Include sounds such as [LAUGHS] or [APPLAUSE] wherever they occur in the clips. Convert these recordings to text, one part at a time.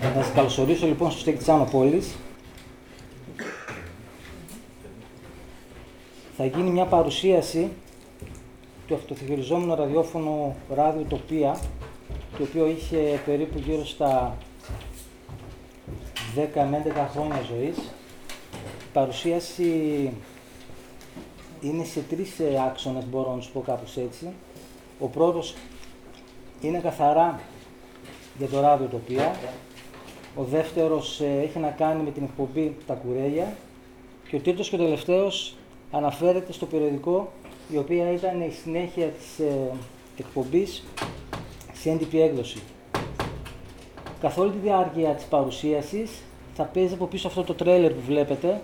Θα σας καλωσορίσω λοιπόν στο στέκι της Άνω Πόλης. Θα γίνει μια παρουσίαση του αυτοθυγηριζόμενου ραδιόφωνο ράδιο Τοπία, το οποίο είχε περίπου γύρω στα 10 με 11 χρόνια ζωής. Η παρουσίαση είναι σε τρεις ε, άξονες, μπορώ να σου πω κάπως έτσι. Ο πρώτος είναι καθαρά για το ράδιο τοπία. Ο δεύτερος ε, έχει να κάνει με την εκπομπή «Τα κουρέλια». Και ο τρίτος και ο τελευταίος αναφέρεται στο περιοδικό, η οποία ήταν η συνέχεια της ε, εκπομπής σε έντυπη έκδοση. Καθ' όλη τη διάρκεια της παρουσίασης θα παίζει από πίσω αυτό το τρέλερ που βλέπετε,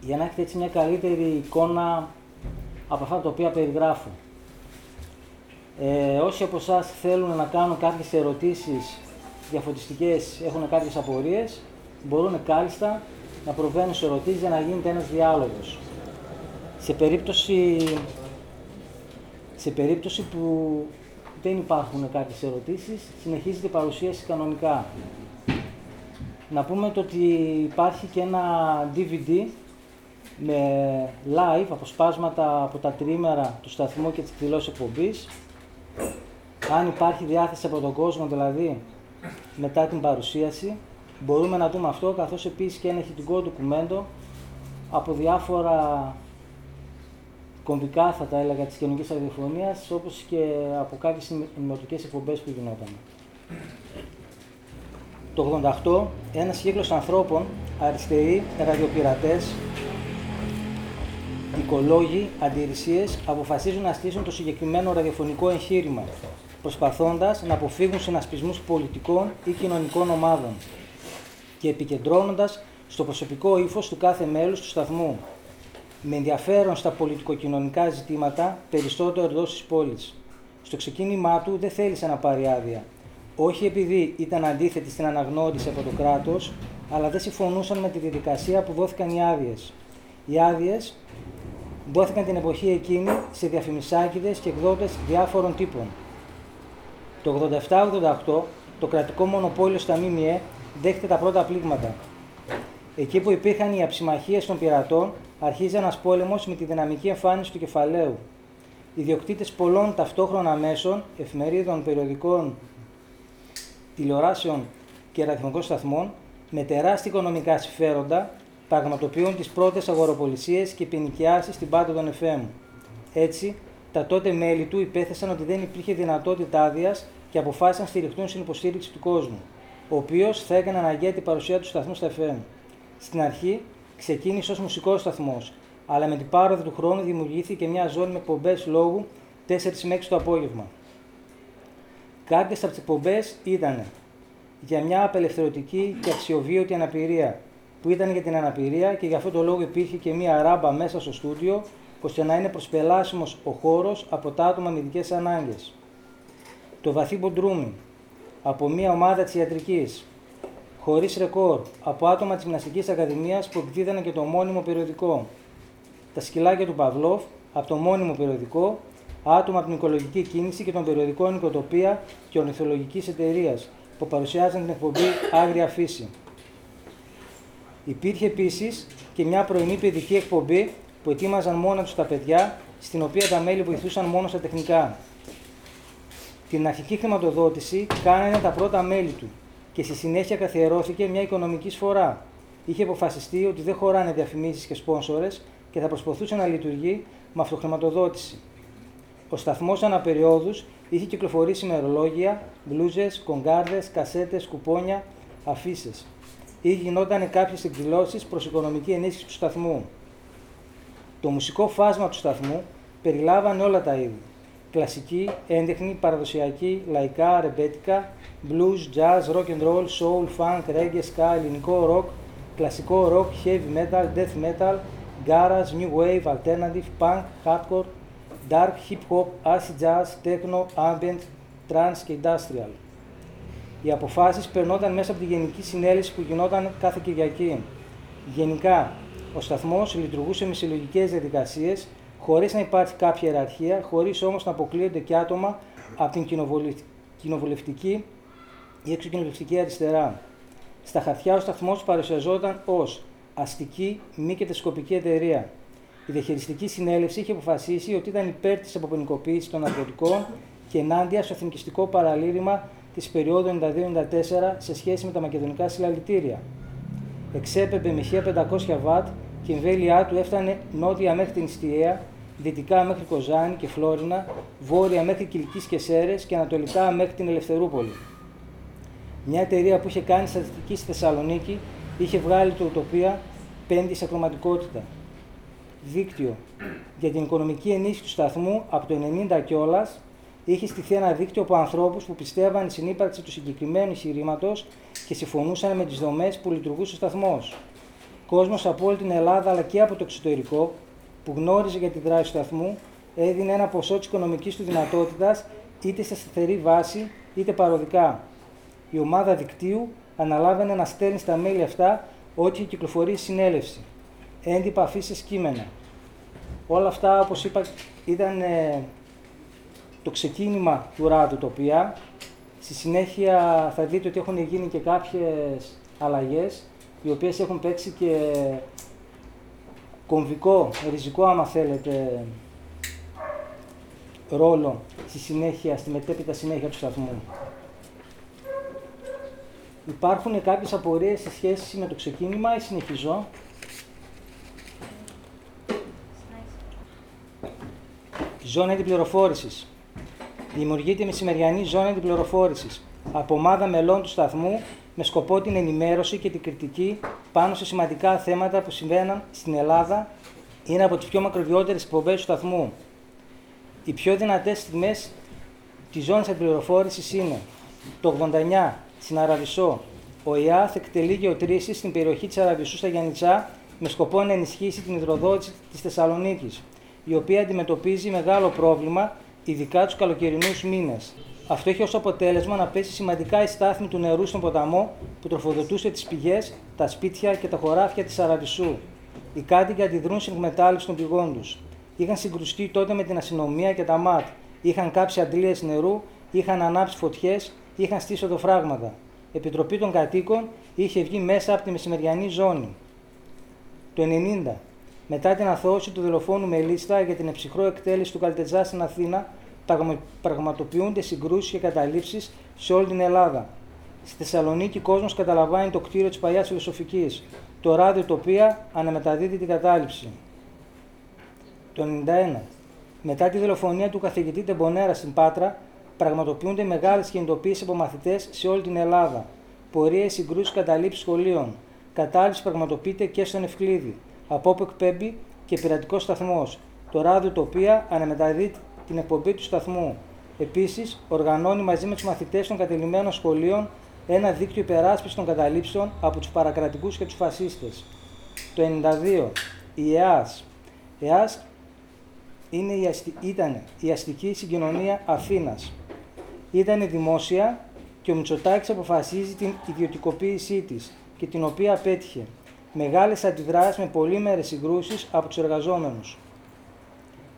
για να έχετε έτσι μια καλύτερη εικόνα από αυτά τα οποία περιγράφω. Ε, όσοι από εσάς θέλουν να κάνουν κάποιες ερωτήσεις διαφωτιστικές, έχουν κάποιες απορίες, μπορούν κάλλιστα να προβαίνουν σε ερωτήσεις για να γίνεται ένας διάλογος. Σε περίπτωση, σε περίπτωση που δεν υπάρχουν κάποιες ερωτήσεις, συνεχίζεται η παρουσίαση κανονικά. Να πούμε το ότι υπάρχει και ένα DVD με live αποσπάσματα από τα τρίμερα του σταθμού και της εκδηλώσης εκπομπής. Αν υπάρχει διάθεση από τον κόσμο, δηλαδή μετά την παρουσίαση, μπορούμε να δούμε αυτό, καθώς επίσης και ένα ηχητικό ντοκουμέντο από διάφορα κομβικά, θα τα έλεγα, της κοινωνικής ραδιοφωνίας, όπως και από κάποιες ενημερωτικές εκπομπές που γινόταν. Το 88, ένας κύκλος ανθρώπων, αριστεροί, ραδιοπειρατές, οικολόγοι, αντιρρησίες, αποφασίζουν να στήσουν το συγκεκριμένο ραδιοφωνικό εγχείρημα, προσπαθώντας να αποφύγουν συνασπισμούς πολιτικών ή κοινωνικών ομάδων και επικεντρώνοντας στο προσωπικό ύφος του κάθε μέλους του σταθμού, με ενδιαφέρον στα πολιτικοκοινωνικά ζητήματα περισσότερο εντός της πόλης. Στο ξεκίνημά του δεν θέλησε να πάρει άδεια. Όχι επειδή ήταν αντίθετη στην αναγνώριση από το κράτος, αλλά δεν συμφωνούσαν με τη διαδικασία που δόθηκαν οι άδειες. Οι άδειες δόθηκαν την εποχή εκείνη σε διαφημισάκιδε και εκδότες διάφορων τύπων. Το 87-88 το κρατικό μονοπόλιο στα ΜΜΕ δέχεται τα πρώτα πλήγματα. Εκεί που υπήρχαν οι αψημαχίες των πειρατών, αρχίζει ένας πόλεμος με τη δυναμική εμφάνιση του κεφαλαίου. Οι διοκτήτες πολλών ταυτόχρονα μέσων, εφημερίδων, περιοδικών, τηλεοράσεων και ραδιοφωνικών σταθμών, με τεράστια οικονομικά συμφέροντα, πραγματοποιούν τις πρώτες αγοροπολισίες και ποινικιάσεις στην πάντα των FM. Έτσι, τα τότε μέλη του υπέθεσαν ότι δεν υπήρχε δυνατότητα άδειας και αποφάσισαν να στηριχτούν στην υποστήριξη του κόσμου, ο οποίος θα έκανε αναγκαία την παρουσία του σταθμού στα FM. Στην αρχή ξεκίνησε ως μουσικός σταθμός, αλλά με την πάροδο του χρόνου δημιουργήθηκε μια ζώνη με εκπομπές λόγου 4 με 6 το απόγευμα. Κάποιες από τις εκπομπές ήταν για μια απελευθερωτική και αξιοβίωτη αναπηρία, που ήταν για την αναπηρία και για αυτόν τον λόγο υπήρχε και μια ράμπα μέσα στο στούντιο, ώστε να είναι προσπελάσιμος ο χώρος από τα άτομα με ειδικές ανάγκες. Το βαθύ μποντρούμι, από μια ομάδα της ιατρικής, χωρίς ρεκόρ, από άτομα της Γυμναστικής Ακαδημίας που εκδίδανε και το μόνιμο περιοδικό. Τα σκυλάκια του Παυλόφ, από το μόνιμο περιοδικό, άτομα από την οικολογική κίνηση και τον περιοδικό Νοικοτοπία και Ορνηθολογικής Εταιρείας, που παρουσιάζαν την εκπομπή Άγρια Φύση. Υπήρχε επίσης και μια πρωινή παιδική εκπομπή που ετοίμαζαν μόνα τους τα παιδιά, στην οποία τα μέλη βοηθούσαν μόνο στα τεχνικά. Την αρχική χρηματοδότηση κάνανε τα πρώτα μέλη του και στη συνέχεια καθιερώθηκε μια οικονομική σφορά. Είχε αποφασιστεί ότι δεν χωράνε διαφημίσεις και σπόνσορες και θα προσπαθούσε να λειτουργεί με αυτοχρηματοδότηση. Ο σταθμός αναπεριόδου είχε κυκλοφορήσει με ρολόγια, μπλούζες, κογκάρδε, κασέτες, κουπόνια, αφήσει. Ή γινόταν κάποιες εκδηλώσεις προς οικονομική ενίσχυση του σταθμού. Το μουσικό φάσμα του σταθμού περιλάμβανε όλα τα είδη. Κλασική, έντεχνη, παραδοσιακή, λαϊκά, ρεμπέτικα, blues, jazz, rock and roll, soul, funk, reggae, ska, ελληνικό rock, κλασικό rock, heavy metal, death metal, garage, new wave, alternative, punk, hardcore, dark, hip hop, acid jazz, techno, ambient, trance και industrial. Οι αποφάσεις περνόταν μέσα από τη Γενική Συνέλευση που γινόταν κάθε Κυριακή. Γενικά, ο σταθμός λειτουργούσε με συλλογικές διαδικασίες, χωρίς να υπάρχει κάποια ιεραρχία, χωρίς όμως να αποκλείονται και άτομα από την κοινοβουλευτική ή εξοκοινοβουλευτική αριστερά. Στα χαρτιά ο σταθμός παρουσιαζόταν ως αστική μη κερδοσκοπική εταιρεία. Η διαχειριστική συνέλευση είχε αποφασίσει ότι ήταν υπέρ της αποποινικοποίησης των ναρκωτικών και ενάντια στο εθνικιστικό παραλήρημα της περίοδου 92-94 σε σχέση με τα μακεδονικά συλλαλητήρια. Εξέπεμπε με 1500 βατ και η εμβέλειά του έφτανε νότια μέχρι την Ιστιαία, δυτικά μέχρι Κοζάνη και Φλόρινα, βόρεια μέχρι Κυλική και Σέρες και ανατολικά μέχρι την Ελευθερούπολη. Μια εταιρεία που είχε κάνει στατιστική στη Θεσσαλονίκη είχε βγάλει το Ουτοπία πέντε σε κομματικότητα. Δίκτυο. Για την οικονομική ενίσχυση του σταθμού από το 90 κιόλας είχε στηθεί ένα δίκτυο από ανθρώπους που πιστεύαν στην ύπαρξη του συγκεκριμένου εγχειρήματο και συμφωνούσαν με τις δομές που λειτουργούσε ο σταθμός. Κόσμος από όλη την Ελλάδα αλλά και από το εξωτερικό που γνώριζε για τη δράση του σταθμού έδινε ένα ποσό της οικονομικής του δυνατότητας είτε σε σταθερή βάση είτε παροδικά. Η ομάδα δικτύου αναλάβαινε να στέλνει στα μέλη αυτά ό,τι κυκλοφορεί συνέλευση. Έντυπα αφήσεις κείμενα. Όλα αυτά, όπως είπα, ήταν ε, το ξεκίνημα του ράδου τοπία. Στη συνέχεια θα δείτε ότι έχουν γίνει και κάποιες αλλαγές, οι οποίες έχουν παίξει και κομβικό, ριζικό άμα θέλετε, ρόλο στη συνέχεια, στη μετέπειτα συνέχεια του σταθμού. Υπάρχουν κάποιες απορίες σε σχέση με το ξεκίνημα ή συνεχίζω; Ζώνη αντιπληροφόρησης. Δημιουργείται η μεσημεριανή ζώνη αντιπληροφόρηση από ομάδα μελών του σταθμού με σκοπό την ενημέρωση και την κριτική πάνω σε σημαντικά θέματα που συμβαίναν στην Ελλάδα. Είναι από τις πιο μακροβιότερες εκπομπές του σταθμού. Οι πιο δυνατές στιγμές της ζώνης αντιπληροφόρηση είναι το 89 στην Αραβισσό, ο ΙΑΘ εκτελεί γεωτρήσεις στην περιοχή της Αραβισσού στα Γιάννητσά με σκοπό να ενισχύσει την υδροδότηση της Θεσσαλονίκης, η οποία αντιμετωπίζει μεγάλο πρόβλημα, ειδικά τους καλοκαιρινούς μήνες. Αυτό έχει ως αποτέλεσμα να πέσει σημαντικά η στάθμη του νερού στον ποταμό που τροφοδοτούσε τις πηγές, τα σπίτια και τα χωράφια της Αραβισσού. Οι κάτοικοι αντιδρούν στην εκμετάλλευση των πηγών τους. Είχαν συγκρουστεί τότε με την αστυνομία και τα ΜΑΤ. Είχαν κάψει αντλίες νερού, είχαν ανάψει φωτιές είχαν στήσει οδοφράγματα. Επιτροπή των Κατοίκων είχε βγει μέσα από τη μεσημεριανή ζώνη. Το 90, μετά την αθώωση του δολοφόνου Μελίστα για την εψυχρό εκτέλεση του Καλτετζά στην Αθήνα, πραγματοποιούνται συγκρούσεις και καταλήψεις σε όλη την Ελλάδα. Στη Θεσσαλονίκη, ο κόσμος καταλαμβάνει το κτίριο της παλιάς φιλοσοφικής. Το ράδιο τοπία αναμεταδίδει την κατάληψη. Το 91, μετά τη δολοφονία του καθηγητή Τεμπονέρα στην Πάτρα, πραγματοποιούνται μεγάλες κινητοποιήσει από μαθητές σε όλη την Ελλάδα. Πορείε, συγκρούσεις, καταλήψεις σχολείων. Κατάληψη πραγματοποιείται και στον Ευκλήδη, από όπου εκπέμπει και πειρατικός σταθμός. Το ράδιο Τοπία αναμεταδίδει την εκπομπή του σταθμού. Επίσης, οργανώνει μαζί με τους μαθητές των κατελημένων σχολείων ένα δίκτυο υπεράσπισης των καταλήψεων από τους παρακρατικούς και τους φασίστες. Το 92, η ΕΑΣ. ΕΑΣ είναι η ήταν η αστική συγκοινωνία Αθήνας ήταν δημόσια και ο Μητσοτάκης αποφασίζει την ιδιωτικοποίησή της και την οποία απέτυχε. Μεγάλες αντιδράσεις με πολύμερες συγκρούσεις από τους εργαζόμενους.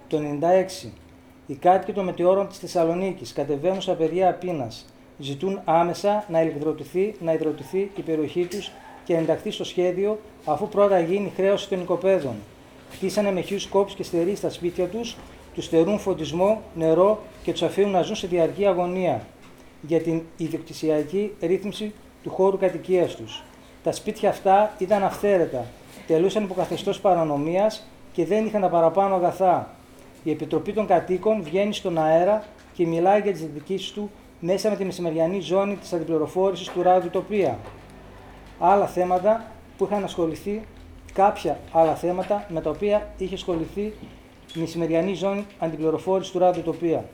Το 1996, οι κάτοικοι των μετεώρων της Θεσσαλονίκης κατεβαίνουν σε απεργία πείνας. Ζητούν άμεσα να ηλεκτρωτηθεί, να ιδρωτηθεί η περιοχή τους και να ενταχθεί στο σχέδιο αφού πρώτα γίνει χρέωση των οικοπαίδων. Χτίσανε με χιούς κόπους και στερεί στα σπίτια τους τους στερούν φωτισμό, νερό και τους αφήνουν να ζουν σε διαρκή αγωνία για την ιδιοκτησιακή ρύθμιση του χώρου κατοικίας τους. Τα σπίτια αυτά ήταν αυθαίρετα, τελούσαν υποκαθεστώ παρανομίας και δεν είχαν τα παραπάνω αγαθά. Η Επιτροπή των Κατοίκων βγαίνει στον αέρα και μιλάει για τις διεκδικήσεις του μέσα με τη μεσημεριανή ζώνη της αντιπληροφόρησης του Ράδου Τοπία. Άλλα θέματα που είχαν ασχοληθεί, κάποια άλλα θέματα με τα οποία είχε ασχοληθεί η μεσημεριανή ζώνη αντιπληροφόρησης του ραδιοτοπία.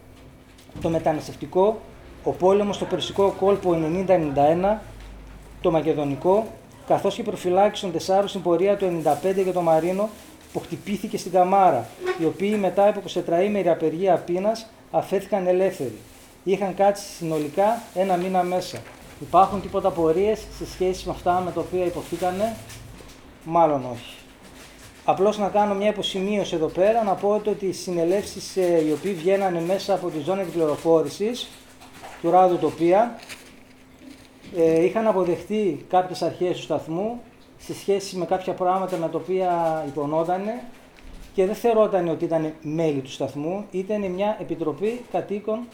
Το μεταναστευτικό, ο πόλεμος στο Περσικό κόλπο 90-91, το Μακεδονικό, καθώς και η προφυλάξη των τεσσάρων στην πορεία του 95 για το Μαρίνο που χτυπήθηκε στην Καμάρα, οι οποίοι μετά από 24 ημερη απεργία πείνας αφέθηκαν ελεύθεροι. Είχαν κάτσει συνολικά ένα μήνα μέσα. Υπάρχουν τίποτα πορείε σε σχέση με αυτά με τα οποία υποθήκανε, μάλλον όχι. Απλώς να κάνω μια υποσημείωση εδώ πέρα, να πω ότι οι συνελεύσεις ε, οι οποίοι βγαίνανε μέσα από τη ζώνη πληροφόρηση του ραδιοτοπία ε, είχαν αποδεχτεί κάποιες αρχές του σταθμού σε σχέση με κάποια πράγματα με τα οποία υπονότανε και δεν θεωρόταν ότι ήταν μέλη του σταθμού, ήταν μια επιτροπή κατοίκων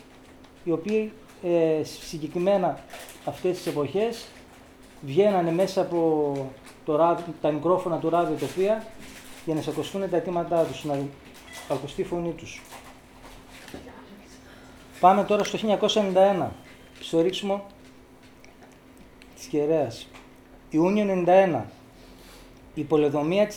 οι οποίοι ε, συγκεκριμένα αυτές τις εποχές βγαίνανε μέσα από το ράδι, τα μικρόφωνα του ραδιοτοπία για να σακωστούν τα αιτήματά τους, να ακουστεί η φωνή τους. Πάμε τώρα στο 1991, στο ρίξιμο της Κεραίας. Ιούνιο 91, η πολεδομία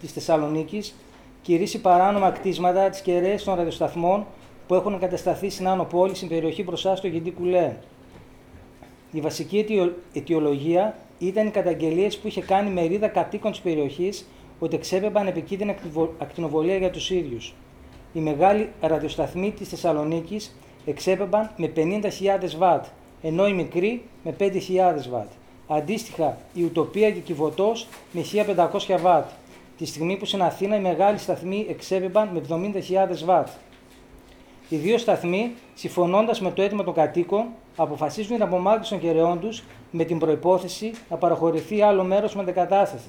της Θεσσαλονίκης κηρύσσει παράνομα κτίσματα της Κεραίας των ραδιοσταθμών που έχουν εγκατασταθεί στην Άνω Πόλη, στην περιοχή μπροστά στο Γεντή Κουλέ. Η βασική αιτιολογία ήταν οι καταγγελίες που είχε κάνει μερίδα κατοίκων της περιοχής ότι εξέπεμπαν επικίνδυνα ακτινοβολία για τους ίδιους. Οι μεγάλοι ραδιοσταθμοί της Θεσσαλονίκης εξέπεμπαν με 50.000 βατ, ενώ οι μικροί με 5.000 βατ. Αντίστοιχα, η Ουτοπία και η Κιβωτό με 1.500 βατ, τη στιγμή που στην Αθήνα οι μεγάλοι σταθμοί εξέπεμπαν με 70.000 βατ. Οι δύο σταθμοί, συμφωνώντας με το αίτημα των κατοίκων, αποφασίζουν την απομάκρυνση των κεραιών τους με την προπόθεση να παραχωρηθεί άλλο μέρος μετεκατάσταση,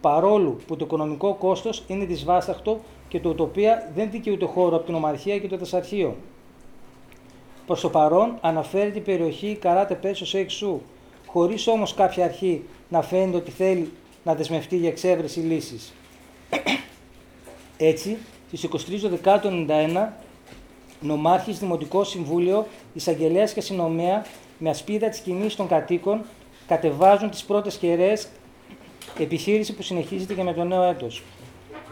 παρόλο που το οικονομικό κόστος είναι δυσβάσταχτο και το οποία δεν δικαιούται χώρο από την Ομαρχία και το Τεσσαρχείο. Προς το παρόν αναφέρεται η περιοχή Καράτε Πέσο Εξού, χωρίς όμως κάποια αρχή να φαίνεται ότι θέλει να δεσμευτεί για εξέβρεση λύσης. Έτσι, στις 23 Δεκάτου 91 νομάρχης, Δημοτικό Συμβούλιο, εισαγγελέας και αστυνομία με ασπίδα της κοινή των κατοίκων κατεβάζουν τις πρώτες κεραίες επιχείρηση που συνεχίζεται και με το νέο έτος.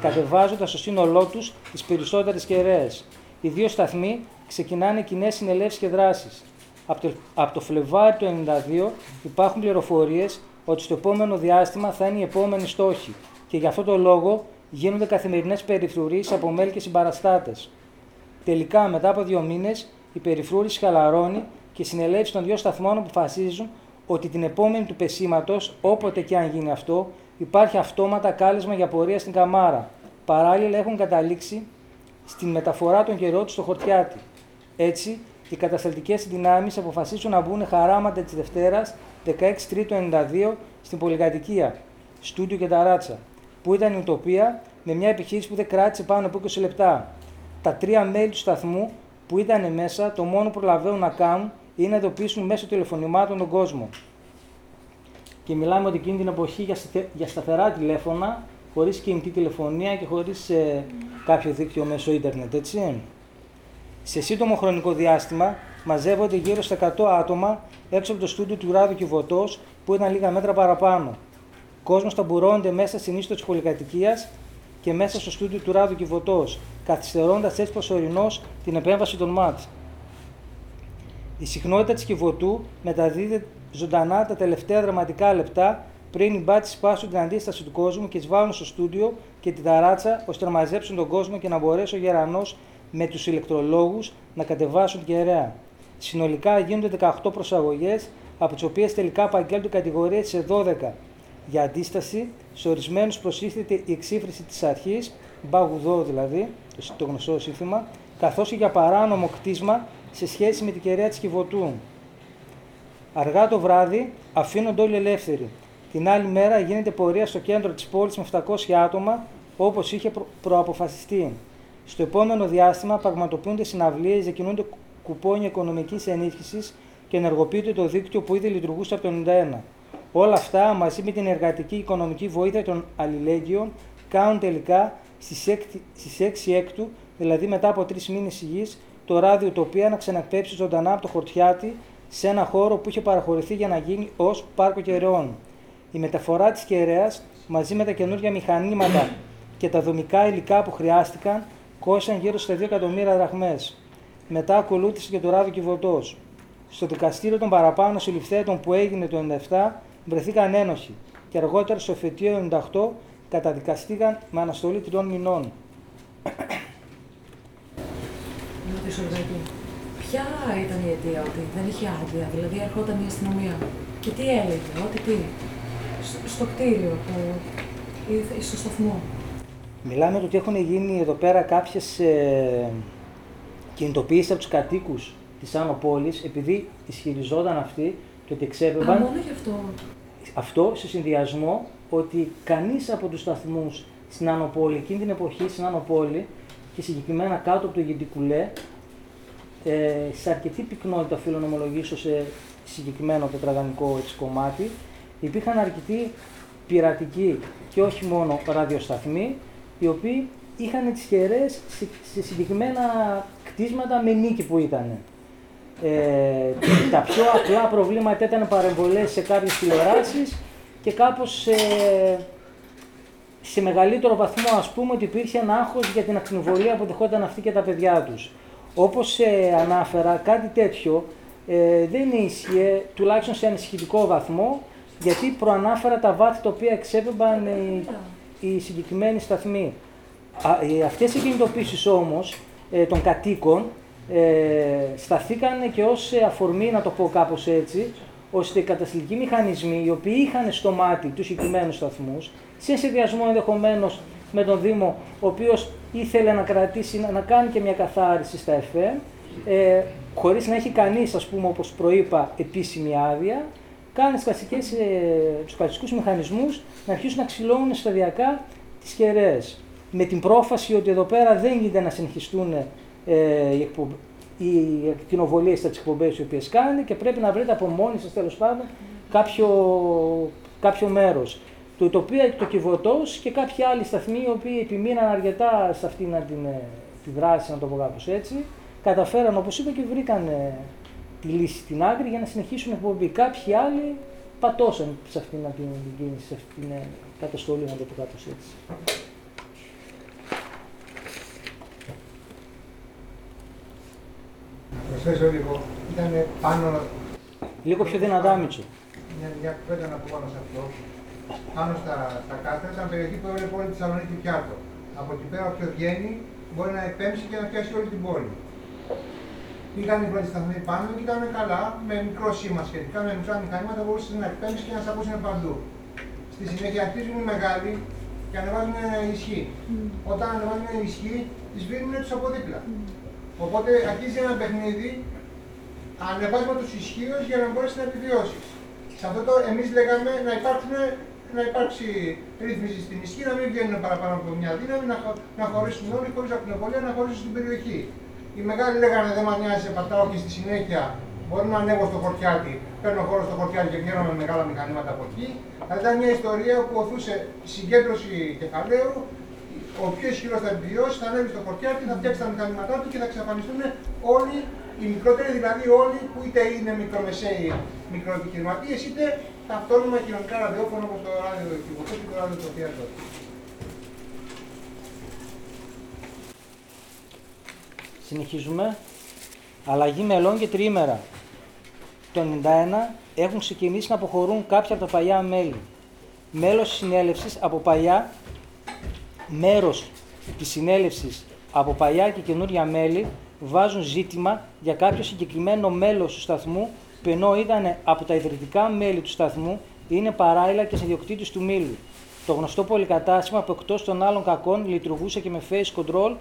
Κατεβάζοντας στο σύνολό τους τις περισσότερες κεραίες. Οι δύο σταθμοί ξεκινάνε κοινές συνελεύσεις και δράσεις. Από το, από το Φλεβάρι του 1992 υπάρχουν πληροφορίες ότι στο επόμενο διάστημα θα είναι οι επόμενοι στόχοι και γι' αυτό το λόγο γίνονται καθημερινές περιφρουρήσει από μέλη και συμπαραστάτες. Τελικά, μετά από δύο μήνες, η περιφρούρηση χαλαρώνει και οι συνελεύσεις των δύο σταθμών αποφασίζουν ότι την επόμενη του πεσήματος, όποτε και αν γίνει αυτό, υπάρχει αυτόματα κάλεσμα για πορεία στην Καμάρα. Παράλληλα, έχουν καταλήξει στην μεταφορά των καιρών τους στο Χορτιάτι. Έτσι, οι κατασταλτικές δυνάμεις αποφασίζουν να μπουν χαράματα της Δευτέρας 16 Τρίτου 92 στην πολυκατοικία, στούντιο και ταράτσα, που ήταν η Ουτοπία με μια επιχείρηση που δεν κράτησε πάνω από 20 λεπτά τα τρία μέλη του σταθμού που ήταν μέσα, το μόνο που προλαβαίνουν να κάνουν είναι να ειδοποιήσουν μέσω τηλεφωνημάτων τον κόσμο. Και μιλάμε ότι εκείνη την εποχή για, για σταθερά τηλέφωνα, χωρίς κινητή τηλεφωνία και χωρίς ε, κάποιο δίκτυο μέσω ίντερνετ, έτσι. Σε σύντομο χρονικό διάστημα μαζεύονται γύρω στα 100 άτομα έξω από το στούντιο του Ράδου Κιβωτό που ήταν λίγα μέτρα παραπάνω. Κόσμος ταμπουρώνεται μέσα στην ίστο της πολυκατοικίας και μέσα στο στούντιο του Ράδου Κιβωτό, καθυστερώντας έτσι προσωρινώς την επέμβαση των ΜΑΤ. Η συχνότητα της Κιβωτού μεταδίδεται ζωντανά τα τελευταία δραματικά λεπτά πριν οι μπάτι σπάσουν την αντίσταση του κόσμου και βάλουν στο στούντιο και την ταράτσα ώστε να μαζέψουν τον κόσμο και να μπορέσει ο γερανός με τους ηλεκτρολόγους να κατεβάσουν την κεραία. Συνολικά γίνονται 18 προσαγωγές, από τις οποίες τελικά απαγγέλνουν κατηγορίες σε 12 για αντίσταση, σε ορισμένους προσήχθεται η εξήφρηση της αρχής, μπαγουδό δηλαδή, το γνωστό σύνθημα, καθώς και για παράνομο κτίσμα σε σχέση με την κεραία της Κιβωτού. Αργά το βράδυ αφήνονται όλοι ελεύθεροι. Την άλλη μέρα γίνεται πορεία στο κέντρο της πόλης με 700 άτομα, όπως είχε προ- προαποφασιστεί. Στο επόμενο διάστημα πραγματοποιούνται συναυλίες, διακινούνται κουπόνια οικονομικής ενίσχυσης και ενεργοποιείται το δίκτυο που ήδη λειτουργούσε από το 1991. Όλα αυτά μαζί με την εργατική οικονομική βοήθεια των αλληλέγγυων κάνουν τελικά στις 6 έκτου, δηλαδή μετά από τρεις μήνες υγιής, το ράδιο τοπία να ξανακπέψει ζωντανά από το χορτιάτι σε ένα χώρο που είχε παραχωρηθεί για να γίνει ως πάρκο κεραιών. Η μεταφορά της κεραίας μαζί με τα καινούργια μηχανήματα και τα δομικά υλικά που χρειάστηκαν κόστησαν γύρω στα 2 εκατομμύρια δραχμές. Μετά ακολούθησε και το ράδιο κυβωτός. Στο δικαστήριο των παραπάνω συλληφθέτων που έγινε το 1997 βρεθήκαν ένοχοι και αργότερα στο εφετείο 98 καταδικαστήκαν με αναστολή τριών μηνών. Να ρωτήσω λιγάκι. Ποια ήταν η αιτία ότι δεν είχε άδεια, δηλαδή ερχόταν η αστυνομία; Και τι έλεγε, ότι τι, στο- στο κτίριο που ήρθε, στο σταθμό; Μιλάμε ότι έχουν γίνει εδώ πέρα κάποιες ε, κινητοποιήσεις από τους κατοίκους της Άνω Πόλης, επειδή ισχυριζόταν αυτή και ότι εξέπεμπαν... Α, μόνο γι' αυτό. Αυτό σε συνδυασμό ότι κανείς από τους σταθμούς στην Άνω Πόλη, εκείνη την εποχή στην Άνω Πόλη και συγκεκριμένα κάτω από το Γεντικουλέ, ε, σε αρκετή πυκνότητα οφείλω να ομολογήσω σε συγκεκριμένο τετραγωνικό έτσι, κομμάτι, υπήρχαν αρκετοί πειρατικοί και όχι μόνο ραδιοσταθμοί, οι οποίοι είχαν τις χερές σε, σε συγκεκριμένα κτίσματα με νίκη που ήταν. Ε, τα πιο απλά προβλήματα ήταν παρεμβολές σε κάποιες τηλεοράσεις και κάπως ε, σε μεγαλύτερο βαθμό ας πούμε ότι υπήρχε ένα άγχος για την ακτινοβολία που δεχόταν αυτοί και τα παιδιά τους. Όπως ε, ανάφερα, κάτι τέτοιο ε, δεν ίσχυε, τουλάχιστον σε ανησυχητικό βαθμό, γιατί προανάφερα τα βάθη τα οποία εξέπεμπαν οι, οι συγκεκριμένοι σταθμοί. Α, ε, αυτές οι κινητοποίησεις όμως ε, των κατοίκων ε, σταθήκαν και ως αφορμή, να το πω κάπως έτσι, ώστε οι καταστηλικοί μηχανισμοί, οι οποίοι είχαν στο μάτι τους συγκεκριμένους σταθμούς, σε συνδυασμό ενδεχομένως με τον Δήμο, ο οποίος ήθελε να κρατήσει, να κάνει και μια καθάριση στα ΕΦΕ, ε, χωρίς να έχει κανείς, ας πούμε, όπως προείπα, επίσημη άδεια, κάνει ε, τους κλασικούς μηχανισμούς να αρχίσουν να ξυλώνουν σταδιακά τις κεραίες. Με την πρόφαση ότι εδώ πέρα δεν γίνεται να συνεχιστούν ε, οι, εκπομπ... οι κοινοβολίες στι εκπομπές οι οποίες κάνετε και πρέπει να βρείτε από μόνοι σας τέλος πάντων κάποιο, κάποιο μέρος. Το, το οποίο το κυβωτός και κάποιοι άλλοι σταθμοί οι οποίοι επιμείναν αρκετά σε αυτήν την, ε, τη δράση, να το πω κάπως έτσι, καταφέραν όπως είπα και βρήκαν ε, τη λύση στην άκρη για να συνεχίσουν εκπομπή. Κάποιοι άλλοι πατώσαν σε αυτήν την, κίνηση, σε αυτήν την ε, καταστολή, να το πω κάπως έτσι. προσθέσω λίγο. Ήταν πάνω. Λίγο πιο δυνατά, Μίτσο. Μια, μια κουβέντα να πω πάνω σε αυτό. Πάνω στα, στα κάστρα ήταν περιοχή που έβλεπε όλη τη Θεσσαλονίκη πιάτο. Από εκεί πέρα, όποιος βγαίνει, μπορεί να επέμψει και να πιάσει όλη την πόλη. Πήγαν οι πρώτοι σταθμοί πάνω και ήταν καλά, με μικρό σήμα σχετικά, με μικρά μηχανήματα μπορούσες να εκπέμψει και να σε ακούσουν παντού. Στη συνέχεια αρχίζουν οι μεγάλοι και ανεβάζουν ισχύ. Mm. Όταν ανεβάζουν ισχύ, τις σβήνουν του από δίπλα. Mm. Οπότε αρχίζει ένα παιχνίδι ανεβάσμα τους ισχύω για να μπορέσεις να επιβιώσεις. Σε αυτό το εμείς λέγαμε να, υπάρξουν, να υπάρξει ρύθμιση στην ισχύ, να μην βγαίνουν παραπάνω από μια δύναμη, να, να χωρίσουν όλοι χωρίς ακτινοβολία, να χωρίσουν στην περιοχή. Οι μεγάλοι λέγανε δεν μας νοιάζει, πατάω και στη συνέχεια μπορεί να ανέβω στο χορτιάτι, παίρνω χώρο στο χορτιάτι και βγαίνω με μεγάλα μηχανήματα από εκεί. Αλλά ήταν μια ιστορία που οθούσε συγκέντρωση κεφαλαίου, ο πιο ισχυρός θα επιβιώσει, θα ανέβει στο χορτιάτι, θα φτιάξει τα μηχανήματά του και θα εξαφανιστούν όλοι οι μικρότεροι, δηλαδή όλοι που είτε είναι μικρομεσαίοι μικροεπιχειρηματίε, είτε τα αυτόνομα κοινωνικά ραδιόφωνα όπως το ράδιο Κιβωτό και το ράδιο το Θεατό. Συνεχίζουμε. Αλλαγή μελών και τριήμερα. Το 1991 έχουν ξεκινήσει να αποχωρούν κάποια από τα παλιά μέλη. Μέλος συνέλευσης από παλιά μέρος της συνέλευσης από παλιά και καινούρια μέλη βάζουν ζήτημα για κάποιο συγκεκριμένο μέλος του σταθμού που ενώ ήταν από τα ιδρυτικά μέλη του σταθμού είναι παράλληλα και σε διοκτήτης του μήλου. Το γνωστό πολυκατάστημα που εκτός των άλλων κακών λειτουργούσε και με face control.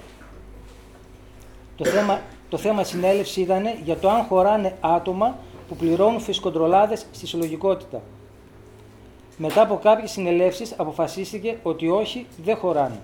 Το θέμα, το θέμα συνέλευση ήταν για το αν χωράνε άτομα που πληρώνουν φυσικοντρολάδες στη συλλογικότητα. Μετά από κάποιες συνελεύσεις αποφασίστηκε ότι όχι, δεν χωράνε.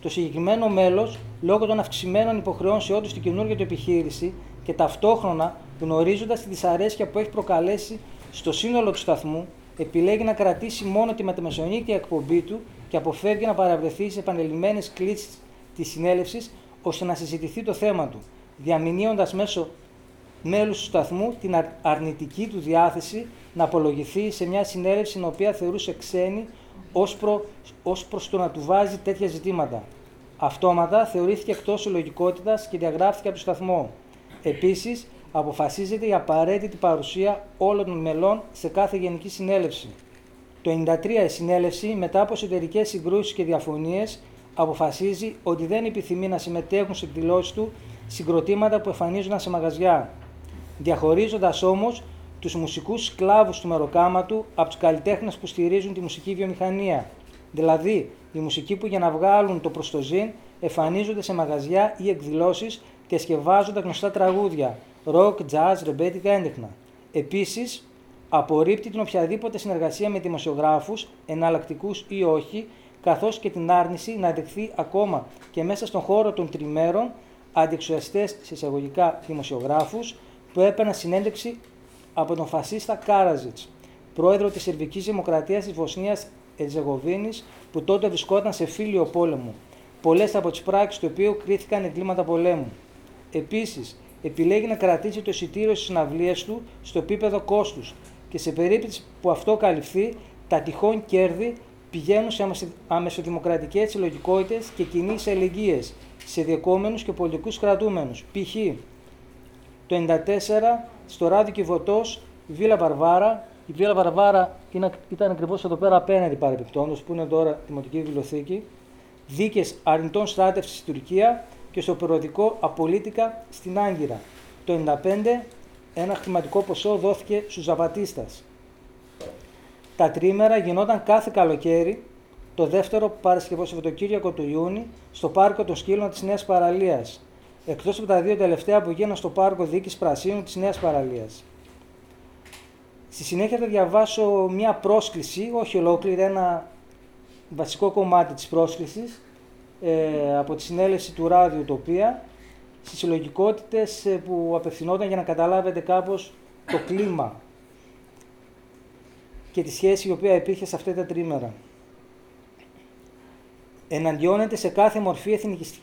Το συγκεκριμένο μέλος, λόγω των αυξημένων υποχρεώσεών του στην καινούργια του επιχείρηση και ταυτόχρονα γνωρίζοντας τη δυσαρέσκεια που έχει προκαλέσει στο σύνολο του σταθμού, επιλέγει να κρατήσει μόνο τη μεταμεσονύκτια εκπομπή του και αποφεύγει να παραβρεθεί σε επανελειμμένε κλήσεις της συνέλευσης ώστε να συζητηθεί το θέμα του, διαμηνύοντας μέσω μέλους του σταθμού την αρνητική του διάθεση να απολογηθεί σε μια συνέλευση την οποία θεωρούσε ξένη ως, προ, ως προς το να του βάζει τέτοια ζητήματα. Αυτόματα θεωρήθηκε εκτός συλλογικότητας και διαγράφηκε από το σταθμό. Επίσης, αποφασίζεται η απαραίτητη παρουσία όλων των μελών σε κάθε γενική συνέλευση. Το 1993 η συνέλευση, μετά από εσωτερικές συγκρούσεις και διαφωνίες, αποφασίζει ότι δεν επιθυμεί να συμμετέχουν σε εκδηλώσεις του συγκροτήματα που εμφανίζονταν σε μαγαζιά διαχωρίζοντας όμως τους μουσικούς σκλάβους του μεροκάματου από τους καλλιτέχνες που στηρίζουν τη μουσική βιομηχανία. Δηλαδή, οι μουσικοί που για να βγάλουν το προστοζήν εμφανίζονται σε μαγαζιά ή εκδηλώσεις και σκευάζουν τα γνωστά τραγούδια, ροκ, jazz, ρεμπέτικα, έντεχνα. Επίσης, απορρίπτει την οποιαδήποτε συνεργασία με δημοσιογράφους, εναλλακτικούς ή όχι, καθώς και την άρνηση να δεχθεί ακόμα και μέσα στον χώρο των τριμέρων αντιεξουσιαστές σε εισαγωγικά δημοσιογράφους που έπαιρναν συνέντευξη από τον φασίστα Κάραζιτς, πρόεδρο της Σερβικής Δημοκρατίας της Βοσνίας Ερζεγοβίνης, που τότε βρισκόταν σε φίλιο πόλεμο, πολλές από τις πράξεις του οποίου κρίθηκαν εγκλήματα πολέμου. Επίσης, επιλέγει να κρατήσει το εισιτήριο στις συναυλίες του στο επίπεδο κόστους και σε περίπτωση που αυτό καλυφθεί, τα τυχόν κέρδη πηγαίνουν σε αμεσοδημοκρατικέ συλλογικότητες και κοινή ελεγγύε σε διεκόμενους και πολιτικούς κρατούμενους. Π.χ. το 1994 στο ράδιο Κιβωτό, η Βίλα Βαρβάρα. Η Βίλα Βαρβάρα ήταν ακριβώς εδώ πέρα απέναντι παρεμπιπτόντως, που είναι τώρα Δημοτική Βιβλιοθήκη. Δίκες αρνητών στράτευση στην Τουρκία και στο περιοδικό Απολίτικα στην Άγκυρα. Το 1995 ένα χρηματικό ποσό δόθηκε στους Ζαβατίστας. Τα τρίμερα γινόταν κάθε καλοκαίρι το δεύτερο Παρασκευό Σαββατοκύριακο του Ιούνι στο πάρκο των σκύλων της Νέας Παραλίας, εκτός από τα δύο τελευταία που γίνανε στο πάρκο Δίκης Πρασίνου της Νέας Παραλίας. Στη συνέχεια θα διαβάσω μια πρόσκληση, όχι ολόκληρη, ένα βασικό κομμάτι της πρόσκλησης ε, από τη συνέλευση του Ράδιου Τοπία στις συλλογικότητες ε, που απευθυνόταν για να καταλάβετε κάπως το κλίμα και τη σχέση η οποία υπήρχε σε αυτά τα τρίμερα. Εναντιώνεται σε κάθε μορφή εθνικιστική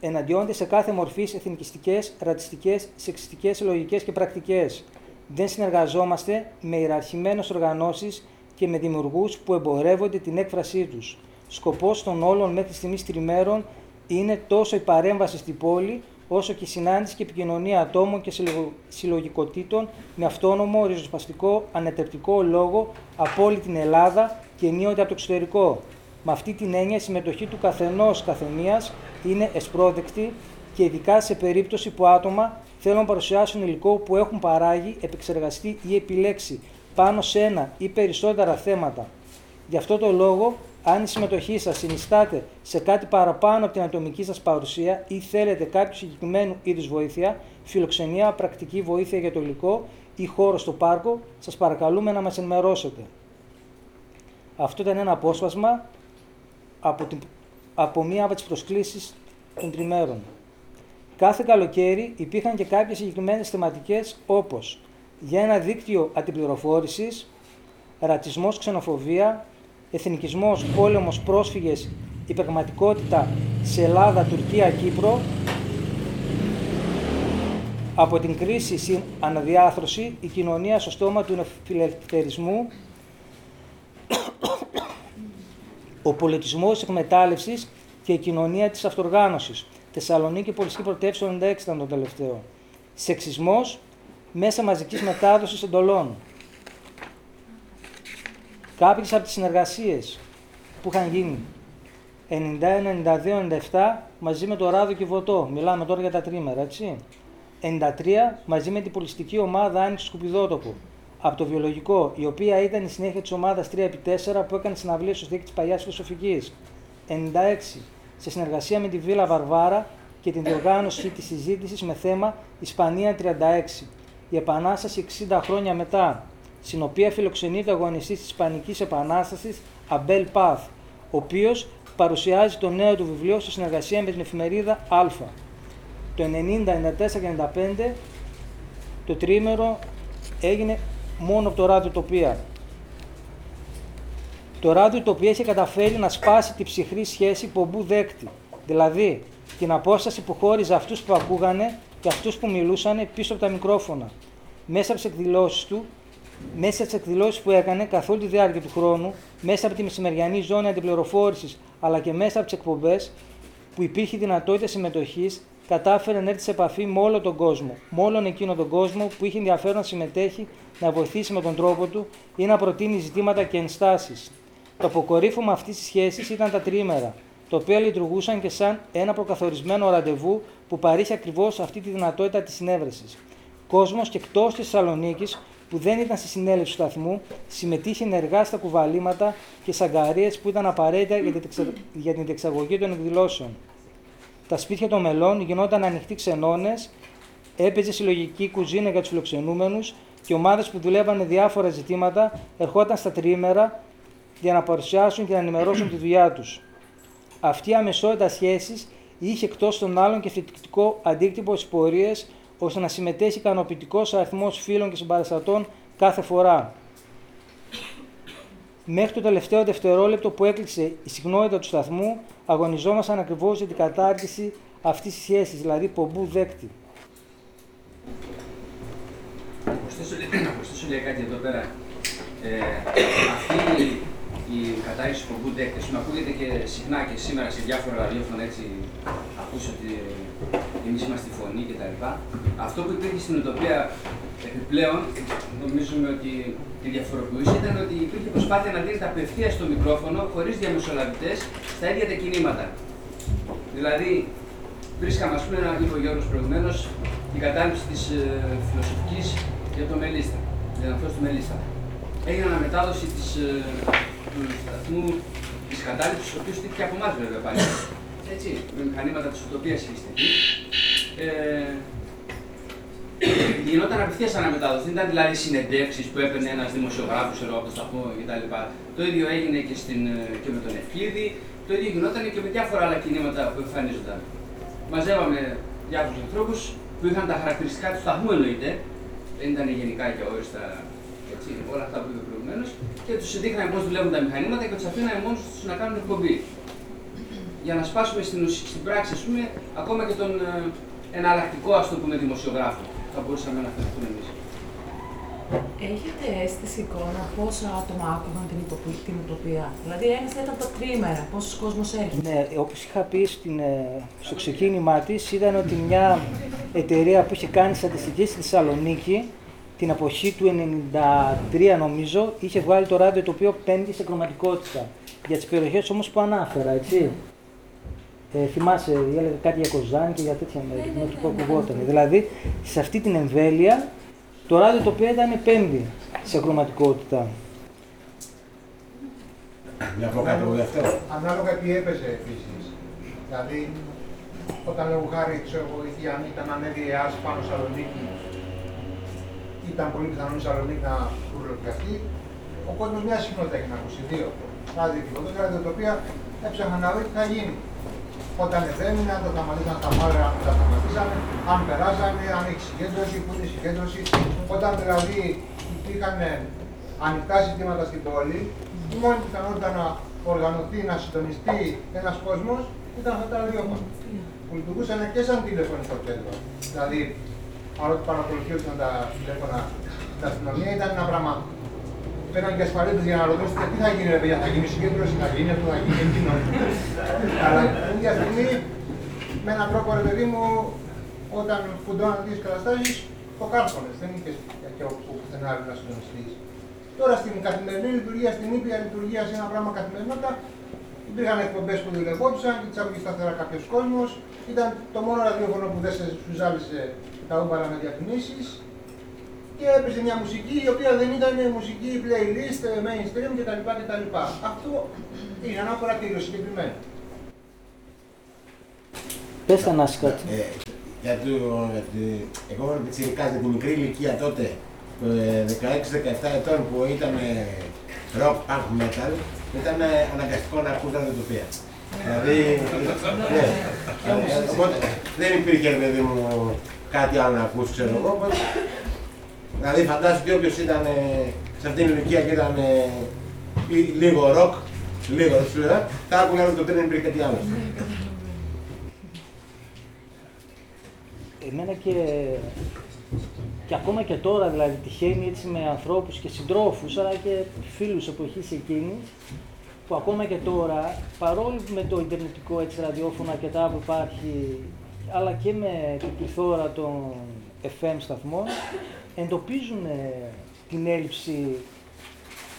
εναντιώνεται σε κάθε μορφή εθνικιστικές, ρατσιστικές, σεξιστικές λογικές και πρακτικές. Δεν συνεργαζόμαστε με ιεραρχημένες οργανώσεις και με δημιουργούς που εμπορεύονται την έκφρασή τους. Σκοπός των όλων μέχρι στιγμής τριμέρων είναι τόσο η παρέμβαση στην πόλη, όσο και η συνάντηση και επικοινωνία ατόμων και συλλογικοτήτων με αυτόνομο, ριζοσπαστικό, ανετευτικό λόγο από όλη την Ελλάδα και ενίοτε από το εξωτερικό. Με αυτή την έννοια η συμμετοχή του καθενός καθεμίας είναι εσπρόδεκτη και ειδικά σε περίπτωση που άτομα θέλουν να παρουσιάσουν υλικό που έχουν παράγει, επεξεργαστεί ή επιλέξει πάνω σε ένα ή περισσότερα θέματα. Γι' αυτό το λόγο, αν η συμμετοχή σας συνιστάτε σε κάτι παραπάνω από την ατομική σας παρουσία ή θέλετε κάποιο συγκεκριμένου είδους βοήθεια, φιλοξενία, πρακτική βοήθεια για το υλικό ή χώρο στο πάρκο, σας παρακαλούμε να μας ενημερώσετε. Αυτό ήταν ένα απόσπασμα από, την, από μία από τις προσκλήσεις των τριμέρων. Κάθε καλοκαίρι υπήρχαν και κάποιες συγκεκριμένες θεματικές όπως για ένα δίκτυο αντιπληροφόρησης, ρατσισμός, ξενοφοβία, εθνικισμός, πόλεμος, πρόσφυγες, η πραγματικότητα σε Ελλάδα, Τουρκία, Κύπρο, από την κρίση στην αναδιάθρωση, η κοινωνία στο στόμα του φιλελευθερισμού, ο πολιτισμός της εκμετάλλευσης και η κοινωνία της αυτοργάνωσης. Θεσσαλονίκη, πολιτική πρωτεύουσα 96 ήταν το τελευταίο. Σεξισμός μέσα μαζικής μετάδοσης εντολών. Κάποιες από τις συνεργασίες που είχαν γίνει 91, 92, 97 μαζί με το Ράδο και Βοτό. Μιλάμε τώρα για τα τρίμερα, έτσι. 93 μαζί με την πολιτιστική ομάδα Άνοιξης Σκουπιδότοπου από το βιολογικό, η οποία ήταν η συνέχεια της ομάδας 3x4 που έκανε συναυλίες στο στέκι τη παλιάς φιλοσοφικής. 96. Σε συνεργασία με τη Βίλα Βαρβάρα και την διοργάνωση της συζήτησης με θέμα Ισπανία 36. Η Επανάσταση 60 χρόνια μετά, στην οποία φιλοξενείται ο αγωνιστής της Ισπανικής Επανάστασης Αμπέλ Παθ, ο οποίος παρουσιάζει το νέο του βιβλίο σε συνεργασία με την εφημερίδα Α. Το 90, 94 και 95 το τρίμερο έγινε μόνο από το ράδιο τοπία. Το ράδιο τοπία είχε καταφέρει να σπάσει τη ψυχρή σχέση πομπού δέκτη. Δηλαδή την απόσταση που χώριζε αυτούς που ακούγανε και αυτούς που μιλούσαν πίσω από τα μικρόφωνα. Μέσα από τις εκδηλώσεις του, μέσα από τι εκδηλώσεις που έκανε καθ' όλη τη διάρκεια του χρόνου, μέσα από τη μεσημεριανή ζώνη αντιπληροφόρησης αλλά και μέσα από τις εκπομπές, που υπήρχε δυνατότητα συμμετοχής κατάφερε να έρθει σε επαφή με όλο τον κόσμο, με όλον εκείνο τον κόσμο που είχε ενδιαφέρον να συμμετέχει, να βοηθήσει με τον τρόπο του ή να προτείνει ζητήματα και ενστάσεις. Το αποκορύφωμα αυτής της σχέσης ήταν τα τρίμερα, τα οποία λειτουργούσαν και σαν ένα προκαθορισμένο ραντεβού που παρήχε ακριβώς αυτή τη δυνατότητα της συνέβρεσης. Κόσμος και εκτός της Θεσσαλονίκης που δεν ήταν στη συνέλευση του σταθμού, συμμετείχε ενεργά στα κουβαλήματα και σαγκαρίε που ήταν απαραίτητα για την διεξαγωγή των εκδηλώσεων τα σπίτια των μελών γινόταν ανοιχτοί ξενώνες Έπαιζε συλλογική κουζίνα για τους φιλοξενούμενους και ομάδες που δουλεύανε διάφορα ζητήματα ερχόταν στα τριήμερα για να παρουσιάσουν και να ενημερώσουν τη δουλειά τους. Αυτή η αμεσότητα σχέσης είχε εκτός των άλλων και θετικό αντίκτυπο στις πορείες ώστε να συμμετέχει ικανοποιητικός αριθμός φίλων και συμπαραστατών κάθε φορά. Μέχρι το τελευταίο δευτερόλεπτο που έκλεισε η συχνότητα του σταθμού, αγωνιζόμασταν ακριβώς για την κατάργηση αυτής της σχέσης, δηλαδή πομπού δέκτη. Να προσθέσω λέει [CLEARS THROAT] κάτι εδώ πέρα. Ε, αυτή η κατάργηση του πομπού δέκτη, να ακούγεται και συχνά και σήμερα σε διάφορα ραδιόφωνα έτσι, ακούσω ότι εμείς είμαστε η φωνή κτλ. Αυτό που υπήρχε στην Ουτοπία επιπλέον, νομίζουμε ότι τη διαφοροποιούσε ήταν ότι υπήρχε προσπάθεια να δίνεται απευθείας στο μικρόφωνο, χωρίς διαμεσολαβητές, στα ίδια τα κινήματα. Δηλαδή, βρίσκαμε, ας πούμε, ένα είπε ο Γιώργος προηγουμένως, την κατάληψη της ε, φιλοσοφικής για το Μελίστα, για τον του Μελίστα. Έγινε αναμετάδοση της, ε, του σταθμού της κατάληψης, ο οποίος στήθηκε από εμάς βέβαια πάλι. Έτσι, με μηχανήματα της Ουτοπίας είχε στηθεί. Ε, γινόταν απευθείας αναμετάδοση. Δεν ήταν δηλαδή συνεντεύξεις που έπαιρνε ένας δημοσιογράφος από το σταθμό κτλ. Το ίδιο έγινε και, στην, και με τον Ευκλήδη, το ίδιο γινόταν και με διάφορα άλλα κινήματα που εμφανίζονταν. Μαζεύαμε διάφορους ανθρώπους που είχαν τα χαρακτηριστικά του σταθμού εννοείται, δεν ήταν γενικά και όριστα έτσι, όλα αυτά που είπε προηγουμένω, και τους δείχναμε πώς δουλεύουν τα μηχανήματα και τους αφήναμε μόνο τους να κάνουν εκπομπή. Για να σπάσουμε στην, στην πράξη, ας πούμε, ακόμα και τον ε, εναλλακτικό, ας το πούμε, δημοσιογράφο θα μπορούσαμε να φερθούμε εμείς. Έχετε αίσθηση εικόνα πόσα άτομα άκουγαν την, την utopia. Δηλαδή, ένα ήταν το τρίμερα, πόσος κόσμος έρχεται. Ναι, όπως είχα πει στην, ε, στο ξεκίνημά της, ήταν ότι μια εταιρεία που είχε κάνει στατιστική στη Θεσσαλονίκη την εποχή του 1993 νομίζω, είχε βγάλει το ράδιο το οποίο πέμπτη σε κροματικότητα. Για τις περιοχές όμως που ανάφερα, έτσι. Ε, θυμάσαι, έλεγε κάτι για Κοζάνη και για τέτοια μέρη, ναι, ναι, που ναι, ακουγόταν. Δηλαδή, σε αυτή την εμβέλεια, το ράδιο το οποίο ήταν πέμπτη σε χρωματικότητα. Να πω κάτι αυτό. Ανάλογα τι έπαιζε επίσης. Δηλαδή, όταν λόγω χάρη ξέρω εγώ, η Γιάννη ήταν ανέβει ΕΑΣ πάνω στη Σαλονίκη, ήταν πολύ πιθανό η Σαλονίκη να κουρλοποιηθεί, ο κόσμος μια συχνότητα έχει να ακούσει. Δύο. Ράδιο και ράδιο το οποίο έψαχναν να δει τι θα γίνει όταν επέμειναν, το σταματήσαν τα μάλλα, τα σταματήσανε, αν περάσανε, αν έχει συγκέντρωση, πού είναι η συγκέντρωση. Όταν δηλαδή υπήρχαν ανοιχτά ζητήματα στην πόλη, η μόνη πιθανότητα να οργανωθεί, να συντονιστεί ένας κόσμος ήταν αυτά τα ραδιόφωνα. Που λειτουργούσαν και σαν τηλεφωνικό κέντρο. Δηλαδή, παρότι παρακολουθούσαν τα τηλέφωνα στην αστυνομία, ήταν ένα πράγμα Πέραν και ασφαλίτες για να ρωτήσετε τι θα γίνει, ρε παιδιά, θα γίνει συγκέντρωση, θα γίνει αυτό, θα γίνει εκείνο. Αλλά την ίδια στιγμή, με έναν τρόπο, ρε παιδί μου, όταν φουντώναν τις καταστάσεις, το κάρφωνες. Δεν είχες και όπου πουθενά να συντονιστείς. Τώρα στην καθημερινή λειτουργία, στην ήπια λειτουργία, σε ένα πράγμα καθημερινότητα, υπήρχαν εκπομπές που δουλευόντουσαν και τι άκουγε σταθερά κάποιος κόσμος. Ήταν το μόνο ραδιόφωνο που δεν σε ζάλισε τα ούμπαρα με διαφημίσει και έπαιζε μια μουσική η οποία δεν ήταν μουσική playlist, mainstream κτλ. κτλ. Αυτό είναι ένα χαρακτήριο συγκεκριμένο. Πες τα να κάτι. Ε, γιατί, γιατί εγώ ήμουν πιτσιρικάς για την μικρή ηλικία τότε, 16-17 ετών που ήταν rock, punk, metal, ήταν αναγκαστικό να ακούς ραδιοτοπία. Δηλαδή, ναι, οπότε δεν υπήρχε παιδί μου κάτι άλλο να ακούσει, ξέρω εγώ, Δηλαδή φαντάζομαι ότι όποιος ήταν ε, σε αυτήν την ηλικία και ήταν ε, λίγο ροκ, λίγο δεν σου λέω, θα άκουγε άλλο το τρένο υπήρχε κάτι άλλο. Εμένα και, και ακόμα και τώρα δηλαδή τυχαίνει έτσι με ανθρώπους και συντρόφους αλλά και φίλους εποχής εκείνης που ακόμα και τώρα παρόλο με το ιντερνετικό έτσι ραδιόφωνο αρκετά που υπάρχει αλλά και με την πληθώρα των FM σταθμών εντοπίζουν ε, την έλλειψη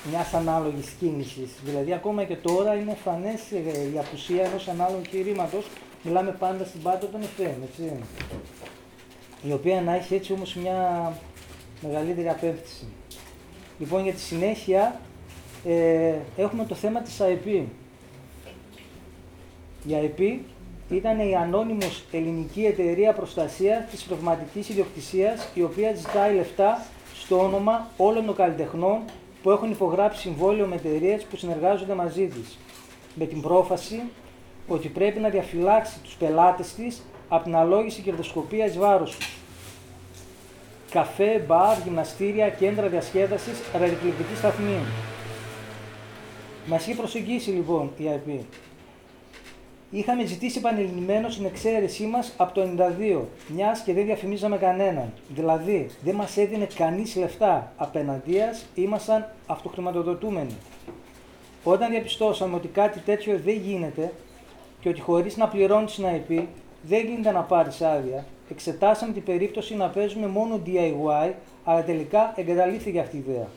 μιας ανάλογης κίνησης. Δηλαδή, ακόμα και τώρα είναι φανές ε, η απουσία ενός ανάλογου κηρύματο. Μιλάμε πάντα στην πάντα των FM, έτσι. Η οποία να έχει έτσι όμως μια μεγαλύτερη απέκτηση. Λοιπόν, για τη συνέχεια ε, έχουμε το θέμα της ΑΕΠ. Η ΑΕΠ ήταν η ανώνυμος ελληνική εταιρεία προστασίας της πνευματικής ιδιοκτησίας, η οποία ζητάει λεφτά στο όνομα όλων των καλλιτεχνών που έχουν υπογράψει συμβόλαιο με εταιρείες που συνεργάζονται μαζί της, με την πρόφαση ότι πρέπει να διαφυλάξει τους πελάτες της από την αλόγηση κερδοσκοπίας εις βάρος τους. Καφέ, μπαρ, γυμναστήρια, κέντρα διασκέδασης, ραδιοπληκτική σταθμή. Μας είχε προσεγγίσει λοιπόν η ΑΕΠ. Είχαμε ζητήσει επανειλημμένως την εξαίρεσή μας από το 92, μιας και δεν διαφημίζαμε κανέναν. Δηλαδή, δεν μας έδινε κανείς λεφτά. Απέναντίας ήμασταν αυτοχρηματοδοτούμενοι. Όταν διαπιστώσαμε ότι κάτι τέτοιο δεν γίνεται και ότι χωρίς να πληρώνει την ΑΕΠ δεν γίνεται να πάρεις άδεια, εξετάσαμε την περίπτωση να παίζουμε μόνο DIY, αλλά τελικά εγκαταλείφθηκε αυτή η ιδέα.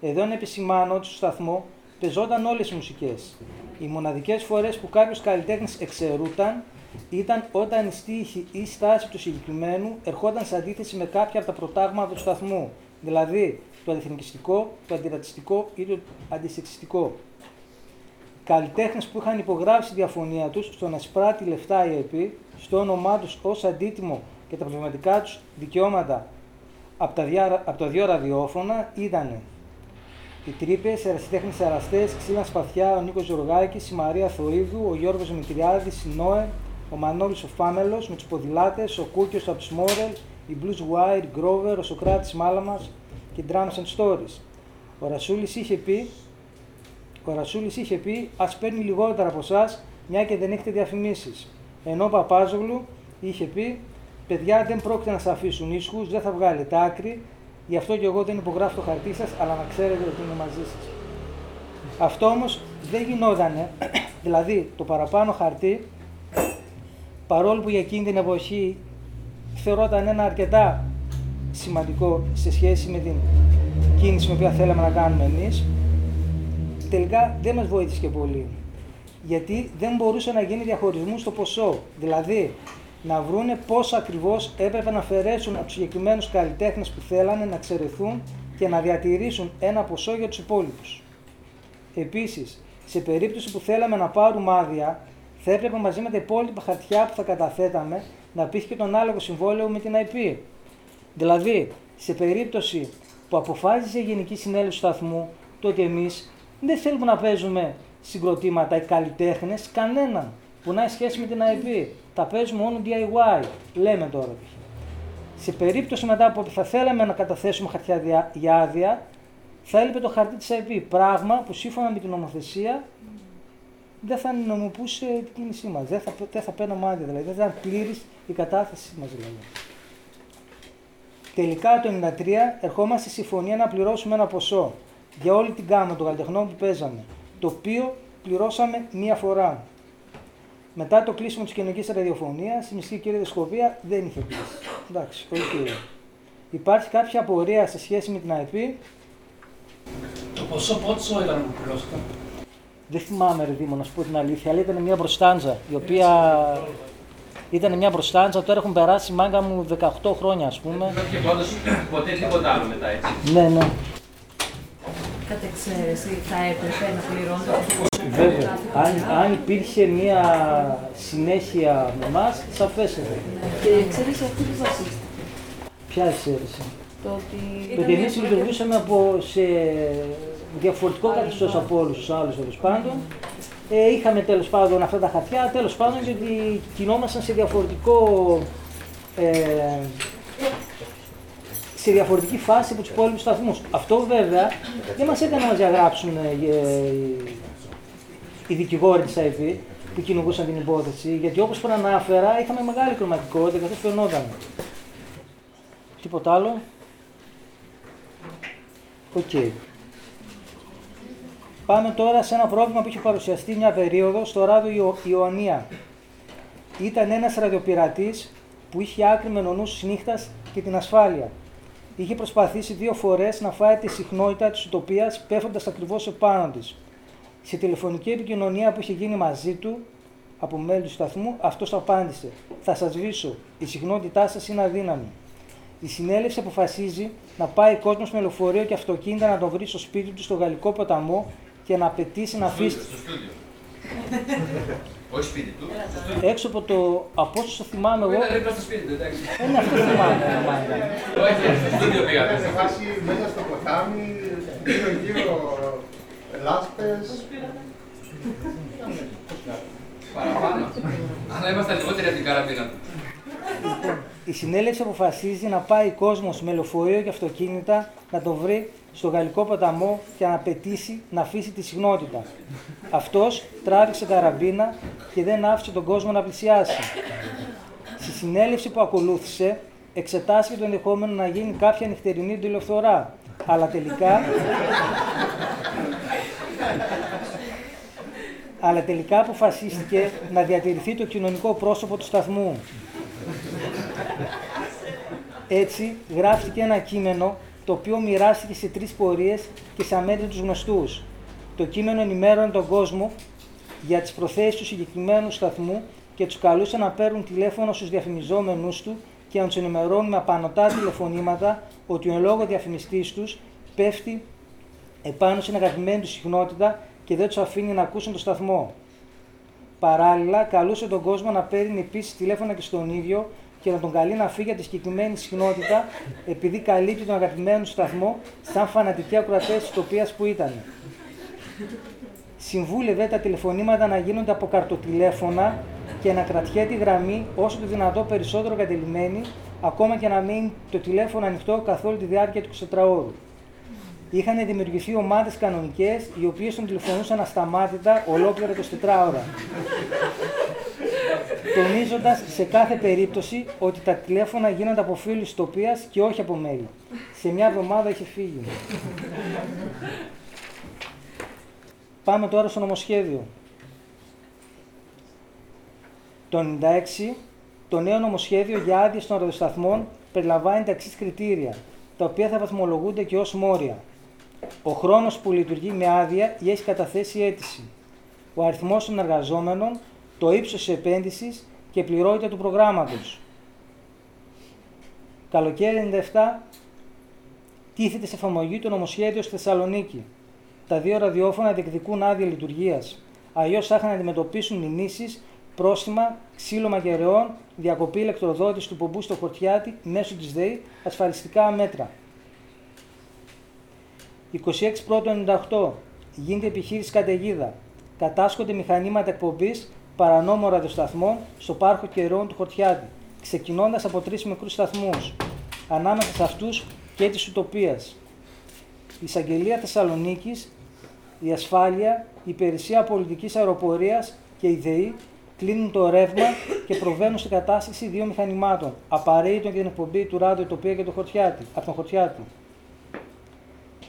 Εδώ είναι επισημάνω ότι στο σταθμό πεζόταν όλες οι μουσικές. Οι μοναδικές φορές που κάποιος καλλιτέχνης εξαιρούταν ήταν όταν η στίχη ή η στάση του συγκεκριμένου ερχόταν σε αντίθεση με κάποια από τα προτάγματα του σταθμού. Δηλαδή το αντιθενικιστικό, το αντιρατσιστικό ή το αντισεξιστικό. Καλλιτέχνες που είχαν υπογράψει τη διαφωνία τους στο να σπράττει λεφτά η ΕΠ στο όνομά τους ως αντίτιμο και τα πνευματικά τους δικαιώματα από τα, διά, από τα δύο ραδιόφωνα ήταν οι τρύπες, οι ερασιτέχνε εραστέ, Ξύλα Σπαθιά, ο Νίκος Ζωργάκη, η Μαρία Θοίδου, ο Γιώργος Δημητριάδης, η Νόε, ο Μανώλης ο Φάμελος με τους ποδηλάτες, ο Κούκιος από τους Μόρελ, η Blues Wire, η Grover, ο Σοκράτης Μάλαμας και η Drums and Stories. Ο Ρασούλης είχε πει, ο Ρασούλης είχε πει, ας παίρνει λιγότερα από εσάς, μια και δεν έχετε διαφημίσεις. Ενώ ο Παπάζογλου είχε πει, παιδιά δεν πρόκειται να σα αφήσουν ίσχου, δεν θα βγάλετε άκρη, Γι' αυτό και εγώ δεν υπογράφω το χαρτί σας, αλλά να ξέρετε ότι είμαι μαζί σας. Αυτό όμως δεν γινότανε. [CLEARS THROAT] δηλαδή το παραπάνω χαρτί, παρόλο που για εκείνη την εποχή θεωρόταν ένα αρκετά σημαντικό σε σχέση με την κίνηση που οποία θέλαμε να κάνουμε εμείς, τελικά δεν μας βοήθησε και πολύ. Γιατί δεν μπορούσε να γίνει διαχωρισμούς στο ποσό. Δηλαδή, να βρούνε πώς ακριβώς έπρεπε να αφαιρέσουν από τους συγκεκριμένους καλλιτέχνες που θέλανε να εξαιρεθούν και να διατηρήσουν ένα ποσό για τους υπόλοιπους. Επίσης, σε περίπτωση που θέλαμε να πάρουμε άδεια, θα έπρεπε μαζί με τα υπόλοιπα χαρτιά που θα καταθέταμε να πεις και τον άλογο συμβόλαιο με την IP. Δηλαδή, σε περίπτωση που αποφάσισε η Γενική Συνέλευση του Σταθμού, τότε εμείς δεν θέλουμε να παίζουμε συγκροτήματα ή καλλιτέχνες κανέναν που να έχει σχέση με την IP. Τα παίζουμε μόνο DIY, λέμε τώρα. Σε περίπτωση μετά που θα θέλαμε να καταθέσουμε χαρτιά για άδεια, θα έλειπε το χαρτί της IP. Πράγμα που σύμφωνα με την νομοθεσία δεν θα νομοποιούσε την κίνησή μας. Δεν θα, δεν θα παίρναμε άδεια, δηλαδή δεν θα ήταν πλήρης η κατάθεσή μας. Δηλαδή. Τελικά το 1993 ερχόμαστε στη συμφωνία να πληρώσουμε ένα ποσό για όλη την γάμα των καλλιτεχνών που παίζαμε, το οποίο πληρώσαμε μία φορά. Μετά το κλείσιμο της κοινωνικής ραδιοφωνίας, η μισή κυρία Δεσκοπία δεν είχε κλείσει. Εντάξει, όχι. Υπάρχει κάποια απορία σε σχέση με την IP. Το ποσό πόσο ήταν που πληρώσατε. Δεν θυμάμαι, ρε Δήμο, να σου πω την αλήθεια, αλλά ήταν μια μπροστάντζα, η οποία ήταν μια μπροστάντζα, τώρα έχουν περάσει μάγκα μου 18 χρόνια, ας πούμε. Δεν είχε ποτέ τίποτα άλλο μετά, έτσι. Ναι, ναι. Κατ' εξαίρεση θα έπρεπε να πληρώνετε αυτό το ποσό. Βέβαια. Αν, αν υπήρχε μια συνέχεια με εμάς, σαφέστατα. Και η εξαίρεση αυτή που βασίστηκε. Ποια εξαίρεση; Το ότι. Το ότι εμείς λειτουργούσαμε από, σε διαφορετικό καθεστώς από όλους τους άλλους τέλος πάντων. Ε, είχαμε τέλος πάντων αυτά τα χαρτιά, τέλος πάντων γιατί κινόμασταν σε διαφορετικό. Ε, σε διαφορετική φάση από τους υπόλοιπους σταθμούς. Αυτό βέβαια δεν μας έκανε να μα διαγράψουν ε, οι δικηγόροι της ΑΕΠ που κυνηγούσαν την υπόθεση, γιατί όπως προανάφερα είχαμε μεγάλη κροματικότητα και αυτό φαινόταν. Τίποτα άλλο; OK. Okay. Πάμε τώρα σε ένα πρόβλημα που είχε παρουσιαστεί μια περίοδος στο ράδιο Ιωαννία. Ήταν ένας ραδιοπειρατής που είχε άκρη με νονούς νύχτας και την ασφάλεια. Είχε προσπαθήσει δύο φορές να φάει τη συχνότητα της ουτοπίας πέφτοντας ακριβώς επάνω της. Σε τηλεφωνική επικοινωνία που είχε γίνει μαζί του, από μέλη του σταθμού, αυτός απάντησε: Θα σας σβήσω. Η συχνότητά σας είναι αδύναμη. Η συνέλευση αποφασίζει να πάει κόσμος με λεωφορείο και αυτοκίνητα να τον βρει στο σπίτι του στο Γαλλικό ποταμό και να απαιτήσει να αφήσει. [LAUGHS] Όχι σπίτι του. στο στούντιο. Έξω από το. Από όσο το θυμάμαι εγώ. Ήταν δίπλα στο σπίτι του, εντάξει. Ε, ναι, αυτό θυμάμαι. μάλλον. Όχι, στο στούντιο πήγαμε. σε φάση μέσα στο ποτάμι, γύρω-γύρω λάσπες. Παραπάνω. Αλλά ήμασταν λιγότεροι από την καραμπίνα του. Η συνέλευση αποφασίζει να πάει κόσμος με λεωφορείο και αυτοκίνητα να τον βρει στο Γαλλικό ποταμό και να απαιτήσει να αφήσει τη συχνότητα. Αυτός τράβηξε καραμπίνα και δεν άφησε τον κόσμο να πλησιάσει. Στη συνέλευση που ακολούθησε, εξετάστηκε το ενδεχόμενο να γίνει κάποια νυχτερινή τηλεφθορά. Αλλά τελικά... αλλά τελικά αποφασίστηκε να διατηρηθεί το κοινωνικό πρόσωπο του σταθμού. Έτσι, γράφτηκε ένα κείμενο το οποίο μοιράστηκε σε τρεις πορείες και σε αμέτρητους γνωστούς. Το κείμενο ενημέρωνε τον κόσμο για τις προθέσεις του συγκεκριμένου σταθμού και τους καλούσε να παίρνουν τηλέφωνο στους διαφημιζόμενους του και να τους ενημερώνουν με απανοτά τηλεφωνήματα ότι ο εν λόγω διαφημιστής τους πέφτει επάνω στην αγαπημένη του συχνότητα και δεν τους αφήνει να ακούσουν το σταθμό. Παράλληλα, καλούσε τον κόσμο να παίρνει επίσης τηλέφωνα και στον ίδιο και να τον καλεί να φύγει από τη συγκεκριμένη συχνότητα επειδή καλύπτει τον αγαπημένο του σταθμό σαν φανατική ακροατέ της τοπίας που ήταν. Συμβούλευε τα τηλεφωνήματα να γίνονται από καρτοτηλέφωνα και να κρατιέται η γραμμή όσο το δυνατό περισσότερο κατελημένη, ακόμα και να μείνει το τηλέφωνο ανοιχτό καθ' όλη τη διάρκεια του 24ωρου. Είχαν δημιουργηθεί ομάδες κανονικές, οι οποίες τον τηλεφωνούσαν ασταμάτητα ολόκληρα 24 ώρα. Τονίζοντας σε κάθε περίπτωση ότι τα τηλέφωνα γίνονται από φίλους τη τοπίας και όχι από μέλη. Σε μια εβδομάδα είχε φύγει. Πάμε τώρα στο νομοσχέδιο. Το 96, το νέο νομοσχέδιο για άδειες των ραδιοσταθμών περιλαμβάνει τα εξής κριτήρια, τα οποία θα βαθμολογούνται και ως μόρια. Ο χρόνος που λειτουργεί με άδεια ή έχει καταθέσει αίτηση. Ο αριθμός των εργαζόμενων, το ύψος της επένδυσης και η πληρότητα του προγράμματος. Καλοκαίρι 97 τίθεται σε εφαρμογή το νομοσχέδιο στη Θεσσαλονίκη. Τα δύο ραδιόφωνα διεκδικούν άδεια λειτουργίας. Αλλιώς θα είχαν να αντιμετωπίσουν μηνύσεις, πρόστιμα, ξύλο μαγειρεών, διακοπή ηλεκτροδότησης του πομπού στο χορτιάτι μέσω της ΔΕΗ, ασφαλιστικά μέτρα. 26 Πρώτου 98 γίνεται επιχείρηση καταιγίδα. Κατάσχονται μηχανήματα εκπομπής παρανόμων ραδιοσταθμών στο πάρκο καιρών του Χορτιάτη, ξεκινώντας από τρεις μικρούς σταθμούς, ανάμεσα σε αυτούς και της Ουτοπίας. Η Εισαγγελία Θεσσαλονίκης, η Ασφάλεια, η Υπηρεσία Πολιτικής Αεροπορίας και η ΔΕΗ κλείνουν το ρεύμα και προβαίνουν στην κατάσταση δύο μηχανημάτων, απαραίτητων για την εκπομπή του ράδιο τοπία και το Χορτιάτη, από τον Χορτιάτη.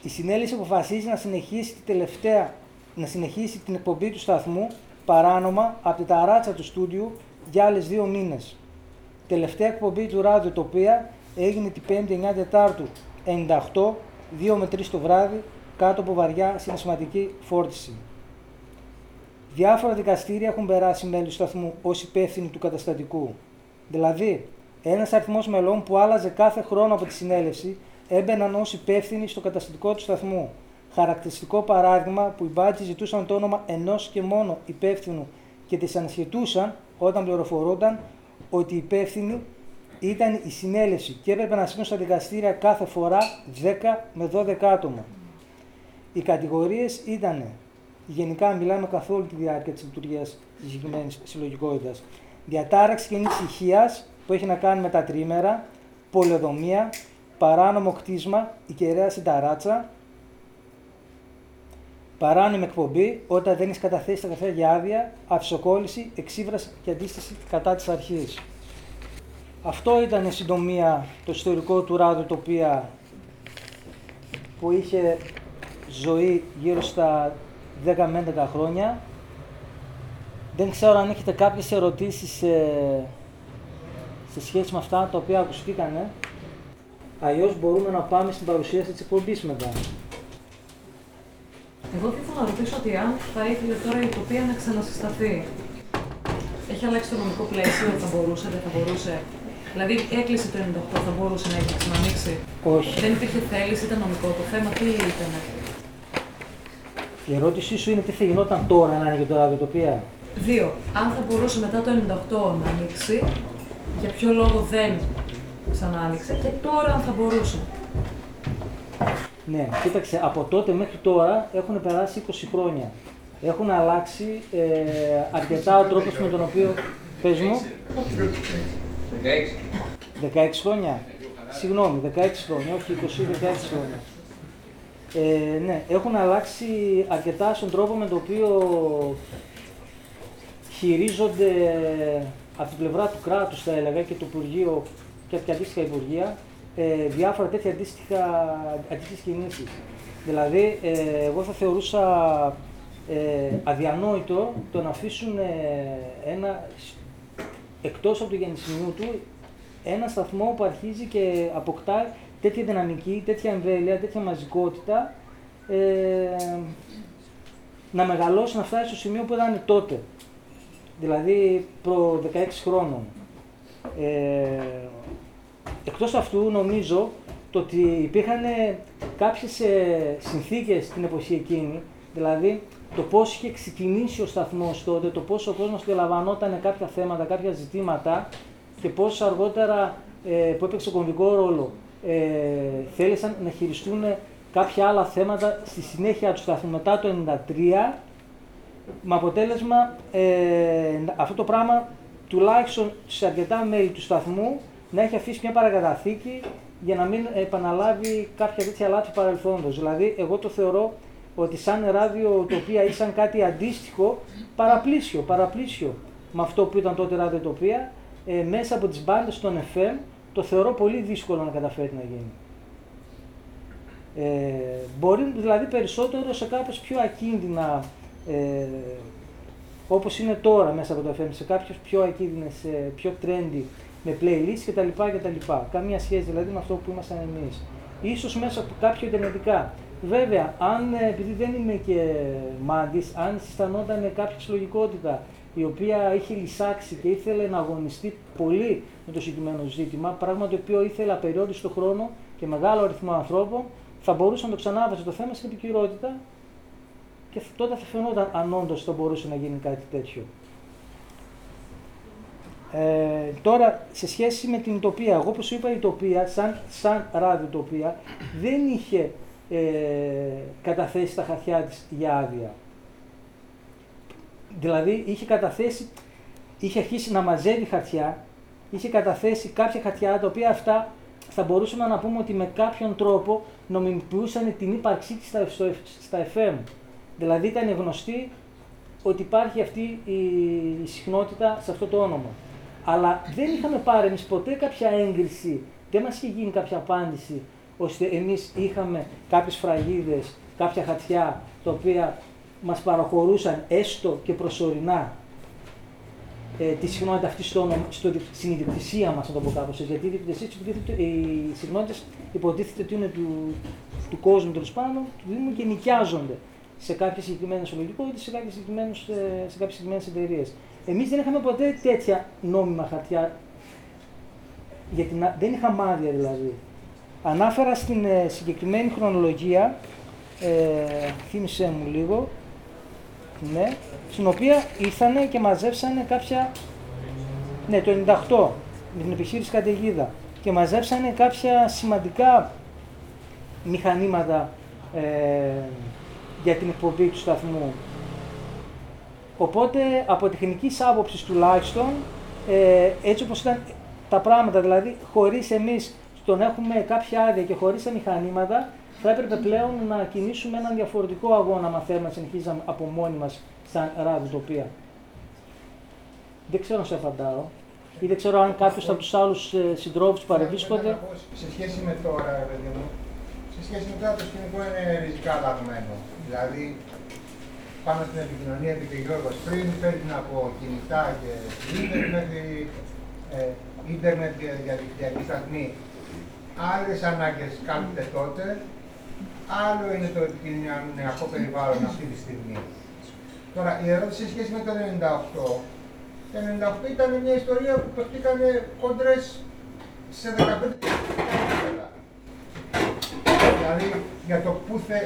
Η συνέλευση αποφασίζει να συνεχίσει, τη τελευταία, να συνεχίσει την εκπομπή του σταθμού παράνομα από τη ταράτσα του στούντιου για άλλες δύο μήνες. Τελευταία εκπομπή του ράδιο τοπία έγινε την 5η 9 Τετάρτου 98, 2 με 3 το βράδυ, κάτω από βαριά συναισθηματική φόρτιση. Διάφορα δικαστήρια έχουν περάσει μέλη του σταθμού ως υπεύθυνοι του καταστατικού. Δηλαδή, ένας αριθμός μελών που άλλαζε κάθε χρόνο από τη συνέλευση έμπαιναν ως υπεύθυνοι στο καταστατικό του σταθμού. Χαρακτηριστικό παράδειγμα που οι μπάτζοι ζητούσαν το όνομα ενός και μόνο υπεύθυνου και τις ανασχετούσαν όταν πληροφορούνταν ότι η υπεύθυνη ήταν η συνέλευση και έπρεπε να στείλουν στα δικαστήρια κάθε φορά 10 με 12 άτομα. Οι κατηγορίες ήταν, γενικά μιλάμε καθ' όλη τη διάρκεια της λειτουργίας της συγκεκριμένης συλλογικότητας, διατάραξη κοινή ησυχία που έχει να κάνει με τα τρίμερα, πολεοδομία, παράνομο κτίσμα, η κεραία συνταράτσα, παράνομη εκπομπή όταν δεν έχεις καταθέσει τα καφέ για άδεια, αυσοκόλληση, εξύβραση και αντίσταση κατά της αρχής. Αυτό ήταν η συντομία το ιστορικό του Ράδου τοπία που είχε ζωή γύρω στα 10 με 11 χρόνια. Δεν ξέρω αν έχετε κάποιες ερωτήσεις σε, σε σχέση με αυτά τα οποία ακουστήκανε. Αλλιώς μπορούμε να πάμε στην παρουσίαση της εκπομπής μετά. Εγώ θα ήθελα να ρωτήσω ότι αν θα ήθελε τώρα η τοπία να ξανασυσταθεί. Έχει αλλάξει το νομικό πλαίσιο, θα μπορούσε, δεν θα μπορούσε; Δηλαδή έκλεισε το 98, θα μπορούσε να έχει ξανανοίξει. Όχι. Δεν υπήρχε θέληση, ήταν νομικό το θέμα, τι ήταν. Η ερώτησή σου είναι τι θα γινόταν τώρα να είναι και το ραδιοτοπία. Δύο. Αν θα μπορούσε μετά το 98 να ανοίξει, για ποιο λόγο δεν ξανά άνοιξε και τώρα αν θα μπορούσε. Ναι, κοίταξε, από τότε μέχρι τώρα έχουν περάσει 20 χρόνια. Έχουν αλλάξει ε, αρκετά ο τρόπος με τον οποίο... Πες μου, 16. 16 χρόνια. Συγγνώμη, 16 χρόνια, όχι 20, 16 χρόνια. Ε, ναι, έχουν αλλάξει αρκετά στον τρόπο με τον οποίο χειρίζονται από την πλευρά του κράτους, θα έλεγα, και του Υπουργείου και από τα αντίστοιχα Υπουργεία, ε, διάφορα τέτοια αντίστοιχα, αντίστοιχες κινήσεις. Δηλαδή, ε, εγώ θα θεωρούσα ε, αδιανόητο το να αφήσουν ε, ένα, εκτός από το γεννησιμιού του, ένα σταθμό που αρχίζει και αποκτά τέτοια δυναμική, τέτοια εμβέλεια, τέτοια μαζικότητα, ε, να μεγαλώσει, να φτάσει στο σημείο που ήταν τότε. Δηλαδή προ 16 χρόνων. Ε, εκτός αυτού νομίζω το ότι υπήρχαν κάποιες ε, συνθήκες στην εποχή εκείνη, δηλαδή το πώς είχε ξεκινήσει ο σταθμός τότε, το πώς ο κόσμος αντιλαμβανόταν κάποια θέματα, κάποια ζητήματα και πώς αργότερα ε, που έπαιξε κομβικό ρόλο ε, θέλησαν να χειριστούν κάποια άλλα θέματα στη συνέχεια του σταθμού. Μετά το 1993 με αποτέλεσμα ε, αυτό το πράγμα τουλάχιστον σε αρκετά μέλη του σταθμού να έχει αφήσει μια παρακαταθήκη για να μην επαναλάβει κάποια τέτοια λάθη παρελθόντος. Δηλαδή, εγώ το θεωρώ ότι σαν ραδιοτοπία ή σαν κάτι αντίστοιχο, παραπλήσιο, παραπλήσιο με αυτό που ήταν τότε ραδιοτοπία, ε, μέσα από τις μπάντες των FM, το θεωρώ πολύ δύσκολο να καταφέρει να γίνει. Ε, μπορεί δηλαδή περισσότερο σε κάπως πιο ακίνδυνα, ε, όπως είναι τώρα μέσα από το FM, σε κάποιες πιο ακίνδυνες, ε, πιο trendy, με playlist κτλ. κτλ. Καμία σχέση δηλαδή με αυτό που ήμασταν εμείς. Ίσως μέσα από κάποιο ιντερνετικά. Βέβαια, αν, ε, επειδή δεν είμαι και μάντης, αν συστανόταν κάποια συλλογικότητα η οποία είχε λυσάξει και ήθελε να αγωνιστεί πολύ με το συγκεκριμένο ζήτημα, πράγμα το οποίο ήθελε απεριόριστο χρόνο και μεγάλο αριθμό ανθρώπων, θα μπορούσε να το ξανάβαζε το θέμα στην επικυρότητα και τότε θα φαινόταν αν όντως θα μπορούσε να γίνει κάτι τέτοιο. Ε, τώρα, σε σχέση με την τοπία, εγώ όπως είπα η τοπία, σαν, σαν ραδιοτοπία, δεν είχε ε, καταθέσει τα χαρτιά της για άδεια. Δηλαδή, είχε καταθέσει, είχε αρχίσει να μαζεύει χαρτιά, είχε καταθέσει κάποια χαρτιά, τα οποία αυτά θα μπορούσαμε να πούμε ότι με κάποιον τρόπο νομιμοποιούσαν την ύπαρξή της στα, στα FM. Δηλαδή, ήταν γνωστή ότι υπάρχει αυτή η, η συχνότητα σε αυτό το όνομα. Αλλά δεν είχαμε πάρει εμείς ποτέ κάποια έγκριση, δεν μας είχε γίνει κάποια απάντηση, ώστε εμείς είχαμε κάποιες φραγίδες, κάποια χαρτιά, τα οποία μας παραχωρούσαν έστω και προσωρινά ε, τη συχνότητα αυτή στο, στο, στην ιδιοκτησία μας, να το πω κάπως Γιατί οι συχνότητες υποτίθεται ότι είναι του, του κόσμου τέλος πάντων, του Δήμου και νοικιάζονται σε κάποιες συγκεκριμένες ολογικότητε, σε κάποιες συγκεκριμένες εταιρείες. Εμείς δεν είχαμε ποτέ τέτοια νόμιμα χαρτιά, γιατί δεν είχαμε άδεια δηλαδή. Ανάφερα στην ε, συγκεκριμένη χρονολογία, ε, θύμισέ μου λίγο, ναι, στην οποία ήρθανε και μαζέψανε κάποια, ναι, το 98, με την επιχείρηση καταιγίδα, και μαζέψανε κάποια σημαντικά μηχανήματα ε, για την εκπομπή του σταθμού. Οπότε από τεχνικής άποψης τουλάχιστον, ε, έτσι όπως ήταν τα πράγματα, δηλαδή χωρίς εμείς τον έχουμε κάποια άδεια και χωρίς τα μηχανήματα, θα έπρεπε πλέον να κινήσουμε έναν διαφορετικό αγώνα, αν θέλουμε να συνεχίζαμε από μόνοι μας σαν ραδιοτοπία. Δεν ξέρω αν σε απαντάω. Ή δεν ξέρω αν κάποιος από τους άλλους ε, συντρόφους παρευρίσκονται. Σε σχέση με τώρα, παιδί μου, σε σχέση με τώρα το σκηνικό είναι ριζικά αλλαγμένο. Δηλαδή, πάνω στην επικοινωνία, επειδή και Γιώργος πριν, παίρνει από κινητά και ίντερνετ μέχρι ε, ίντερνετ και διαδικτυακή σταθμή. Άλλες ανάγκες κάνετε τότε, άλλο είναι το επικοινωνιακό περιβάλλον αυτή τη στιγμή. Τώρα, η ερώτηση σε σχέση με το 98. Το 98 ήταν μια ιστορία που παιχτήκαν κοντρές σε 15 Δηλαδή, για το πού θε,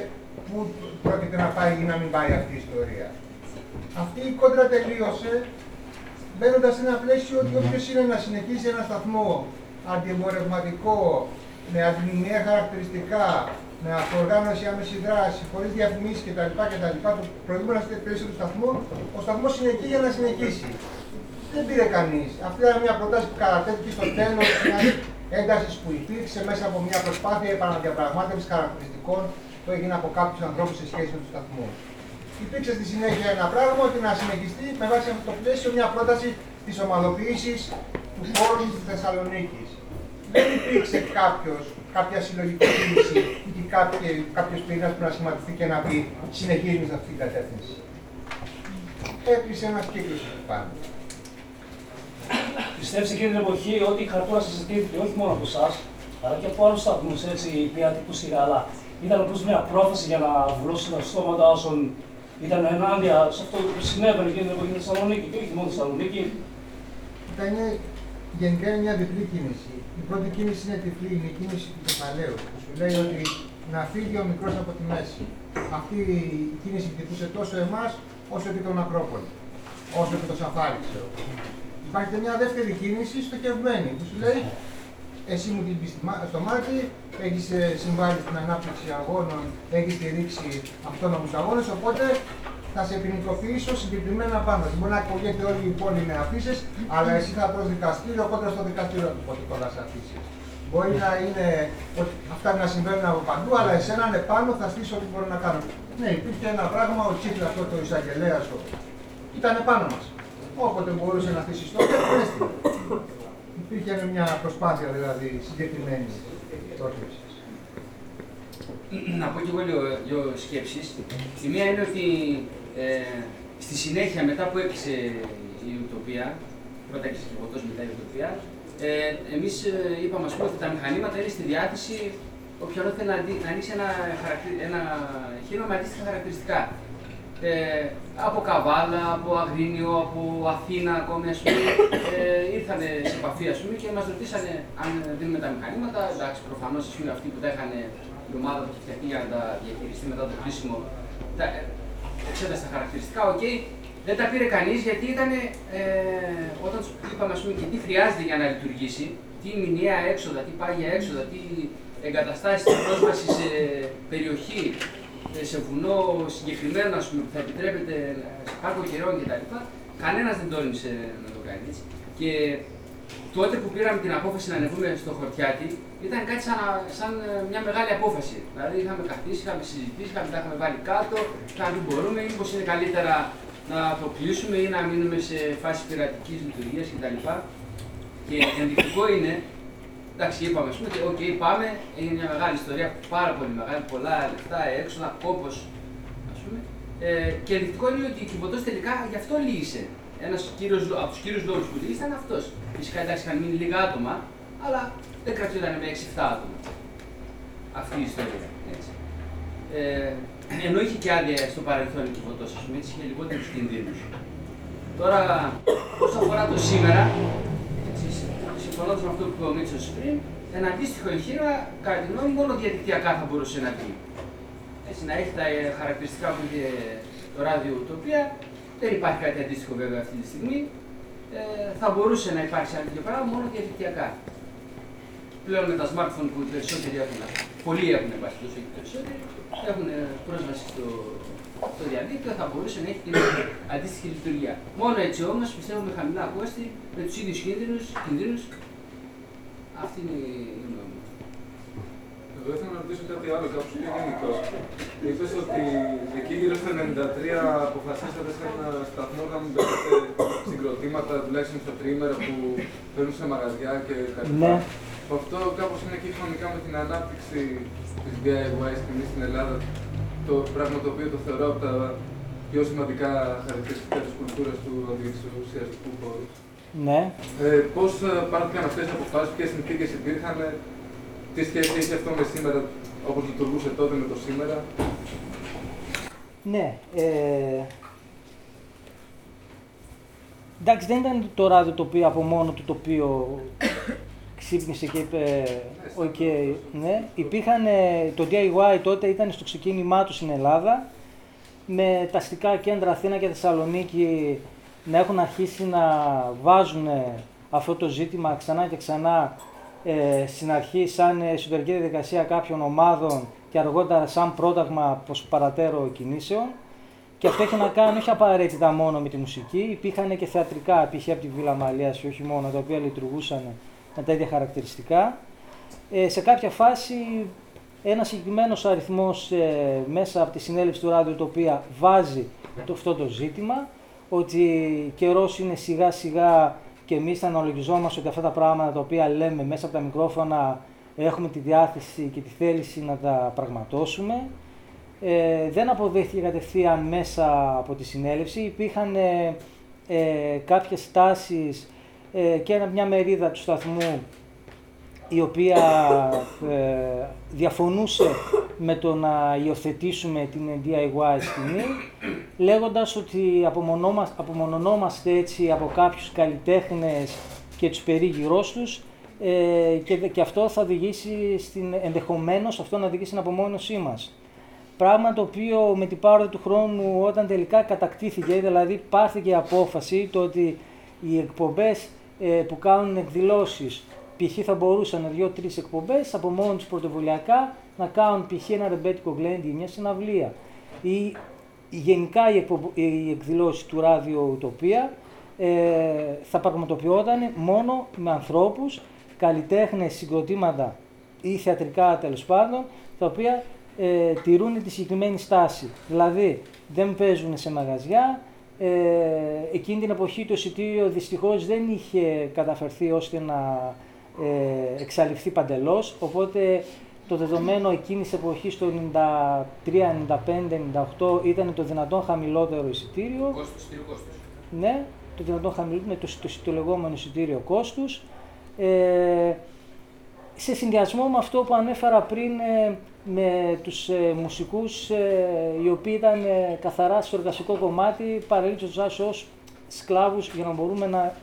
πού πρόκειται να πάει ή να μην πάει αυτή η ιστορία. Αυτή η κόντρα τελείωσε μπαίνοντας σε ένα πλαίσιο ότι όποιο είναι να συνεχίσει ένα σταθμό αντιεμπορευματικό, με αντιμηνιαία χαρακτηριστικά, με αυτοοργάνωση, άμεση δράση, χωρίς διαφημίσεις κτλ. κτλ. Το προηγούμενο πλαίσιο του σταθμού, ο σταθμός είναι εκεί για να συνεχίσει. Δεν πήρε κανείς. Αυτή ήταν μια πρόταση που κατατέθηκε στο τέλος μια ένταση που υπήρξε μέσα από μια προσπάθεια επαναδιαπραγμάτευσης χαρακτηριστικών που έγινε από κάποιους ανθρώπους σε σχέση με τους σταθμούς. Υπήρξε στη συνέχεια ένα πράγμα ότι να συνεχιστεί με βάση αυτό το πλαίσιο μια πρόταση της ομαδοποίηση του χώρου της Θεσσαλονίκης. Δεν υπήρξε κάποιος, κάποια συλλογική κίνηση ή κάποιος πυρήνας που να σχηματιστεί και να πει συνεχίζουμε σε αυτή την κατεύθυνση. Έκλεισε ένα κύκλος εκεί πάνω. Πιστεύει εκείνη την εποχή ότι η χαρτούρα συζητήθηκε όχι μόνο από εσάς, αλλά και από άλλους σταθμούς, έτσι, πια τύπου στη Γαλά. Ήταν απλώς μια πρόθεση για να βρώσουν τα στόματα όσων ήταν ενάντια σε αυτό που συνέβαινε εκείνη την εποχή στη Θεσσαλονίκη και όχι μόνο στη Θεσσαλονίκη. Ήταν γενικά είναι μια διπλή κίνηση. Η πρώτη κίνηση είναι τυφλή, είναι η κίνηση του κεφαλαίου, που σου λέει ότι να φύγει ο μικρός από τη μέση. Αυτή η κίνηση χτυπούσε τόσο εμάς όσο και τον Ακρόπολη, όσο και το Σαφάρι, ξέρω. Υπάρχει και μια δεύτερη κίνηση στοχευμένη, που σου λέει εσύ μου την πεις στο μάτι, έχεις ε, συμβάλει στην ανάπτυξη αγώνων, έχεις στηρίξει αυτόνομους αγώνες, οπότε θα σε ποινικοποιήσω συγκεκριμένα πάνω. Μπορεί να ακολουθείται όλη η πόλη με αφήσεις, αλλά εσύ θα τρως δικαστήριο, οπότε στο δικαστήριο του πότε θα σε αφήσεις. Μπορεί να είναι ότι αυτά να συμβαίνουν από παντού, αλλά εσένα είναι πάνω, θα στήσω ό,τι μπορώ να κάνω. Ναι, υπήρχε ένα πράγμα, ο Τσίκλα αυτό το εισαγγελέας ήταν πάνω μας. Όποτε μπορούσε να στήσει το έστειλε. Υπήρχε μια προσπάθεια δηλαδή συγκεκριμένη πρόθεση. Να πω και εγώ λίγο, δύο σκέψεις. Η μία είναι ότι ε, στη συνέχεια, μετά που έκλεισε η Ουτοπία, πρώτα έκλεισε και εγώ μετά η Ουτοπία, ε, εμείς ε, είπαμε ας πούμε, ότι τα μηχανήματα είναι στη διάθεση όποιον θέλει να, να ανοίξει ένα, ένα χείρο με αντίστοιχα χαρακτηριστικά. Ε, από Καβάλα, από Αγρίνιο, από Αθήνα ακόμη, ας πούμε, ε, ήρθαν σε επαφή ας πούμε, και μας ρωτήσανε αν δίνουμε τα μηχανήματα. Εντάξει, προφανώς αυτοί που τα είχαν η ομάδα που έχει φτιαχτεί για να τα διαχειριστεί μετά το κλείσιμο, τα, εξέτασε τα χαρακτηριστικά, OK. Okay. Δεν τα πήρε κανείς γιατί ήταν, ε, όταν τους είπαμε ας πούμε, και τι χρειάζεται για να λειτουργήσει, τι μηνιαία έξοδα, τι πάγια έξοδα, τι εγκαταστάσεις, πρόσβαση σε περιοχή, ε, σε βουνό συγκεκριμένο ας πούμε, που θα επιτρέπεται σε πάρκο καιρών κτλ. Κανένας δεν τόλμησε να το κάνει έτσι. Και τότε που πήραμε την απόφαση να ανεβούμε στο χορτιάτι, ήταν κάτι σαν, σαν ε, μια μεγάλη απόφαση. Δηλαδή είχαμε καθίσει, είχαμε συζητήσει, είχαμε, τα είχαμε βάλει κάτω, αν μπορούμε, μήπως είναι καλύτερα να το κλείσουμε ή να μείνουμε σε φάση πειρατικής λειτουργίας κτλ. Και ενδεικτικό είναι, εντάξει, είπαμε, πούμε, ότι okay, πάμε, είναι μια μεγάλη ιστορία, πάρα πολύ μεγάλη, πολλά λεφτά, έξοδα, κόπος, ας πούμε. Ε, και ενδεικτικό είναι ότι η Κιβωτό τελικά γι' αυτό λύγησε. Ένας από τους κύριους λόγους που λύγησε ήταν αυτός. Φυσικά εντάξει, είχαν μείνει λίγα άτομα, αλλά δεν κρατιόταν με 6-7 άτομα. Αυτή η ιστορία. Έτσι. Ε, ενώ είχε και άδεια στο παρελθόν η Κιβωτό, ας πούμε, έτσι είχε λιγότερους κινδύνους. Τώρα, όσον αφορά το σήμερα, συμφωνώντα με αυτό που είπε ο Μίτσος πριν, ένα αντίστοιχο εγχείρημα, κατά τη γνώμη μόνο διαδικτυακά θα μπορούσε να πει. Έτσι, να έχει τα χαρακτηριστικά που είχε το ράδιο Ουτοπία, δεν υπάρχει κάτι αντίστοιχο βέβαια αυτή τη στιγμή. Ε, θα μπορούσε να υπάρξει ένα τέτοιο πράγμα μόνο διαδικτυακά. Πλέον με τα smartphone που οι περισσότεροι έχουν, πολλοί έχουν υπάρχει τόσο και περισσότεροι, έχουν πρόσβαση στο, στο διαδίκτυο, θα μπορούσε να έχει την αντίστοιχη λειτουργία. Μόνο έτσι όμως πιστεύω με χαμηλά κόστη, με τους ίδιους κινδύνους. Αυτή είναι η γνώμη μου. Εγώ ήθελα να ρωτήσω κάτι άλλο, κάπως πιο γενικό. Είπες ότι εκεί γύρω στο 93 αποφασίσατε σε ένα σταθμό να μην παίρνετε συγκροτήματα, τουλάχιστον στο τρίμερο που παίρνουν σε μαγαζιά και κάτι ναι. Αυτό κάπως είναι και χρονικά με την ανάπτυξη της DIY σκηνής στην Ελλάδα. Το πράγμα το οποίο το θεωρώ από τα πιο σημαντικά χαρακτηριστικά της κουλτούρας του αντιεξουσιαστικού χώρου. Ναι. Ε, Πώς ε, πάρθηκαν αυτές οι αποφάσεις, ποιες συνθήκες υπήρχαν, τι σχέση έχει αυτό με σήμερα, όπως λειτουργούσε τότε με το σήμερα; Ναι. Ε, εντάξει, δεν ήταν το ράδιο το οποίο από μόνο του το οποίο ξύπνησε και είπε «ΟΚ, ναι». Υπήρχαν, το DIY τότε ήταν στο ξεκίνημά του στην Ελλάδα. με τα αστικά κέντρα Αθήνα και Θεσσαλονίκη να έχουν αρχίσει να βάζουν αυτό το ζήτημα ξανά και ξανά ε, στην αρχή σαν εσωτερική διαδικασία κάποιων ομάδων και αργότερα σαν πρόταγμα προς παρατέρω κινήσεων. Και αυτό έχει να κάνει όχι απαραίτητα μόνο με τη μουσική, υπήρχαν και θεατρικά, π.χ. από τη Βίλα Μαλίας και όχι μόνο, τα οποία λειτουργούσαν με τα ίδια χαρακτηριστικά. Ε, σε κάποια φάση ένας συγκεκριμένος αριθμός ε, μέσα από τη συνέλευση του ράδιο το οποίο βάζει το, αυτό το ζήτημα, ότι καιρός είναι σιγά σιγά και εμείς θα αναλογιζόμαστε ότι αυτά τα πράγματα τα οποία λέμε μέσα από τα μικρόφωνα έχουμε τη διάθεση και τη θέληση να τα πραγματώσουμε. Ε, δεν αποδέχθηκε κατευθείαν μέσα από τη συνέλευση. Υπήρχαν ε, ε, κάποιες τάσεις ε, και μια μερίδα του σταθμού η οποία ε, διαφωνούσε με το να υιοθετήσουμε την DIY σκηνή, λέγοντας ότι απομονωνόμαστε έτσι από κάποιους καλλιτέχνες και τους περίγυρός τους ε, και, και αυτό θα οδηγήσει στην, ενδεχομένως αυτό να οδηγήσει στην απομόνωσή μας. Πράγμα το οποίο με την πάροδο του χρόνου όταν τελικά κατακτήθηκε, δηλαδή πάρθηκε η απόφαση το ότι οι εκπομπές ε, που κάνουν εκδηλώσεις π.χ. θα μπορούσαν δύο-τρεις εκπομπές από μόνο τους πρωτοβουλιακά να κάνουν π.χ. ένα ρεμπέτικο γκλέντι ή μια συναυλία. Ή γενικά η, η εκδηλώση του ράδιο Ουτοπία ε, θα πραγματοποιόταν μόνο με ανθρώπους, καλλιτέχνες, συγκροτήματα ή θεατρικά τέλος πάντων, τα οποία ε, τηρούν τη συγκεκριμένη στάση. Δηλαδή δεν παίζουν σε μαγαζιά, ε, εκείνη την εποχή το εισιτήριο δυστυχώς δεν είχε καταφερθεί ώστε να ε, εξαλειφθεί παντελώς, οπότε το δεδομένο εκείνης τη εποχής το 93, 95, 98 ήταν το δυνατόν χαμηλότερο εισιτήριο. Κόστος, κόστος. Ναι, το δυνατόν χαμηλότερο, το, το, το λεγόμενο εισιτήριο κόστους. Ε, σε συνδυασμό με αυτό που ανέφερα πριν ε, με τους ε, μουσικούς ε, οι οποίοι ήταν ε, καθαρά στο εργασικό κομμάτι παρελήψεις ως σκλάβους για να μπορούμε να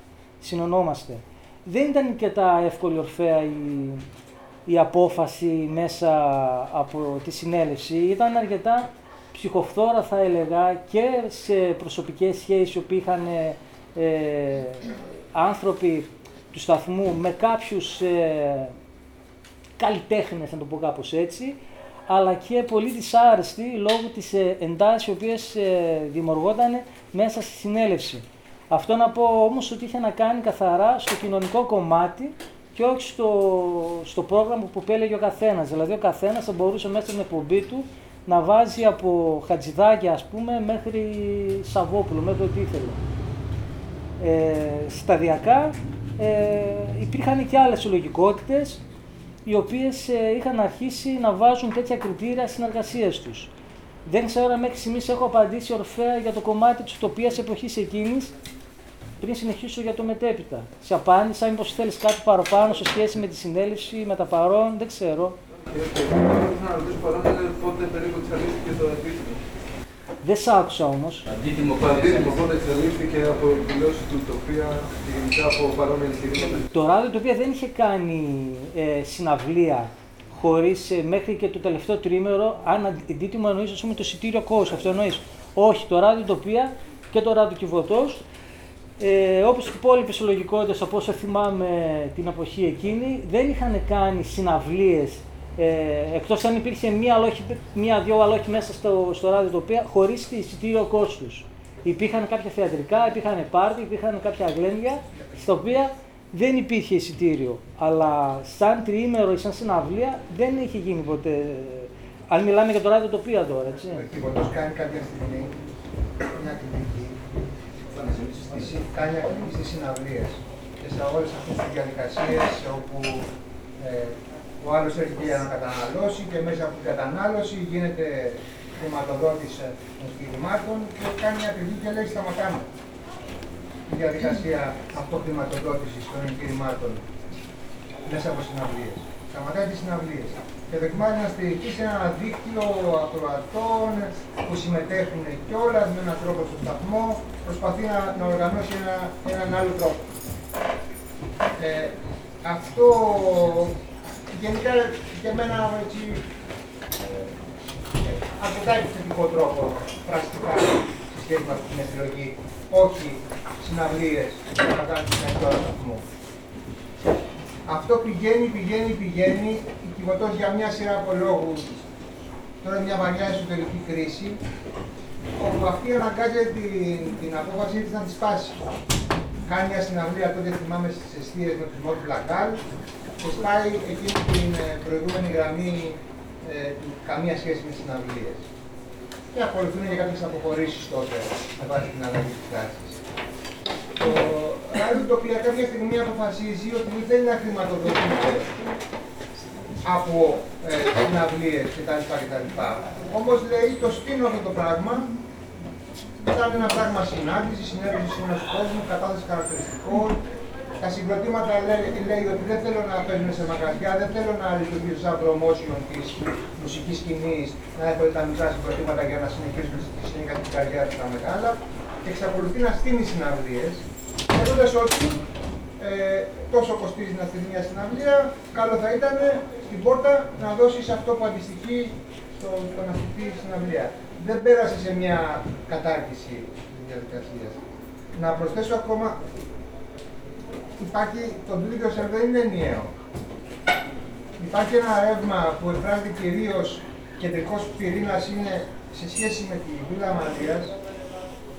συνονόμαστε δεν ήταν και τα εύκολη ορφαία η, η απόφαση μέσα από τη συνέλευση. Ήταν αρκετά ψυχοφθόρα θα έλεγα και σε προσωπικές σχέσεις που είχαν ε, άνθρωποι του σταθμού με κάποιους ε, καλλιτέχνες, να το πω κάπως έτσι, αλλά και πολύ δυσάρεστη λόγω της ε, εντάσης οι οποίες ε, δημιουργόταν μέσα στη συνέλευση. Αυτό να πω όμως ότι είχε να κάνει καθαρά στο κοινωνικό κομμάτι και όχι στο, στο πρόγραμμα που επέλεγε ο καθένας. Δηλαδή ο καθένας θα μπορούσε μέσα στην εκπομπή του να βάζει από χατζηδάκια ας πούμε μέχρι Σαββόπουλο, μέχρι ό,τι ήθελε. Ε, σταδιακά ε, υπήρχαν και άλλες συλλογικότητες οι οποίες ε, είχαν αρχίσει να βάζουν τέτοια κριτήρια συνεργασίες τους. Δεν ξέρω αν μέχρι στιγμής έχω απαντήσει ορφαία για το κομμάτι της utopία εποχής εκείνης, πριν συνεχίσω για το μετέπειτα. Σε απάντησα, μήπως θέλεις κάτι παραπάνω σε σχέση με τη συνέλευση, με τα παρόν, δεν ξέρω. Δεν σ' άκουσα όμως. Αντίτιμο πότε εξελίχθηκε από δηλώσει του Τοπία και γενικά από παρόμοια εγχειρήματα. Το ράδιο το οποίο δεν είχε κάνει ε, συναυλία χωρίς ε, μέχρι και το τελευταίο τρίμερο, αν αντίτιμο εννοείς, ας πούμε, το εισιτήριο κόστο. Αυτό εννοείς. Όχι, το ράδιο τοπία και το ράδιο κυβωτός ε, όπως και οι υπόλοιπες συλλογικότητες, από όσο θυμάμαι την εποχή εκείνη, δεν είχαν κάνει συναυλίες, ε, εκτός αν υπήρχε μία-δύο μία, αλλά όχι μέσα στο, στο ράδιο τοπία, χωρίς εισιτήριο κόστους. Υπήρχαν κάποια θεατρικά, υπήρχαν πάρτι, υπήρχαν κάποια γλένδια, στα οποία δεν υπήρχε εισιτήριο. Αλλά σαν τριήμερο ή σαν συναυλία δεν είχε γίνει ποτέ. Αν μιλάμε για το ράδιο τοπία τώρα, έτσι. Ο κάνει κάποια στιγμή μια κάνει ακριβή στις συναυλίες και σε όλες αυτές τις διαδικασίες όπου ε, ο άλλος έρχεται για να καταναλώσει και μέσα από την κατανάλωση γίνεται χρηματοδότηση των κινημάτων και κάνει μια ακριβή και λέει σταματάμε η διαδικασία αυτοχρηματοδότησης των εγχειρημάτων μέσα από συναυλίες. Σταματάει τις συναυλίες και δοκιμάζει να στηριχθεί σε ένα δίκτυο ακροατών που συμμετέχουν κιόλας με έναν τρόπο στο σταθμό, προσπαθεί να, να οργανώσει ένα, έναν άλλο τρόπο. Ε, αυτό γενικά για μένα έτσι, ε, αρκετά επιθετικό τρόπο πρακτικά στη σχέση μας με την επιλογή, όχι συναυλίες που θα κάνουν την εκτόρα σταθμού. Αυτό πηγαίνει, πηγαίνει, πηγαίνει, η Κιβωτός για μια σειρά από λόγους τώρα μια βαριά εσωτερική κρίση, όπου αυτή αναγκάζεται την, την απόφαση της να τη σπάσει. Κάνει μια συναυλία τότε, θυμάμαι, στις αιστείες με τους Μόρφους Λαγκάλ και σπάει εκείνη την ε, προηγούμενη γραμμή ε, καμία σχέση με συναυλίες. Και ακολουθούν και κάποιες αποχωρήσεις τότε με βάση την αλλαγή της τάσης. Το ράdio το οποίο κάποια στιγμή αποφασίζει ότι δεν θέλει να χρηματοδοτείται από ε, συναυλίες κτλ. κτλ. Όμως λέει το στείνω αυτό το πράγμα ήταν ένα πράγμα συνάντηση, συνέντευξη με του κόσμου, κατάθεση χαρακτηριστικών. Τα συγκροτήματα λέει, λέει ότι δεν θέλω να παίζουν σε μαγαζιά, δεν θέλω να λειτουργήσω σαν promotion της μουσικής σκηνής, να έχω τα μικρά συγκροτήματα για να συνεχίσουν τη συνέχεια καριέρα τους τα μεγάλα. Και εξακολουθεί να στείλει συναυλίες, λέγοντας ότι ε, τόσο κοστίζει να στείλει μια συναυλία, καλό θα ήταν στην πόρτα να δώσεις αυτό που αντιστοιχεί στο, στο να στείλει συναυλία δεν πέρασε σε μια κατάρτιση της διαδικασίας. Να προσθέσω ακόμα, υπάρχει, το Τούτο δεν είναι ενιαίο. Υπάρχει ένα ρεύμα που εκφράζεται κυρίως κεντρικός πυρήνας είναι σε σχέση με τη Βίλα Μαρία,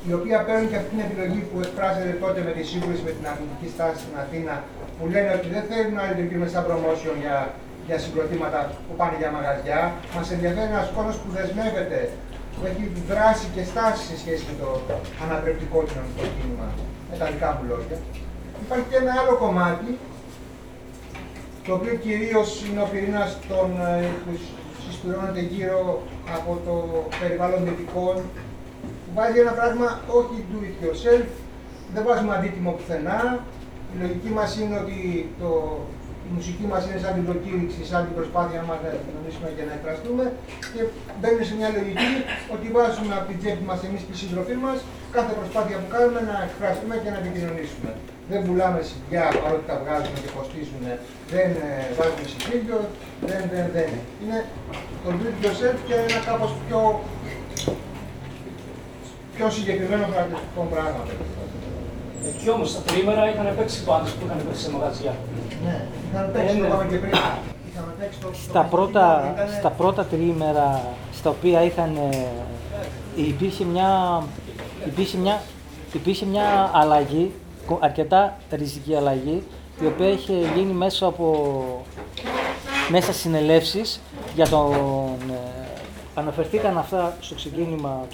η οποία παίρνει και αυτή την επιλογή που εκφράζεται τότε με τη σύγκριση με την αρνητική στάση στην Αθήνα, που λένε ότι δεν θέλουν να λειτουργήσουμε σαν promotion για, για συγκροτήματα που πάνε για μαγαζιά. Μας ενδιαφέρει ένας κόσμος που δεσμεύεται που έχει δράση και στάση σε σχέση με το ανατρεπτικό κοινωνικό κίνημα, με τα δικά μου λόγια. Υπάρχει και ένα άλλο κομμάτι, το οποίο κυρίως είναι ο πυρήνας ε, που συσπηρώνεται γύρω από το περιβάλλον δυτικών, που βάζει ένα πράγμα όχι do it yourself, δεν βάζουμε αντίτιμο πουθενά. Η λογική μας είναι ότι το η μουσική μας είναι σαν την προκήρυξη, σαν την προσπάθεια μας να επικοινωνήσουμε και να εκφραστούμε και μπαίνουμε σε μια λογική ότι βάζουμε από την τσέπη μας εμείς και οι σύντροφοί μας κάθε προσπάθεια που κάνουμε να εκφραστούμε και να επικοινωνήσουμε. Δεν πουλάμε σιγιά παρότι τα βγάζουμε και κοστίζουν, δεν ε, βάζουμε συγχύλιο, δεν, δεν, δεν. Είναι το do it yourself και ένα κάπως πιο, πιο συγκεκριμένο χαρακτηριστικό πράγμα. Εκεί όμως τα τρίμερα είχαν παίξει πάντω που είχαν παίξει σε μαγαζιά. Ναι, είχαν παίξει, το είπαμε και πριν. Στα πρώτα, στα πρώτα τρίμερα στα οποία είχαν, ε, υπήρχε μια, υπήρχε μια, υπήρχε μια αλλαγή, αρκετά ριζική αλλαγή, η οποία είχε γίνει μέσα από μέσα συνελεύσεις για τον... Ε, αναφερθήκαν αυτά στο ξεκίνημα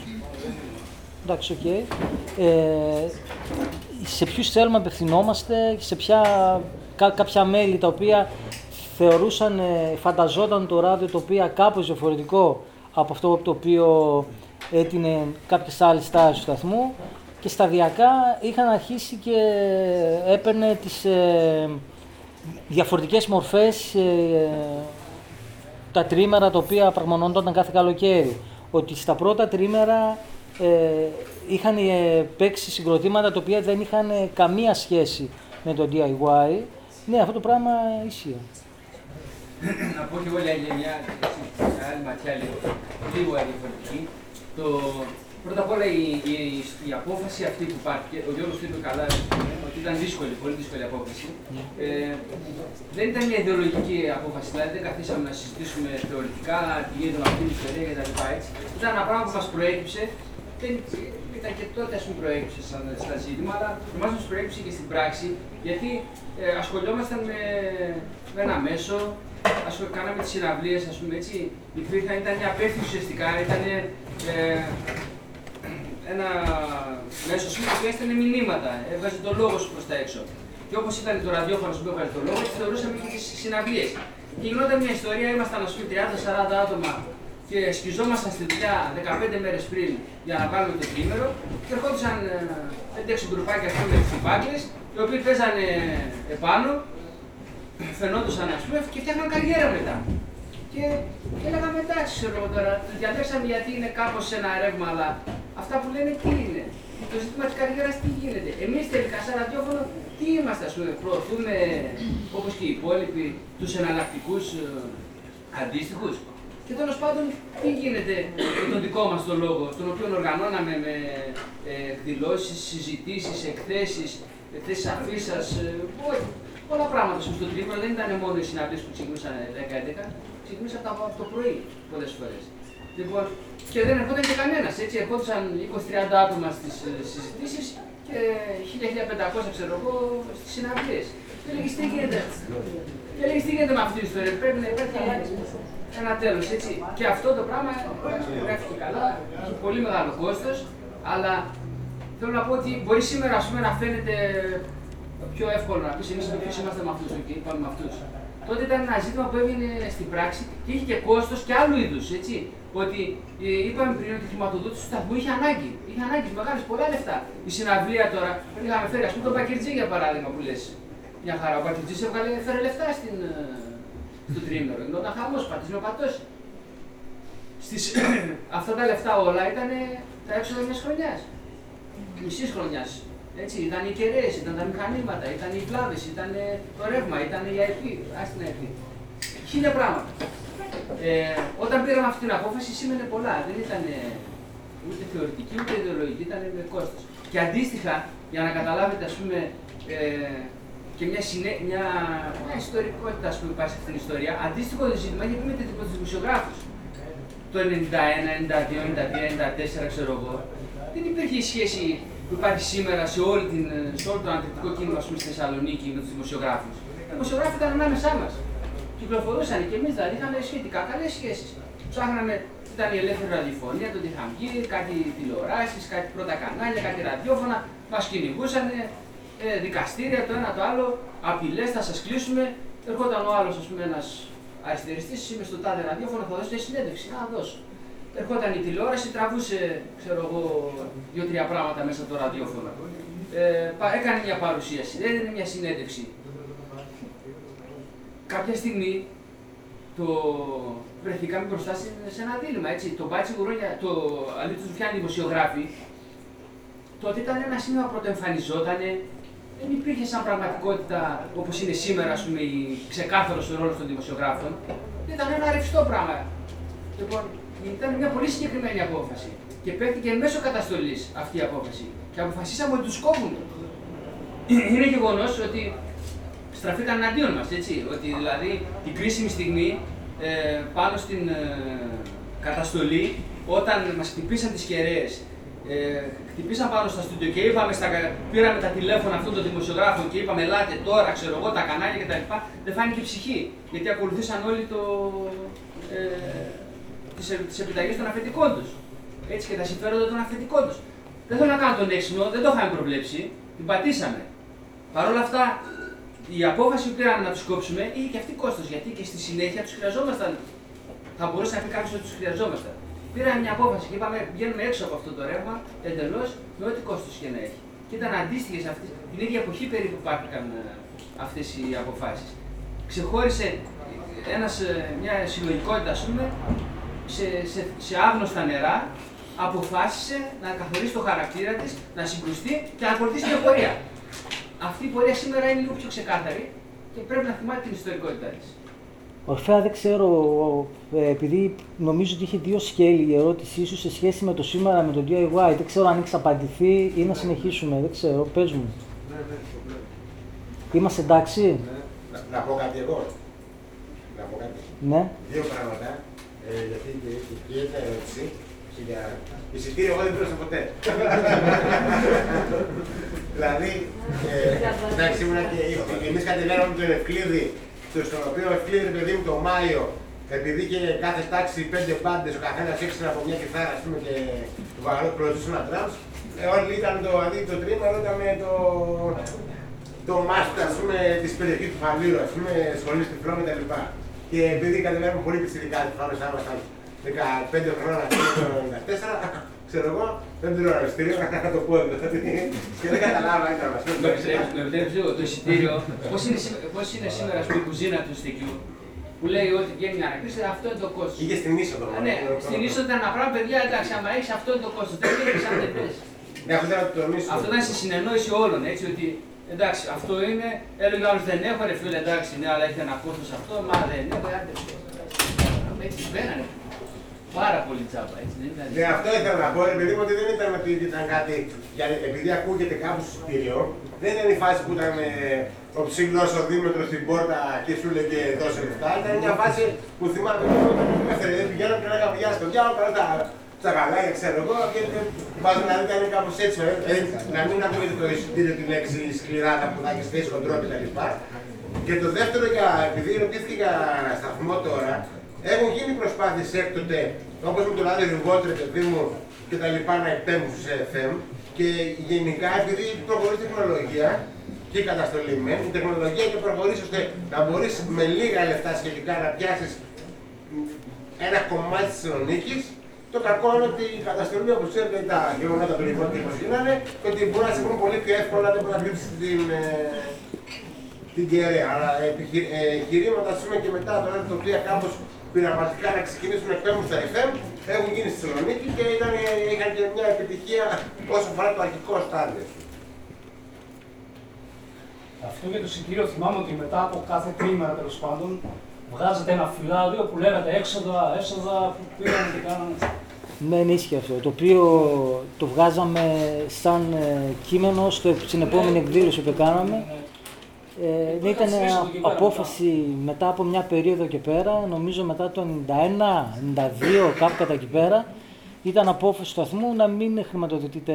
Εντάξει, OK. Okay. Ε, σε ποιους θέλουμε να απευθυνόμαστε, σε ποια, κά, κάποια μέλη τα οποία θεωρούσαν, ε, φανταζόταν το ράδιο το οποίο κάπως διαφορετικό από αυτό το οποίο έτεινε κάποιες άλλες στάσεις του σταθμού και σταδιακά είχαν αρχίσει και έπαιρνε τις ε, διαφορετικές μορφές ε, τα τρίμερα τα οποία πραγμονόταν κάθε καλοκαίρι. Ότι στα πρώτα τρίμερα ε, είχαν ε, παίξει συγκροτήματα τα οποία δεν είχαν ε, καμία σχέση με το DIY. Ναι, αυτό το πράγμα ισχύει. Να πω και εγώ μια άλλη ματιά λίγο, λίγο διαφορετική. Το, πρώτα απ' όλα η, η, η, απόφαση αυτή που υπάρχει, ο Γιώργος το είπε καλά, ότι ήταν δύσκολη, πολύ δύσκολη απόφαση. Ναι. Ε, δεν ήταν μια ιδεολογική απόφαση, δηλαδή δεν καθίσαμε να συζητήσουμε θεωρητικά τι γίνεται με αυτή την ιστορία κτλ. Ήταν ένα πράγμα που μας προέκυψε δεν ήταν και τότε ας πούμε προέκυψε σαν, σαν ζήτημα, αλλά εμάς μας προέκυψε και στην πράξη, γιατί ε, ασχολιόμασταν με, με ένα μέσο, ας, κάναμε τις συναυλίες, ας πούμε έτσι, υπήρχαν, ήταν μια απέφθηση ουσιαστικά, ήταν ε, ένα μέσο που έστελνε μηνύματα, έβγαζε το λόγο σου προς τα έξω. Και όπως ήταν το ραδιόφωνο που έβγαζε το λόγο, έτσι θεωρούσαμε και τις συναυλίες. Και γινόταν μια ιστορία, ήμασταν ας πούμε 30-40 άτομα και σκιζόμασταν στη δουλειά 15 μέρες πριν για να βάλουμε το τρίμερο και ερχόντουσαν 5-6 γκρουπάκια με τι μπάκλε, οι οποίοι παίζανε επάνω, φαινόντουσαν ας πούμε και φτιάχναν καριέρα μετά. Και, και έλεγα μετά, ξέρω τώρα, διαλέξαμε γιατί είναι κάπως ένα ρεύμα, αλλά αυτά που λένε τι είναι; Το ζήτημα της καριέρας τι γίνεται; Εμείς τελικά, σαν ραδιόφωνο, τι είμαστε, ας πούμε, προωθούμε όπως και οι υπόλοιποι τους εναλλακτικούς ε, αντίστοιχους; Και τέλος πάντων, τι γίνεται με τον δικό μας τον λόγο, τον οποίο οργανώναμε με ε, εκδηλώσεις, συζητήσεις, εκθέσεις, εκθέσεις αφήσα, ε, πολλά πράγματα στο τρίμηνο. Δεν ήταν μόνο οι συναντήσεις που ξεκινούσαν 10-11, ξεκινούσαν από το πρωί πολλές φορές. Λοιπόν, και δεν ερχόταν και κανένας. Έτσι, ερχόντουσαν 20-30 άτομα στις συζητήσεις και 1000-1500 ξέρω εγώ στις συναυλίε. Και έλεγε τι γίνεται. Και έλεγε τι γίνεται με αυτή την ιστορία. Πρέπει να υπάρχει ένα τέλος. Και αυτό το πράγμα γράφει καλά, έχει πολύ μεγάλο κόστος, αλλά θέλω να πω ότι μπορεί σήμερα ας πούμε, να φαίνεται πιο εύκολο να πεις εμείς ποιος είμαστε με αυτούς και είπαμε με αυτούς. Τότε ήταν ένα ζήτημα που έμεινε στην πράξη και είχε και κόστος και άλλου είδους. Ότι ε, είπαμε πριν ότι η χρηματοδότηση του σταθμού είχε ανάγκη. Είχε ανάγκη μεγάλες, πολλά λεφτά. Η συναυλία τώρα, είχαμε φέρει, ας πούμε, τον Πακερτζή για παράδειγμα που λες. Μια χαρά. Ο Πακερτζής έβγαλε, φέρε λεφτά στην, ε, στο τρίμηνο. Γινόταν χαμός, πατή πατό. Στις, [COUGHS] αυτά τα λεφτά όλα ήταν τα έξοδα μιας χρονιάς. Μισής χρονιάς. Έτσι, ήταν οι κεραίες, ήταν τα μηχανήματα, ήταν οι βλάβες, ήταν το ρεύμα, ήταν η ΑΕΠ. Άστι την ΑΕΠ. Χίλια πράγματα. Ε, όταν πήραμε αυτή την απόφαση σήμαινε πολλά. Δεν ήταν ούτε θεωρητική ούτε ιδεολογική, ήταν με κόστος. Και αντίστοιχα, για να καταλάβετε, ας πούμε, ε, και μια, συνέ, μια, μια ιστορικότητα ας πούμε, υπάρχει στην ιστορία, αντίστοιχο ζήτημα γιατί με τους δημοσιογράφους. Το 91, 92, 93, 94, ξέρω εγώ, δεν υπήρχε η σχέση που υπάρχει σήμερα σε, όλη την, σε όλο το αντιρρητικό κίνημα πούμε, στη Θεσσαλονίκη με τους δημοσιογράφους. Οι δημοσιογράφοι ήταν ανάμεσά μας κυκλοφορούσαν και εμείς δηλαδή είχαμε σχετικά καλές σχέσεις. Ψάχναμε, ήταν η ελεύθερη ραδιοφωνία, το Τιχαμκή, κάτι τηλεοράσεις, κάτι πρώτα κανάλια, κάτι ραδιόφωνα, μας κυνηγούσαν, ε, δικαστήρια, το ένα το άλλο, απειλές, θα σας κλείσουμε. Ερχόταν ο άλλος, ας πούμε, ένας αριστεριστής, είμαι στο τάδε ραδιόφωνο, θα δώσω μια συνέντευξη, να δώσω. Ερχόταν η τηλεόραση, τραβούσε, ξέρω εγώ, δύο-τρία πράγματα μέσα από το ραδιόφωνο. Ε, έκανε μια παρουσίαση, έδινε μια συνέντευξη κάποια στιγμή το βρεθήκαμε μπροστά σε ένα δίλημμα. Έτσι. Το Μπάτσοι Γουρούνια, το Αλήτες Ρουφιάνοι δημοσιογράφοι, τότε ήταν ένα σύνθημα που πρωτοεμφανιζόταν, δεν υπήρχε σαν πραγματικότητα όπως είναι σήμερα ας πούμε, η ξεκάθαρος ρόλος των δημοσιογράφων. Ήταν ένα ρευστό πράγμα. Λοιπόν, ήταν μια πολύ συγκεκριμένη απόφαση. Και παίχτηκε μέσω καταστολής αυτή η απόφαση. Και αποφασίσαμε ότι τους κόβουν. Είναι γεγονός ότι στραφήκαν εναντίον μας. Ότι δηλαδή την κρίσιμη στιγμή ε, πάνω στην ε, καταστολή, όταν μας χτυπήσαν τις κεραίες, ε, χτυπήσαν πάνω στα στούντιο και είπαμε στα, πήραμε τα τηλέφωνα αυτών των δημοσιογράφων και είπαμε Ελάτε τώρα, ξέρω εγώ, τα κανάλια κτλ. Δεν φάνηκε ψυχή. Γιατί ακολουθήσαν όλοι το, ε, τις, τις επιταγές των αφεντικών τους. Έτσι και τα συμφέροντα των αφεντικών τους. Δεν θέλω να κάνω τον έξυπνο, δεν το είχαμε προβλέψει, την πατήσαμε. Παρ' όλα αυτά, η απόφαση που πήραμε να τους κόψουμε είχε και αυτή κόστος. Γιατί και στη συνέχεια τους χρειαζόμασταν. Θα μπορούσε να πει κάποιος ότι τους χρειαζόμασταν. Πήραμε μια απόφαση και είπαμε: Βγαίνουμε έξω από αυτό το ρεύμα εντελώς με ό,τι κόστος και να έχει. Και ήταν αντίστοιχε αυτή. Την ίδια εποχή περίπου πάρθηκαν ε, αυτές οι αποφάσεις. Ξεχώρισε ένας, ε, μια συλλογικότητα, ας πούμε, σε, σε, σε άγνωστα νερά, αποφάσισε να καθορίσει το χαρακτήρα της, να συγκρουστεί και να ακολουθήσει μια πορεία αυτή η πορεία σήμερα είναι λίγο πιο ξεκάθαρη και πρέπει να θυμάται την ιστορικότητά της. Ορφέα, δεν ξέρω, ε, επειδή νομίζω ότι είχε δύο σκέλη η ερώτησή σου σε σχέση με το σήμερα με το DIY. Δεν ξέρω αν έχεις απαντηθεί ή να συνεχίσουμε. Δεν ξέρω, πες μου. Ναι, ναι, Είμαστε εντάξει; Ναι. Να, να πω κάτι εγώ. Να πω κάτι. Ναι. Δύο πράγματα. Ε, γιατί η ερώτηση για εισιτήριο εγώ δεν πλήρωσα ποτέ. δηλαδή, ε, εντάξει, ήμουνα και εμείς κατεβαίναμε τον Ευκλήδη, στον οποίο ο Ευκλήδη, παιδί μου, το Μάιο, επειδή είχε κάθε τάξη πέντε μπάντε, ο καθένας έξερα από μια κιθάρα, ας πούμε, και το προωθούσε ένα τρανς. Ε, όλοι ήταν το, αντί το τρίμηνο, ήταν το, το μάστερ, ας πούμε, της περιοχής του Φαλήρου, ας πούμε, σχολής τυφλών κτλ. Και επειδή κατεβαίνουμε πολύ πιστικά, φάμε σαν ήμασταν 15 χρόνια, 94, ξέρω εγώ, δεν πληρώνω εισιτήριο, να κάνω το πόδι και δεν καταλάβα αν ήταν μας. Με επιτρέψει λίγο, το εισιτήριο, πώς είναι σήμερα η κουζίνα του στοιχείου, που λέει ότι βγαίνει να ανακρίσει, αυτό είναι το κόστος. Είχε στην είσοδο. Ναι, στην είσοδο ήταν ένα πράγμα, παιδιά, εντάξει, άμα έχεις αυτό είναι το κόστος. Δεν έχεις αν δεν πες. Ναι, αυτό ήταν το Αυτό ήταν στη συνεννόηση όλων, έτσι, ότι εντάξει, αυτό είναι, έλεγε άλλος δεν έχω, ρε φίλε, εντάξει, ναι, αλλά έχει ένα κόστος αυτό, μα δεν έχω, άντε. έτσι μπαίνανε. Πάρα πολύ τσάπα, έτσι δεν ήταν. Ναι, αυτό ήθελα να πω, επειδή μου ότι δεν ήταν ότι ήταν κάτι, γιατί επειδή ακούγεται κάπου εισιτήριο, δεν είναι η φάση που ήταν ε, ο ψηλός ο δίμετρος στην πόρτα και σου λέγε δώσε λεφτά. Ήταν μια φάση που θυμάμαι ότι όταν έφερε, δεν πηγαίνω και λέγαμε γεια στο διάλογο, καλά τα, τα γαλάκια, ξέρω εγώ, και βάζω να δείτε είναι κάπως έτσι, ε, ε, να μην ακούγεται το εισιτήριο τη λέξη σκληράτα που θα έχει θέση χοντρό κτλ. Και το δεύτερο, για, επειδή ρωτήθηκε για σταθμό τώρα, έχουν γίνει προσπάθειες έκτοτε, όπως με τον Άδη Ριβότρε, παιδί μου, και τα λοιπά, να εκπέμπουν στους FM. Και γενικά, επειδή προχωρείς η τεχνολογία και η καταστολή με, η τεχνολογία έχει προχωρήσει ώστε να μπορείς με λίγα λεφτά σχετικά να πιάσεις ένα κομμάτι της Θεσσαλονίκης. Το κακό είναι ότι η καταστολή, όπως ξέρετε, τα γεγονότα του λοιπόν τύπου γίνανε και ότι μπορεί να σε βρουν πολύ πιο εύκολα να καταπλήξει την, ε, την κεραία. Αλλά επιχει- ε, εγχειρήματα, ας πούμε, και μετά τώρα τα οποία κάπως πειραματικά να ξεκινήσουν να εκπέμπουν στα FM έχουν γίνει στη Θεσσαλονίκη και ήταν, ε, είχαν και μια επιτυχία όσο αφορά το αρχικό στάδιο. Αυτό για το συγκύριο θυμάμαι ότι μετά από κάθε τρίμερα τέλος πάντων βγάζατε ένα φυλάδιο που λέγατε έξοδα, έσοδα που πήγαν και κάνανε. Ναι, ενίσχυε αυτό. Το οποίο το βγάζαμε σαν ε, κείμενο στο, στην επόμενη εκδήλωση που κάναμε. Ε, Το ήταν είχα στήσει εδώ και πέρα απόφαση μετά από μια περίοδο και πέρα, νομίζω μετά το 91, 92, κάπου κατά εκεί πέρα, ήταν απόφαση του σταθμού να μην χρηματοδοτείται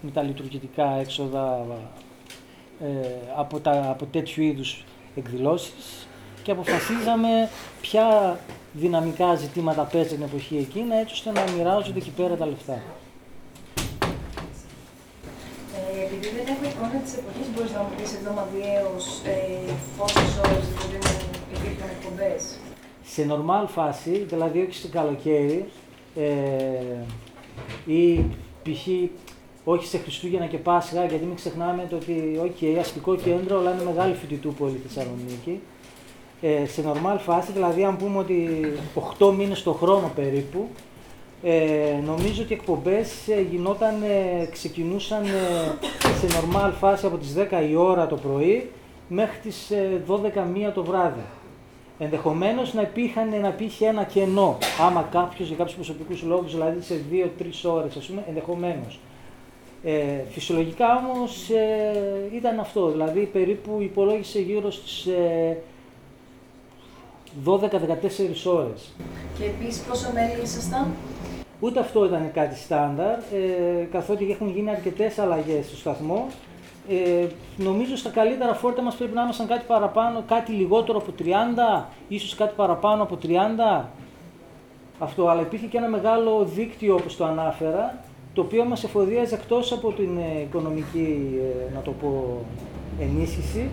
με τα λειτουργητικά έξοδα ε, από, τα, από τέτοιου είδους εκδηλώσεις και αποφασίζαμε ποια δυναμικά ζητήματα παίζουν την εποχή εκείνα έτσι ώστε να μοιράζονται εκεί πέρα τα λεφτά. Ε, επειδή δεν έχω εικόνα της εποχής, μπορείς να μου πεις εβδομαδιαίω ε, πόσες ώρες δηλαδή υπήρχαν εκπομπές; σε normal φάση, δηλαδή όχι στο καλοκαίρι ε, ή π.χ. όχι σε Χριστούγεννα και Πάσχα, γιατί μην ξεχνάμε το ότι okay, αστικό κέντρο, αλλά είναι μεγάλη φοιτητούπολη η Θεσσαλονίκη. Ε, σε normal φάση, δηλαδή αν πούμε ότι 8 μήνες το χρόνο περίπου, ε, νομίζω ότι οι εκπομπές ε, γινόταν, ε, ξεκινούσαν ε, σε normal φάση από τις 10 η ώρα το πρωί μέχρι τις ε, 12 μία το βράδυ. Ενδεχομένως να, υπήρχαν, να υπήρχε ένα κενό. Άμα κάποιος για κάποιους προσωπικούς λόγους, δηλαδή σε 2-3 ώρες, ας πούμε, ενδεχομένως. Ε, φυσιολογικά όμως ε, ήταν αυτό. Δηλαδή περίπου υπολόγισε γύρω στις ε, 12-14 ώρες. Και επίσης πόσο μέλη ήσασταν; Ούτε αυτό ήταν κάτι στάνταρ, ε, καθότι έχουν γίνει αρκετές αλλαγές στο σταθμό. Ε, νομίζω στα καλύτερα φόρτα μας πρέπει να ήμασταν κάτι παραπάνω, κάτι λιγότερο από 30, ίσως κάτι παραπάνω από 30. Αυτό, αλλά υπήρχε και ένα μεγάλο δίκτυο όπως το ανάφερα, το οποίο μας εφοδίαζε εκτός από την ε, οικονομική, ε, να το πω, ενίσχυση,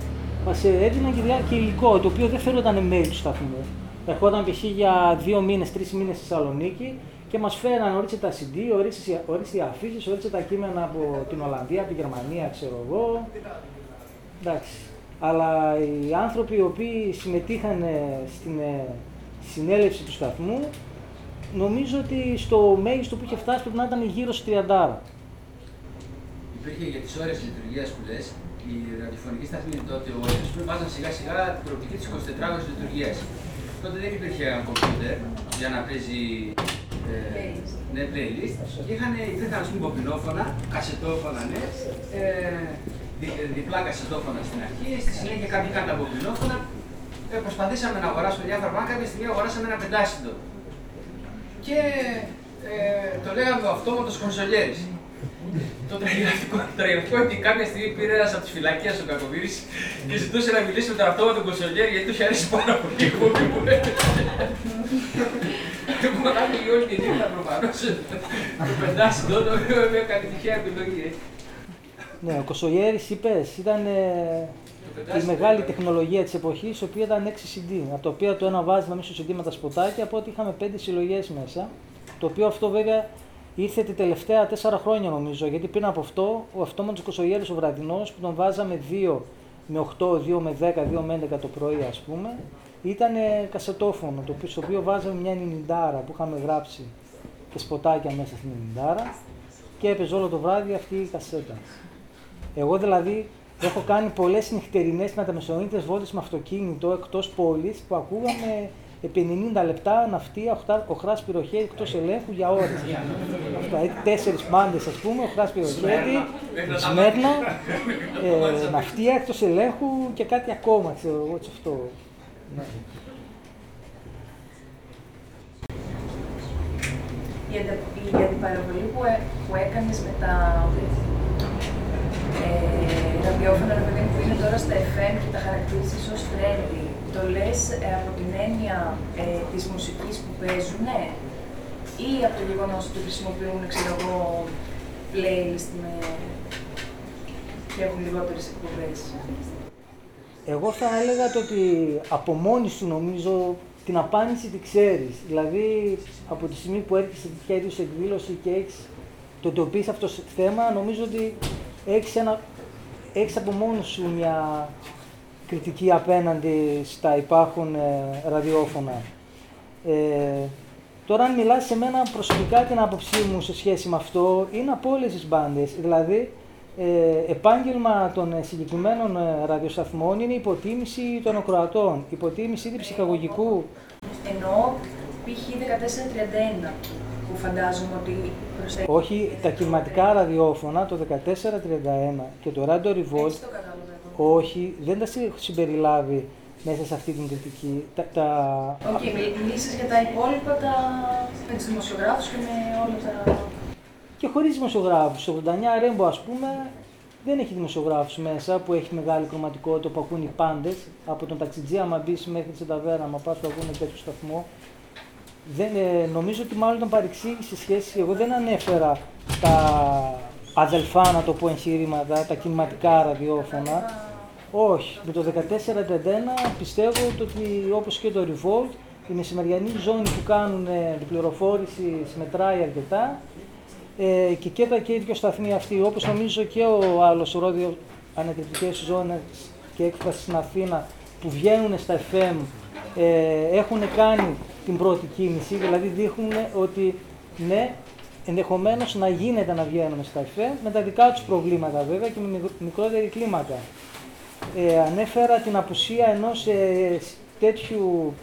μας ε, έδιναν και, διά- και υλικό, το οποίο δεν φέρονταν μέλη του σταθμού. Ερχόταν π.χ. για δύο μήνες, τρεις μήνες στη Θεσσαλονίκη και μας φέραν ορίστε τα CD, ορίστε, ορίστε οι αφήσεις, ορίστε τα κείμενα από την Ολλανδία, από την Γερμανία, ξέρω εγώ. Εντάξει. Αλλά οι άνθρωποι οι οποίοι συμμετείχαν ε, στην ε, συνέλευση του σταθμού, νομίζω ότι στο μέγιστο που είχε φτάσει πρέπει να ήταν γύρω στη 30. Υπήρχε για τις ώρες λειτουργίας που λες, οι ραδιοφωνικοί σταθμοί τότε ο πούμε, βάζαν σιγά σιγά την προοπτική της 24 ώρε λειτουργίας. Τότε δεν υπήρχε ένα κομπιούτερ για να παίζει ε, ναι, playlist. Και είχαν, υπήρχαν ας πούμε μποπινόφωνα, κασετόφωνα, ναι, ε, δι, ε, διπλά κασετόφωνα στην αρχή, στη συνέχεια κάποιοι κάνουν τα μποπινόφωνα. Ε, προσπαθήσαμε να αγοράσουμε διάφορα πράγματα, κάποια στιγμή αγοράσαμε ένα πεντάσυντο. Και ε, το λέγαμε ο αυτόματος κονσολιέρης. Το τραγικό, τραγικό είναι ότι κάποια στιγμή πήρε ένας από τις φυλακίε ο Κακοβίρης και ζητούσε να μιλήσει με τον αυτόματο κονσολιέρ γιατί τους είχε αρέσει πάρα πολύ η εκπομπή που Και μονάχα όλη τη νύχτα προφανώ. Το πεντάσει τότε, βέβαια κάνει τυχαία επιλογή. ε. Ναι, ο Κοσογέρης είπες, ήταν ε, η μεγάλη τεχνολογία της εποχής, η οποία ήταν 6 CD, από τα οποία το ένα βάζει νομίζω CD με τα σποτάκια, από ότι είχαμε 5 συλλογές μέσα, το οποίο αυτό βέβαια ήρθε τα τελευταία 4 χρόνια νομίζω, γιατί πριν από αυτό, ο αυτόματος Κοσογέρης ο βραδινός, που τον βάζαμε 2 με 8, 2 με 10, 2 με 11 το πρωί ας πούμε, ήταν ε, κασετόφωνο, το οποίο, στο οποίο βάζαμε μια νινιντάρα που είχαμε γράψει και σποτάκια μέσα στην νινιντάρα και έπαιζε όλο το βράδυ αυτή η κασέτα. Εγώ δηλαδή έχω κάνει πολλές νυχτερινές μεταμεσονίτες βόλτες με αυτοκίνητο εκτός πόλης που ακούγαμε επί 90 λεπτά ναυτία, οχρά πυροχέτη εκτός ελέγχου για ώρες. Αυτά, έτσι, τέσσερις μπάντε, ας πούμε, οχρά πυροχέτη, Σμέρνα, ε, ναυτία εκτός ελέγχου και κάτι ακόμα, ξέρω εγώ, έτσι αυτό. Ναι. Η, αντα, η αντιπαραβολή που, έ, που έκανες με τα ε, ραδιόφωνα ρε παιδί μου, που είναι τώρα στα FM και τα χαρακτήρισες ως trendy, το λες ε, από την έννοια ε, της μουσικής που παίζουν ή από το γεγονός ότι χρησιμοποιούν, ξέρω εγώ, playlist με... και έχουν λιγότερες εκπομπές; Εγώ θα έλεγα το ότι από μόνη σου νομίζω την απάντηση τη ξέρεις. Δηλαδή από τη στιγμή που έρχεσαι τέτοια είδους εκδήλωση και έχεις το εντοπίσεις αυτό το θέμα, νομίζω ότι έχεις, ένα, έχεις από μόνος σου μια κριτική απέναντι στα υπάρχον ε, ραδιόφωνα. Ε, τώρα αν μιλάς σε μένα προσωπικά την άποψή μου σε σχέση με αυτό, είναι από όλες τις μπάντες. Δηλαδή, ε, επάγγελμα των ε, συγκεκριμένων ε, ραδιοσταθμών είναι η υποτίμηση των ακροατών, υποτίμηση του ψυχαγωγικού. Εννοώ π.χ. 1431 που φαντάζομαι ότι προσέχεις. Όχι, τα κινηματικά ραδιόφωνα, το 1431 και το Radio Revolt, Έτσι το κατάλαβα εγώ. όχι, δεν τα συ- συμπεριλάβει μέσα σε αυτή την κριτική. Τα, τα... OK, okay, μιλήσεις για τα υπόλοιπα, τα... με τους δημοσιογράφους και με όλα τα... Και χωρίς δημοσιογράφους. Το 89 Rainbow, ας πούμε, δεν έχει δημοσιογράφους μέσα που έχει μεγάλη ακροαματικότητα που ακούν οι πάντες. Από τον ταξιτζή, άμα μπεις μέχρι τη ταβέρνα, άμα πας που ακούνε τέτοιο σταθμό. Δεν, ε, νομίζω ότι μάλλον ήταν παρεξήγηση σε σχέση. Εγώ δεν ανέφερα τα αδελφά, να το πω εγχειρήματα, τα κινηματικά ραδιόφωνα. Όχι. Με το 1431 πιστεύω το ότι όπως και το Revolt, η μεσημεριανή ζώνη που κάνουν ε, την πληροφόρηση μετράει αρκετά ε, και και τα και οι δύο σταθμοί αυτοί, όπως νομίζω και ο άλλος ο ρόδιο ανακριτικές ζώνες και έκφραση στην Αθήνα που βγαίνουν στα FM ε, έχουν κάνει την πρώτη κίνηση, δηλαδή δείχνουν ότι ναι, ενδεχομένως να γίνεται να βγαίνουμε στα FM με τα δικά τους προβλήματα βέβαια και με μικρο- μικρότερη κλίμακα. Ε, ανέφερα την απουσία ενός ε, τέτοιου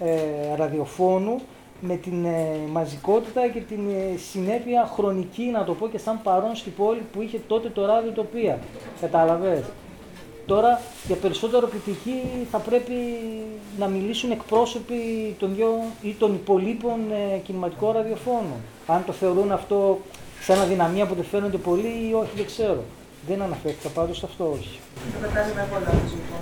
ε, ραδιοφώνου με την ε, μαζικότητα και την ε, συνέπεια χρονική, να το πω και σαν παρόν στην πόλη που είχε τότε το ράδιο τοπία. Κατάλαβες; Τώρα για περισσότερο κριτική θα πρέπει να μιλήσουν εκπρόσωποι των δυο ή των υπολείπων ε, κινηματικών ραδιοφώνων. Αν το θεωρούν αυτό σαν αδυναμία που δεν φαίνονται πολύ ή όχι, δεν ξέρω. Δεν αναφέρθηκα πάντως σε αυτό, όχι. Το φαντάζομαι εγώ λάθος λοιπόν.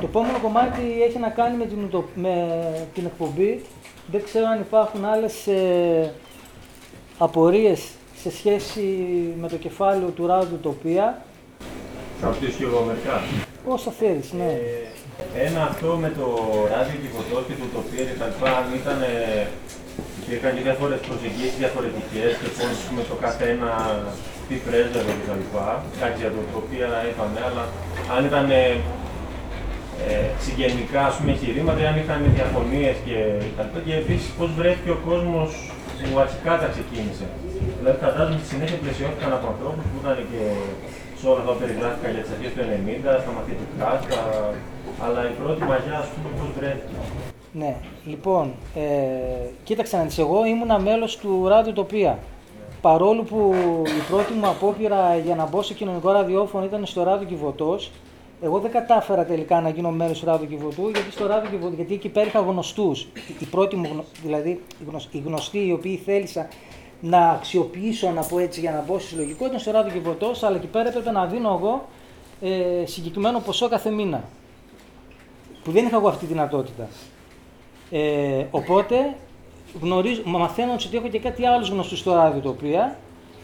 Το επόμενο κομμάτι έχει να κάνει με την, ουτο- με την εκπομπή. Δεν ξέρω αν υπάρχουν άλλες ε, απορίες σε σχέση με το κεφάλαιο του Ράδου Τοπία. Θα ρωτήσω και εγώ μερικά. Όσα θέλεις, ναι. Ε, ένα αυτό με το ράδιο κυβωτό και το τοπίο και τα λοιπά, αν ήταν. ε, Υπήρχαν και διάφορες προσεγγίσεις διαφορετικές και πώ με το κάθε ένα τι πρέσβευε και τα λοιπά. Κάτι για το τοπίο είπαμε, αλλά αν ήταν ε, ε, συγγενικά ας πούμε, εγχειρήματα, αν είχαν διαφωνίες και τα λοιπά. Και επίσης πώς βρέθηκε ο κόσμος που αρχικά τα ξεκίνησε. Δηλαδή, φαντάζομαι στη συνέχεια πλαισιώθηκαν από ανθρώπους που ήταν και σε όλα αυτά που περιγράφηκα για τις αρχές του 90, στα μαθητικά, στα... αλλά η πρώτη μαγιά, ας πούμε, πώς βρέθηκε. Ναι, λοιπόν, ε, κοίταξε να δεις, εγώ ήμουνα μέλος του Ράδιο Τοπία. Παρόλο που η πρώτη μου απόπειρα για να μπω σε κοινωνικό ραδιόφωνο ήταν στο Ράδιο Κιβωτός, εγώ δεν κατάφερα τελικά να γίνω μέλος του Ράδιο Κιβωτού, γιατί στο Ράδιο Κιβωτού, γιατί εκεί πέρα είχα γνωστούς. Οι πρώτοι μου, γνω- δηλαδή οι γνωσ- οι γνωστοί οι οποίοι θέλησα να αξιοποιήσω, να πω έτσι, για να μπω στη συλλογικό, ήταν στο Ράδιο Κιβωτός, αλλά εκεί πέρα έπρεπε να δίνω εγώ ε, συγκεκριμένο ποσό κάθε μήνα. Που δεν είχα εγώ αυτή τη δυνατότητα. Ε, οπότε γνωρίζω, μαθαίνοντας ότι έχω και κάτι άλλο γνωστού στο ράδιο τοπία,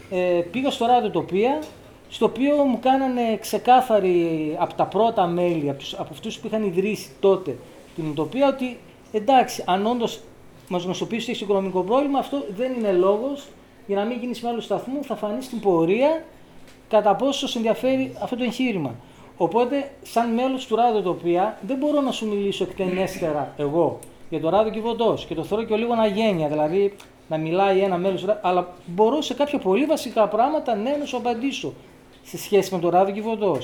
ε, πήγα στο ράδιο τοπία, στο οποίο μου κάνανε ξεκάθαρη από τα πρώτα μέλη, από, τους, από αυτούς που είχαν ιδρύσει τότε την τοπία, ότι εντάξει, αν όντως μας γνωστοποιήσει ότι έχει οικονομικό πρόβλημα, αυτό δεν είναι λόγος για να μην γίνεις μέλο του σταθμού, θα φανείς στην πορεία κατά πόσο σε ενδιαφέρει αυτό το εγχείρημα. Οπότε, σαν μέλος του Ράδιο Τοπία, δεν μπορώ να σου μιλήσω εκτενέστερα εγώ για το Ράδιο Κιβωτό και το θεωρώ και λίγο αγένεια, δηλαδή να μιλάει ένα μέλος του Ράδιο, αλλά μπορώ σε κάποια πολύ βασικά πράγματα ναι να σου απαντήσω σε σχέση με το Ράδιο Κιβωτό.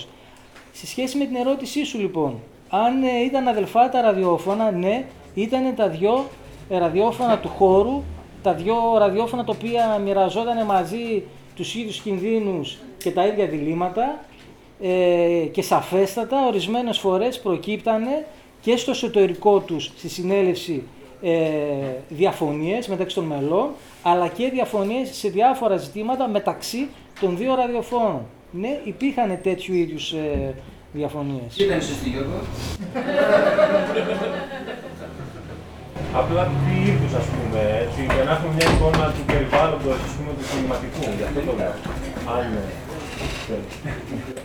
Στη σχέση με την ερώτησή σου λοιπόν, αν ε, ήταν αδελφά τα ραδιόφωνα, ναι, ήταν τα δυο ε, ραδιόφωνα του χώρου, τα δυο ραδιόφωνα τα οποία μοιραζόταν μαζί τους ίδιους κινδύνους και τα ίδια διλήμματα ε, και σαφέστατα ορισμένες φορές προκύπτανε και στο εσωτερικό τους στη συνέλευση ε, διαφωνίες μεταξύ των μελών, αλλά και διαφωνίες σε διάφορα ζητήματα μεταξύ των δύο ραδιοφώνων. Ναι, υπήρχαν τέτοιου είδους ε, διαφωνίες. Τι ήταν σωστή Γιώργο. [LAUGHS] Απλά τι είδους, ας πούμε, έτσι, για να έχουμε μια εικόνα του περιβάλλοντος του κινηματικού. Γι' αυτό το λέω. Αν ε,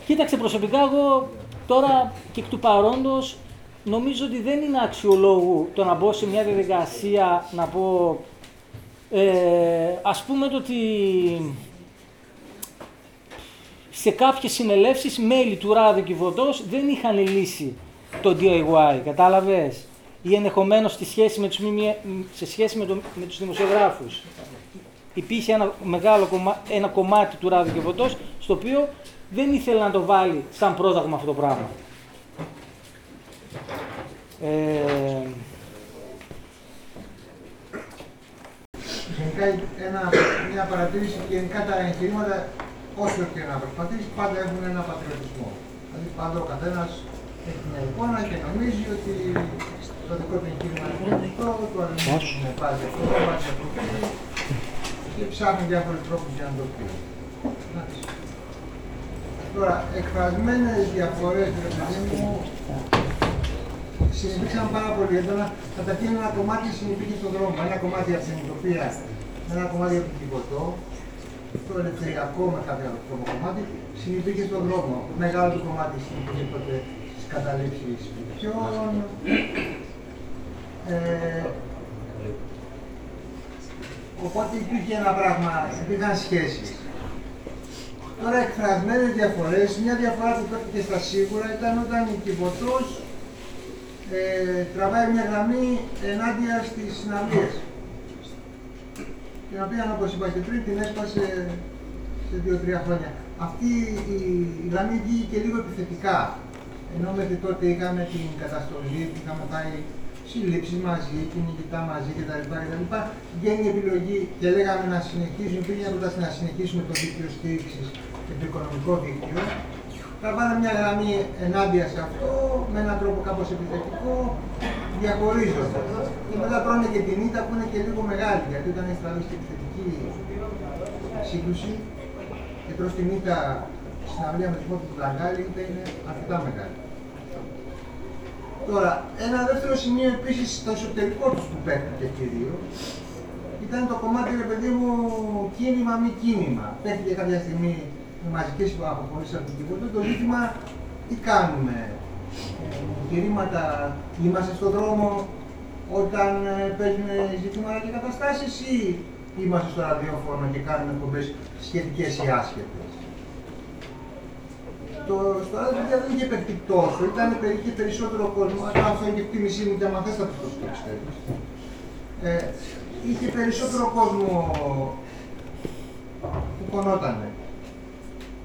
Κοίταξε προσωπικά εγώ τώρα και εκ του παρόντος νομίζω ότι δεν είναι αξιολόγου το να μπω σε μια διαδικασία να πω ε, ας πούμε το ότι σε κάποιες συνελεύσεις μέλη του Ράδου Κιβωτός δεν είχαν λύσει το DIY, κατάλαβες; Ή ενδεχομένως στη σχέση με τους, σε σχέση με, το, με τους δημοσιογράφους. Υπήρχε ένα μεγάλο κομμάτι, ένα κομμάτι του Ράδου Κιβωτός στο οποίο δεν ήθελε να το βάλει σαν πρόταγμα αυτό το πράγμα. Ε, Γενικά ένα, μια παρατήρηση και γενικά τα εγχειρήματα όσο και να προσπαθείς πάντα έχουν ένα πατριωτισμό. Δηλαδή πάντα ο καθένας έχει μια εικόνα και νομίζει ότι το δικό του εγχείρημα είναι αυτό, το άλλο είναι πάλι αυτό, το πάλι αυτό και ψάχνει διάφορους τρόπους για να το πει. Τώρα, εκφρασμένες διαφορές, ρε παιδί μου, συνεπήρξαν πάρα πολύ έντονα. Καταρχήν ένα κομμάτι συνεπήρχε στον δρόμο. Ένα κομμάτι από την Ινδοπία, ένα κομμάτι από την Κιβωτό, το ελευθεριακό με κάποιο τρόπο κομμάτι, συνεπήρχε στον δρόμο. Μεγάλο το κομμάτι συνεπήρχε τότε στις καταλήψεις σπιτιών. Ε, οπότε υπήρχε ένα πράγμα, υπήρχαν σχέσεις. Τώρα εκφρασμένες διαφορές, μια διαφορά που και στα σίγουρα ήταν όταν η Κιβωτός ε, τραβάει μια γραμμή ενάντια στις συναυλίες. Την οποία, όπως είπα και πριν, την έσπασε σε δύο-τρία χρόνια. Αυτή η, γραμμή βγήκε και λίγο επιθετικά. Ενώ μέχρι τότε είχαμε την καταστολή, είχαμε πάει συλλήψεις μαζί, κυνηγητά μαζί κτλ. κτλ. Βγαίνει η επιλογή και λέγαμε να συνεχίσουμε, πήγε μια πρόταση να συνεχίσουμε το δίκτυο στήριξης και το οικονομικό δίκτυο τραβάνε μια γραμμή ενάντια σε αυτό, με έναν τρόπο κάπως επιθετικό, διαχωρίζονται. Και μετά τρώνε και την ήττα που είναι και λίγο μεγάλη, γιατί όταν έχεις τραβήσει επιθετική σύγκρουση και τρως την ήττα συναυλία με την πόρτα του Πλαγκάλη, ήττα είναι αρκετά μεγάλη. Τώρα, ένα δεύτερο σημείο επίσης στο εσωτερικό τους που παίχτηκε κυρίω ήταν το κομμάτι, ρε παιδί μου, κίνημα μη κίνημα. Παίχτηκε κάποια στιγμή με μαζικέ αποχωρήσει από την τίποτα, το ζήτημα τι κάνουμε; Κηρύματα, είμαστε στον δρόμο όταν ε, παίζουν ζητήματα και καταστάσεις ή είμαστε στο ραδιόφωνο και κάνουμε εκπομπές σχετικές ή άσχετες; Το, στο ραδιόφωνο δεν είχε παιχτεί τόσο, ήταν, είχε περισσότερο κόσμο. Αυτό είναι και εκτίμησή μου και άμα θες θα το πιστεύεις. Ε, είχε περισσότερο κόσμο που κονότανε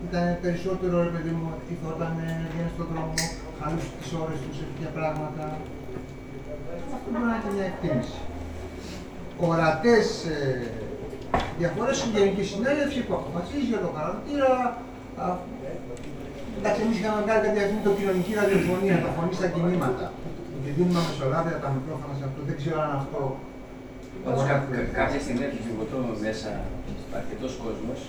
ήταν περισσότερο ρε παιδί μου όταν βγαίνει στον δρόμο, χαλούσε τις ώρες τους σε τέτοια πράγματα. Αυτό μπορεί να είναι και μια εκτίμηση. Ορατές ε, διαφορές στην Γενική Συνέλευση που αποφασίζει για το χαρακτήρα. Εντάξει, εμείς είχαμε βγάλει κάποια στιγμή το κοινωνική ραδιοφωνία, το φωνή στα κινήματα. Και δίνουμε μεσολάβια τα μικρόφωνα σε αυτό. Δεν ξέρω αν αυτό. Πάντως κάποια στιγμή έρχεται μέσα αρκετός κόσμος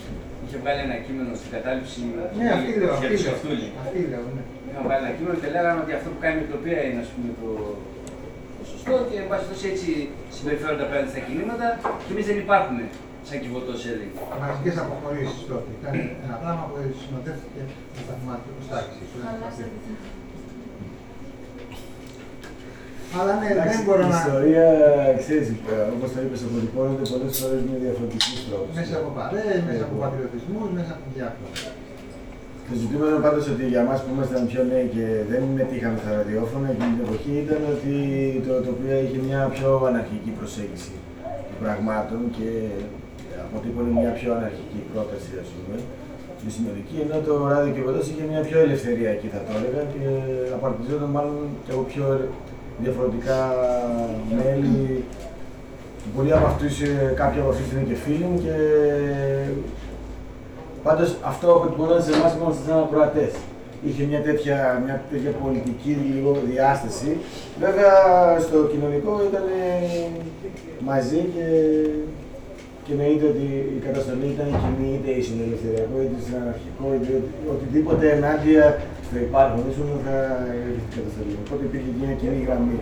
είχε βγάλει ένα κείμενο στην κατάληψη ναι, αυτή λέω, αυτή Αυτούλη. Αυτή λέω, ναι. Είχαν βγάλει ένα κείμενο και λέγανε ότι αυτό που κάνει η τοπία είναι ας πούμε, το, το σωστό και εν πάση τόσο έτσι συμπεριφέρονται απέναντι στα κινήματα και εμείς δεν υπάρχουμε σαν κυβωτό έλεγε. Μαζικές αποχωρήσεις τότε. Ήταν ένα πράγμα που συνοδεύτηκε με τα θεματικού τάξη. Αλλά ναι, δεν μπορώ να. Η ιστορία, ξέρεις, όπως το είπες, αποτυπώνεται πολλές φορές με διαφορετικού τρόπου. Μέσα από παρέες, μέσα από πατριωτισμούς, μέσα από διάφορα. Το ζητούμενο πάντως ότι για εμά που ήμασταν πιο νέοι και δεν μετήχαμε στα ραδιόφωνα εκείνη την εποχή ήταν ότι το τοπίο είχε μια πιο αναρχική προσέγγιση των πραγμάτων και αποτύπωνε μια πιο αναρχική πρόταση, ας πούμε. πιο σημαντική, ενώ το ράδιο και βοδός είχε μια πιο ελευθεριακή θα το έλεγα και απαρτιζόταν μάλλον και από πιο διαφορετικά μέλη. Πολλοί από αυτούς, ε, κάποιοι από αυτούς είναι και φίλοι μου και πάντως αυτό από την πολλή σε εμάς ήμασταν σαν ακροατές. Είχε μια τέτοια, μια τέτοια πολιτική λίγο διάσταση. Βέβαια στο κοινωνικό ήταν μαζί και και εννοείται ότι η καταστολή ήταν κοινή είτε ίσον ελευθεριακό είτε συναναρχικό είτε οτιδήποτε ενάντια στο υπάρχον ίσον θα έρθει την καταστολή. Οπότε υπήρχε και μια κοινή γραμμή.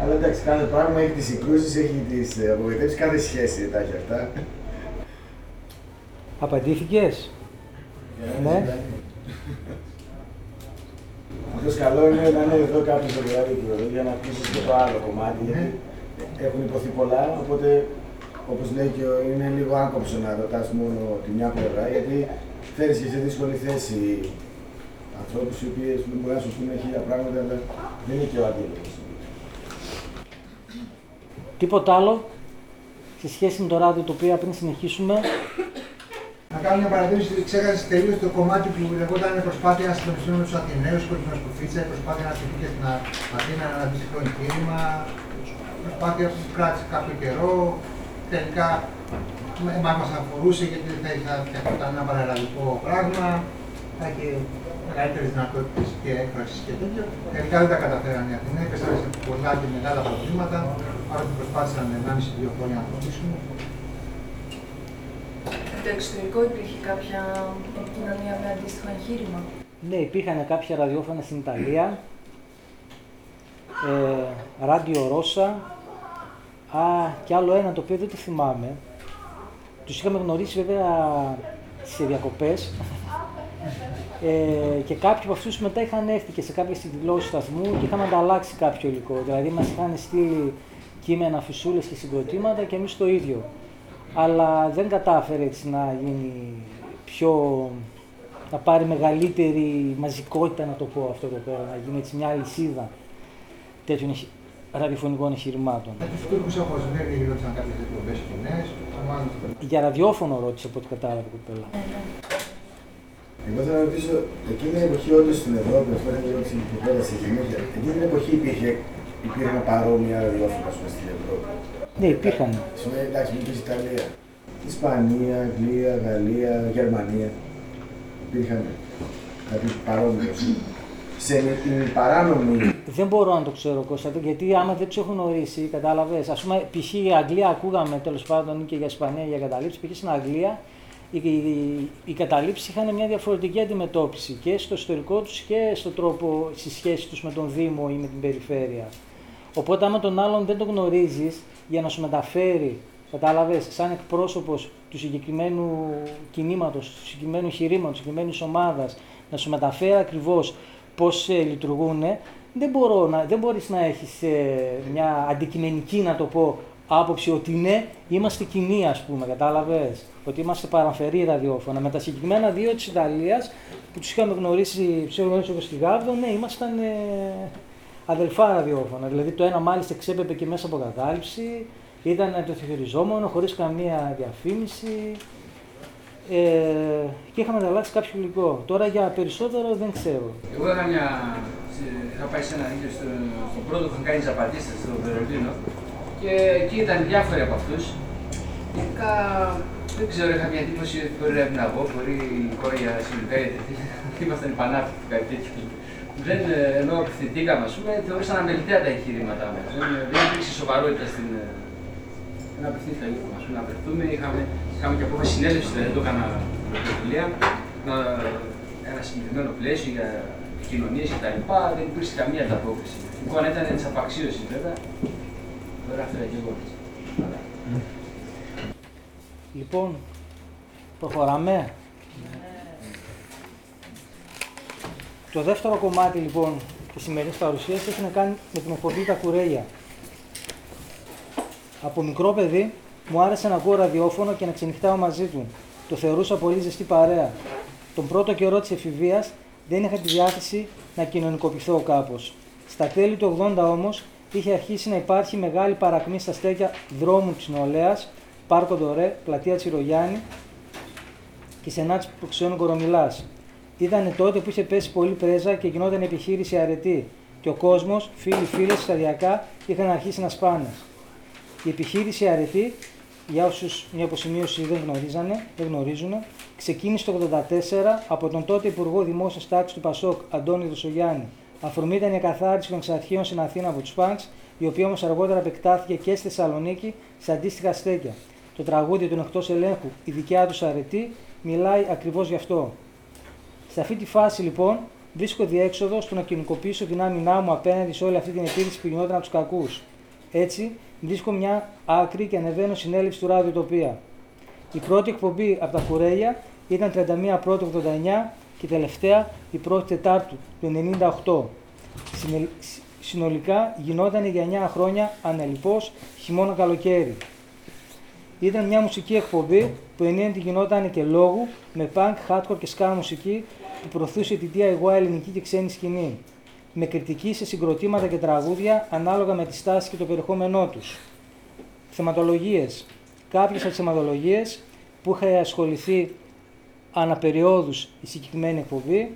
Αλλά εντάξει, κάθε πράγμα έχει τις συγκρούσεις, έχει τις απογοητεύσεις, κάθε σχέση τα έχει αυτά. Απαντήθηκες; ναι. Αυτός καλό είναι να είναι εδώ κάποιος στο για να ακούσει και το άλλο κομμάτι. Γιατί έχουν υποθεί πολλά, οπότε όπως λέει και είναι λίγο άκοψο να ρωτάς μόνο τη μια πλευρά, γιατί φέρει και σε δύσκολη θέση ανθρώπους οι οποίοι μπορεί να σου πούνε χίλια πράγματα, αλλά δεν είναι και ο αντίλογο. Τίποτα άλλο σε σχέση με το ράδιο το οποίο πριν συνεχίσουμε. Να κάνω μια παρατήρηση, ξέχασες τελείως το κομμάτι που λεγόταν προσπάθεια να συντονιστούν με του Αθηναίους και την Ασκουφίτσα, προσπάθεια να στηθεί και στην Αθήνα ένα αντίστοιχο εγχείρημα, προσπάθεια που κράτησε κάποιο καιρό, τελικά μας μας αφορούσε γιατί θα ήταν ένα παραλλαγικό πράγμα, θα είχε μεγαλύτερες δυνατότητες και έκφρασης και τέτοια. Τελικά δεν τα καταφέραν οι Αθηναίοι, έπεσαν σε πολλά και μεγάλα προβλήματα, παρότι προσπάθησαν 1,5-2 χρόνια να προχωρήσουν. Το εξωτερικό υπήρχε κάποια επικοινωνία με αντίστοιχο εγχείρημα; Ναι, υπήρχαν κάποια ραδιόφωνα στην Ιταλία, ε, Ράντιο Ρώσα, Α, και άλλο ένα το οποίο δεν το θυμάμαι. Τους είχαμε γνωρίσει βέβαια σε διακοπές. Ε, και κάποιοι από αυτούς μετά είχαν έρθει και σε κάποιες εκδηλώσεις σταθμού και είχαμε ανταλλάξει κάποιο υλικό. Δηλαδή, μας είχαν στείλει κείμενα, φυσούλες και συγκροτήματα και εμείς το ίδιο. Αλλά δεν κατάφερε έτσι να γίνει πιο. να πάρει μεγαλύτερη μαζικότητα, να το πω αυτό εδώ πέρα, να γίνει έτσι μια αλυσίδα τέτοιων ραδιοφωνικών εγχειρημάτων. Με τους Τούρκου αποσβέρει ρώτησαν κάποιες εκπομπές κοινέ. Για ραδιόφωνο ρώτησε από ό,τι κατάλαβα η κοπέλα. Εγώ θέλω να ρωτήσω, εκείνη την εποχή όντως στην Ευρώπη, αυτό είναι μια ερώτηση που πέρασε συνέχεια, εκείνη την εποχή υπήρχε, υπήρχαν παρόμοια ραδιόφωνα στην Ευρώπη; Ναι, υπήρχαν. Σημαίνει εντάξει, μου Ιταλία. Ισπανία, Αγγλία, Γαλλία, Γερμανία. Υπήρχαν κάτι παρόμοιο σε παράνομη. Δεν μπορώ να το ξέρω Κώστα, γιατί άμα δεν τους έχω γνωρίσει, κατάλαβες. Α πούμε, π.χ. η Αγγλία ακούγαμε τέλος πάντων και για Ισπανία για καταλήψεις. Π.χ. στην Αγγλία οι, οι, οι καταλήψεις είχαν μια διαφορετική αντιμετώπιση και στο ιστορικό τους και στον τρόπο στη σχέση τους με τον Δήμο ή με την περιφέρεια. Οπότε, άμα τον άλλον δεν τον γνωρίζεις για να σου μεταφέρει, κατάλαβες, σαν εκπρόσωπος του συγκεκριμένου κινήματος, του συγκεκριμένου εγχειρήματο, τη συγκεκριμένης ομάδας, να σου μεταφέρει ακριβώς πώς ε, λειτουργούν, δεν, μπορώ να, δεν μπορείς να έχεις ε, μια αντικειμενική, να το πω, άποψη ότι ναι, είμαστε κοινοί, ας πούμε, κατάλαβες, ότι είμαστε παραμφερή ραδιόφωνα. Με τα συγκεκριμένα δύο της Ιταλίας, που τους είχαμε γνωρίσει, τους είχαμε γνωρίσει στη Γάβδο, ναι, ήμασταν ε, αδελφά ραδιόφωνα. Δηλαδή το ένα μάλιστα ξέπεπε και μέσα από κατάληψη, ήταν το θεωριζόμενο, χωρίς καμία διαφήμιση, ε, και είχαμε ανταλλάξει κάποιο υλικό. Τώρα για περισσότερο δεν ξέρω. Εγώ είχα, μια, είχα πάει σε ένα δίκτυο στο, στο πρώτο που είχαν κάνει τις απαντήσεις στο Βερολίνο και εκεί ήταν διάφοροι από αυτούς. Γενικά δεν ξέρω, είχα μια εντύπωση ότι μπορεί να ήμουν εγώ, μπορεί η κόρια συνολικά γιατί [LAUGHS] ήμασταν υπανάπτυκτοι κάτι τέτοιο. Δεν, ενώ απευθυντήκαμε, ας πούμε, θεώρησαν αμεληταία τα εγχειρήματά μας. Δεν, δεν υπήρξε σοβαρότητα στην. Δεν απευθύνθηκα λίγο, ας πούμε, να απευθούμε. Είχαμε Είχαμε και απόφαση συνέλευσης, δεν το έκανα πρωτοβουλία. Ένα συγκεκριμένο πλαίσιο για κοινωνίε κτλ. Δεν υπήρξε καμία ανταπόκριση. Η εικόνα ήταν της απαξίωσης βέβαια. Τώρα έφερα και εγώ. Λοιπόν, προχωράμε. Το δεύτερο κομμάτι λοιπόν της σημερινής παρουσίασης έχει να κάνει με την εκπομπή Τα Κουρέλια. Από μικρό παιδί μου άρεσε να ακούω ραδιόφωνο και να ξενυχτάω μαζί του. Το θεωρούσα πολύ ζεστή παρέα. Τον πρώτο καιρό της εφηβείας δεν είχα τη διάθεση να κοινωνικοποιηθώ κάπως. Στα τέλη του 80 όμως είχε αρχίσει να υπάρχει μεγάλη παρακμή στα στέκια δρόμου της Νεολαίας, Πάρκο Ντορέ, Πλατεία Τσιρογιάννη και Σενάτη Προξενών Κορομιλάς. Ήταν τότε που είχε πέσει πολύ πρέζα και γινόταν επιχείρηση αρετή. Και ο κόσμος, φίλοι φίλες, σταδιακά είχαν αρχίσει να σπάνε. Η επιχείρηση αρετή, για όσους μια αποσημείωση δεν, γνωρίζανε, δεν γνωρίζουν, ξεκίνησε το 1984 από τον τότε Υπουργό Δημόσιας Τάξης του Πασόκ, Αντώνη Δοσογιάννη. Αφορμή ήταν η εκαθάριση των εξαρχείων στην Αθήνα από τους Πανκ, η οποία όμως αργότερα επεκτάθηκε και στη Θεσσαλονίκη σε αντίστοιχα στέκια. Το τραγούδι του εκτό ελέγχου, η δικιά τους αρετή, μιλάει ακριβώς γι' αυτό. Σε αυτή τη φάση λοιπόν βρίσκω διέξοδο στο να κοινωνικοποιήσω την άμυνά μου απέναντι σε όλη αυτή την επίθεση που γινόταν από τους κακούς. Έτσι, βρίσκω μια άκρη και ανεβαίνω συνέλευση του ραδιοτοπία. Η πρώτη εκπομπή από τα κουρέλια ήταν 31 Πρώτου 89 και τελευταία η πρώτη Τετάρτου του 98. Συνολικά γινόταν για 9 χρόνια ανελειπώς χειμώνα καλοκαίρι. Ήταν μια μουσική εκπομπή που ενίοτε γινόταν και λόγου με punk, hardcore και ska μουσική που προωθούσε την DIY ελληνική και ξένη σκηνή. Με κριτική σε συγκροτήματα και τραγούδια ανάλογα με τη στάση και το περιεχόμενό τους. Θεματολογίες. Κάποιες από τις θεματολογίες που είχα ασχοληθεί αναπεριόδους η συγκεκριμένη εκπομπή,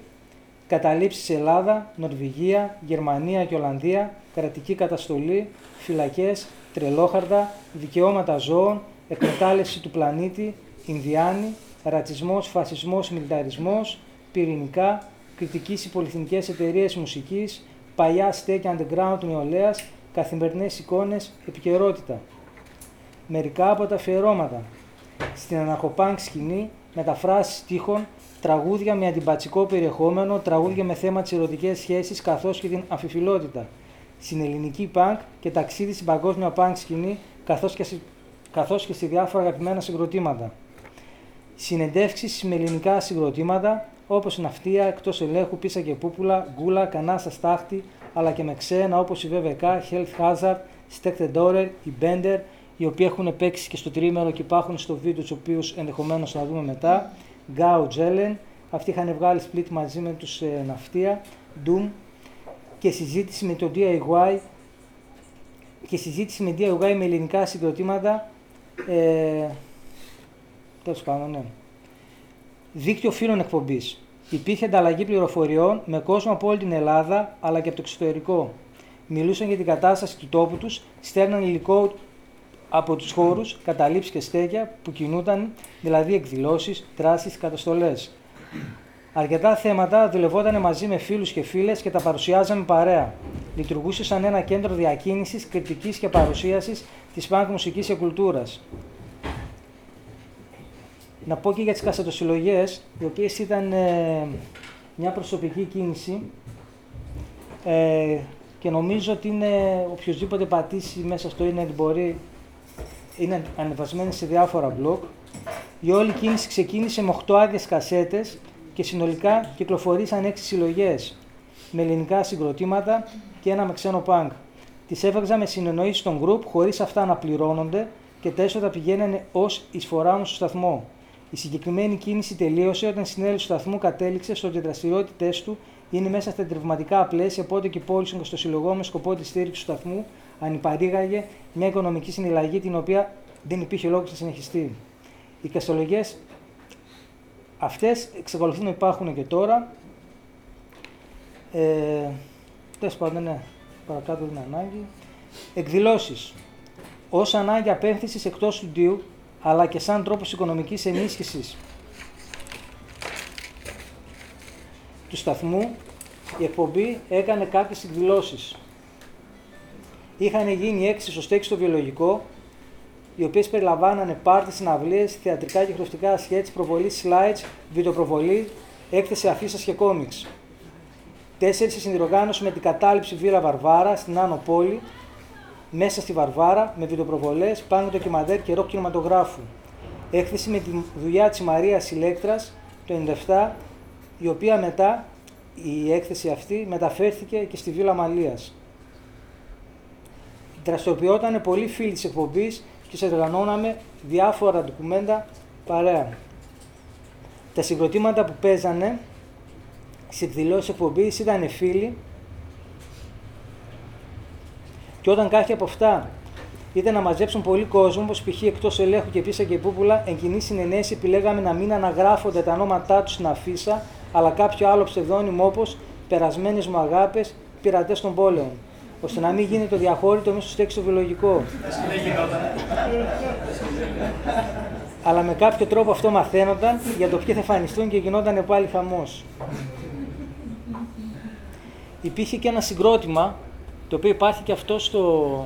καταλήψεις σε Ελλάδα, Νορβηγία, Γερμανία και Ολλανδία, κρατική καταστολή, φυλακές, τρελόχαρτα, δικαιώματα ζώων, εκμετάλλευση του πλανήτη, Ινδιάνοι, ρατσισμός, φασισμός, μιλταρισμός, πυρηνικά, κριτικής σε πολυεθνικές εταιρείες μουσικής, παλιά στέκια underground νεολαίας, καθημερινές εικόνες, επικαιρότητα. Μερικά από τα αφιερώματα. Στην αναρχοπάνκ σκηνή, μεταφράσεις στίχων, τραγούδια με αντιπατσικό περιεχόμενο, τραγούδια με θέμα τι ερωτικές σχέσεις καθώς και την αμφιφιλότητα. Στην ελληνική πανκ και ταξίδι στην παγκόσμια πανκ σκηνή, καθώς και, καθώς και στη διάφορα αγαπημένα συγκροτήματα. Συνεντεύξεις με ελληνικά συγκροτήματα, όπως ναυτία, εκτός ελέγχου, πίσα και πούπουλα, γκούλα, κανάσα στάχτη, αλλά και με ξένα όπως η VVK, Health Hazard, Stack the Dorer, η Bender, οι οποίοι έχουν παίξει και στο τρίμερο και υπάρχουν στο βίντεο, τους οποίους ενδεχομένως να δούμε μετά. Γκάου Τζέλεν, αυτοί είχαν βγάλει split μαζί με τους ε, Ναυτία, Doom και συζήτηση με το DIY και συζήτηση με DIY με ελληνικά συγκροτήματα ε, τέλος πάντων, ναι. Δίκτυο φίλων εκπομπής. Υπήρχε ανταλλαγή πληροφοριών με κόσμο από όλη την Ελλάδα αλλά και από το εξωτερικό. Μιλούσαν για την κατάσταση του τόπου τους, στέλναν υλικό από τους χώρους, καταλήψεις και στέκια που κινούταν, δηλαδή εκδηλώσεις, δράσεις, καταστολές. Αρκετά θέματα δουλευόταν μαζί με φίλους και φίλες και τα παρουσιάζαμε παρέα. Λειτουργούσε σαν ένα κέντρο διακίνησης, κριτικής και παρουσίασης της πανκ μουσικής και κουλτούρας. Να πω και για τις κασετοσυλλογές, οι οποίες ήταν ε, μια προσωπική κίνηση ε, και νομίζω ότι είναι οποιοδήποτε πατήσει μέσα στο ίντερνετ μπορεί είναι ανεβασμένη σε διάφορα blog. Η όλη κίνηση ξεκίνησε με 8 άδειες κασέτες και συνολικά κυκλοφορήσαν 6 συλλογές με ελληνικά συγκροτήματα και ένα με ξένο πανκ. Τις έβγαζα με συνεννοήσεις στον group χωρίς αυτά να πληρώνονται και τα έσοδα πηγαίνανε ως εισφορά μου στο σταθμό. Η συγκεκριμένη κίνηση τελείωσε όταν η συνέλευση του σταθμού κατέληξε στο ότι οι δραστηριότητέ του είναι μέσα στα τρευματικά πλαίσια, οπότε και πώλησαν και στο συλλογό με σκοπό τη στήριξη του σταθμού ανυπαρήγαγε μια οικονομική συναλλαγή την οποία δεν υπήρχε λόγος να συνεχιστεί. Οι καστολογίε αυτές εξακολουθούν να υπάρχουν και τώρα. Ε, Τέλος πάντων, ναι, παρακάτω είναι ανάγκη. Εκδηλώσεις. Ω ανάγκη απέμφθηση εκτός του ντύου, αλλά και σαν τρόπος οικονομικής ενίσχυσης του σταθμού, η εκπομπή έκανε κάποιες εκδηλώσεις είχαν γίνει έξι στο στέκι στο βιολογικό, οι οποίες περιλαμβάνανε πάρτι, συναυλίες, θεατρικά και χρωστικά σκέτς, προβολή slides, βιντεοπροβολή, έκθεση αφίσα και κόμιξ. Τέσσερις συνδιοργάνωση με την κατάληψη Βίλα Βαρβάρα στην Άνω Πόλη, μέσα στη Βαρβάρα, με βιντεοπροβολές, πάνω ντοκιμαντέρ και ροκ κινηματογράφου. Έκθεση με τη δουλειά της Μαρίας Ηλέκτρας το 1997, η οποία μετά η έκθεση αυτή μεταφέρθηκε και στη Βίλα Μαλίας δραστηριοποιόταν πολλοί φίλοι της εκπομπής και συνεργανώναμε διάφορα ντοκουμέντα παρέα. Τα συγκροτήματα που παίζανε στι εκδηλώσεις εκπομπής ήταν φίλοι και όταν κάποια από αυτά ήταν να μαζέψουν πολύ κόσμο, όπως π.χ. εκτός ελέγχου και πίσα και πούπουλα, εν κοινή συνενέση επιλέγαμε να μην αναγράφονται τα ονόματά τους στην αφίσα, αλλά κάποιο άλλο ψευδόνυμο όπως περασμένες μου αγάπες, πειρατές των πόλεων. ώστε να μην γίνει το διαχώρητο μέσα στο στέξι το βιολογικό. αλλά με κάποιο τρόπο αυτό μαθαίνονταν για το ποιοι θα εμφανιστούν και γινόταν πάλι χαμός. Υπήρχε και ένα συγκρότημα, το οποίο υπάρχει και αυτό στο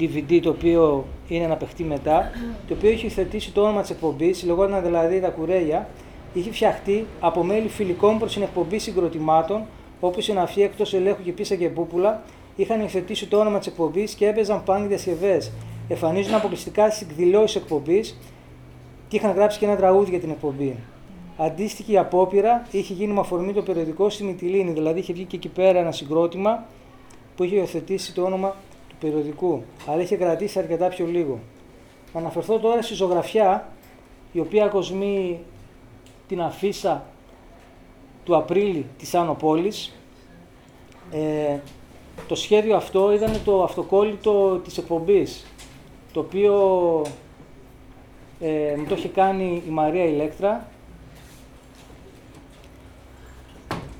DVD, το οποίο είναι να παιχτεί μετά, το οποίο έχει θετήσει το όνομα της εκπομπής, λεγόταν δηλαδή τα κουρέλια, είχε φτιαχτεί από μέλη φιλικών προς την εκπομπή συγκροτημάτων, όπως η Ναφή εκτός ελέγχου και πίσα και πούπουλα, είχαν υιοθετήσει το όνομα της εκπομπής και έπαιζαν πάνι διασκευές. Εμφανίζουν αποκλειστικά στις εκδηλώσεις εκπομπής και είχαν γράψει και ένα τραγούδι για την εκπομπή. Αντίστοιχη απόπειρα είχε γίνει με αφορμή το περιοδικό στη Μυτιλίνη, δηλαδή είχε βγει και εκεί πέρα ένα συγκρότημα που είχε υιοθετήσει το όνομα του περιοδικού, αλλά είχε κρατήσει αρκετά πιο λίγο. Να αναφερθώ τώρα στη ζωγραφιά, η οποία κοσμεί την αφίσα του Απρίλη της Άνω Πόλης. Ε, το σχέδιο αυτό ήταν το αυτοκόλλητο της εκπομπής, το οποίο ε, μου το είχε κάνει η Μαρία Ηλέκτρα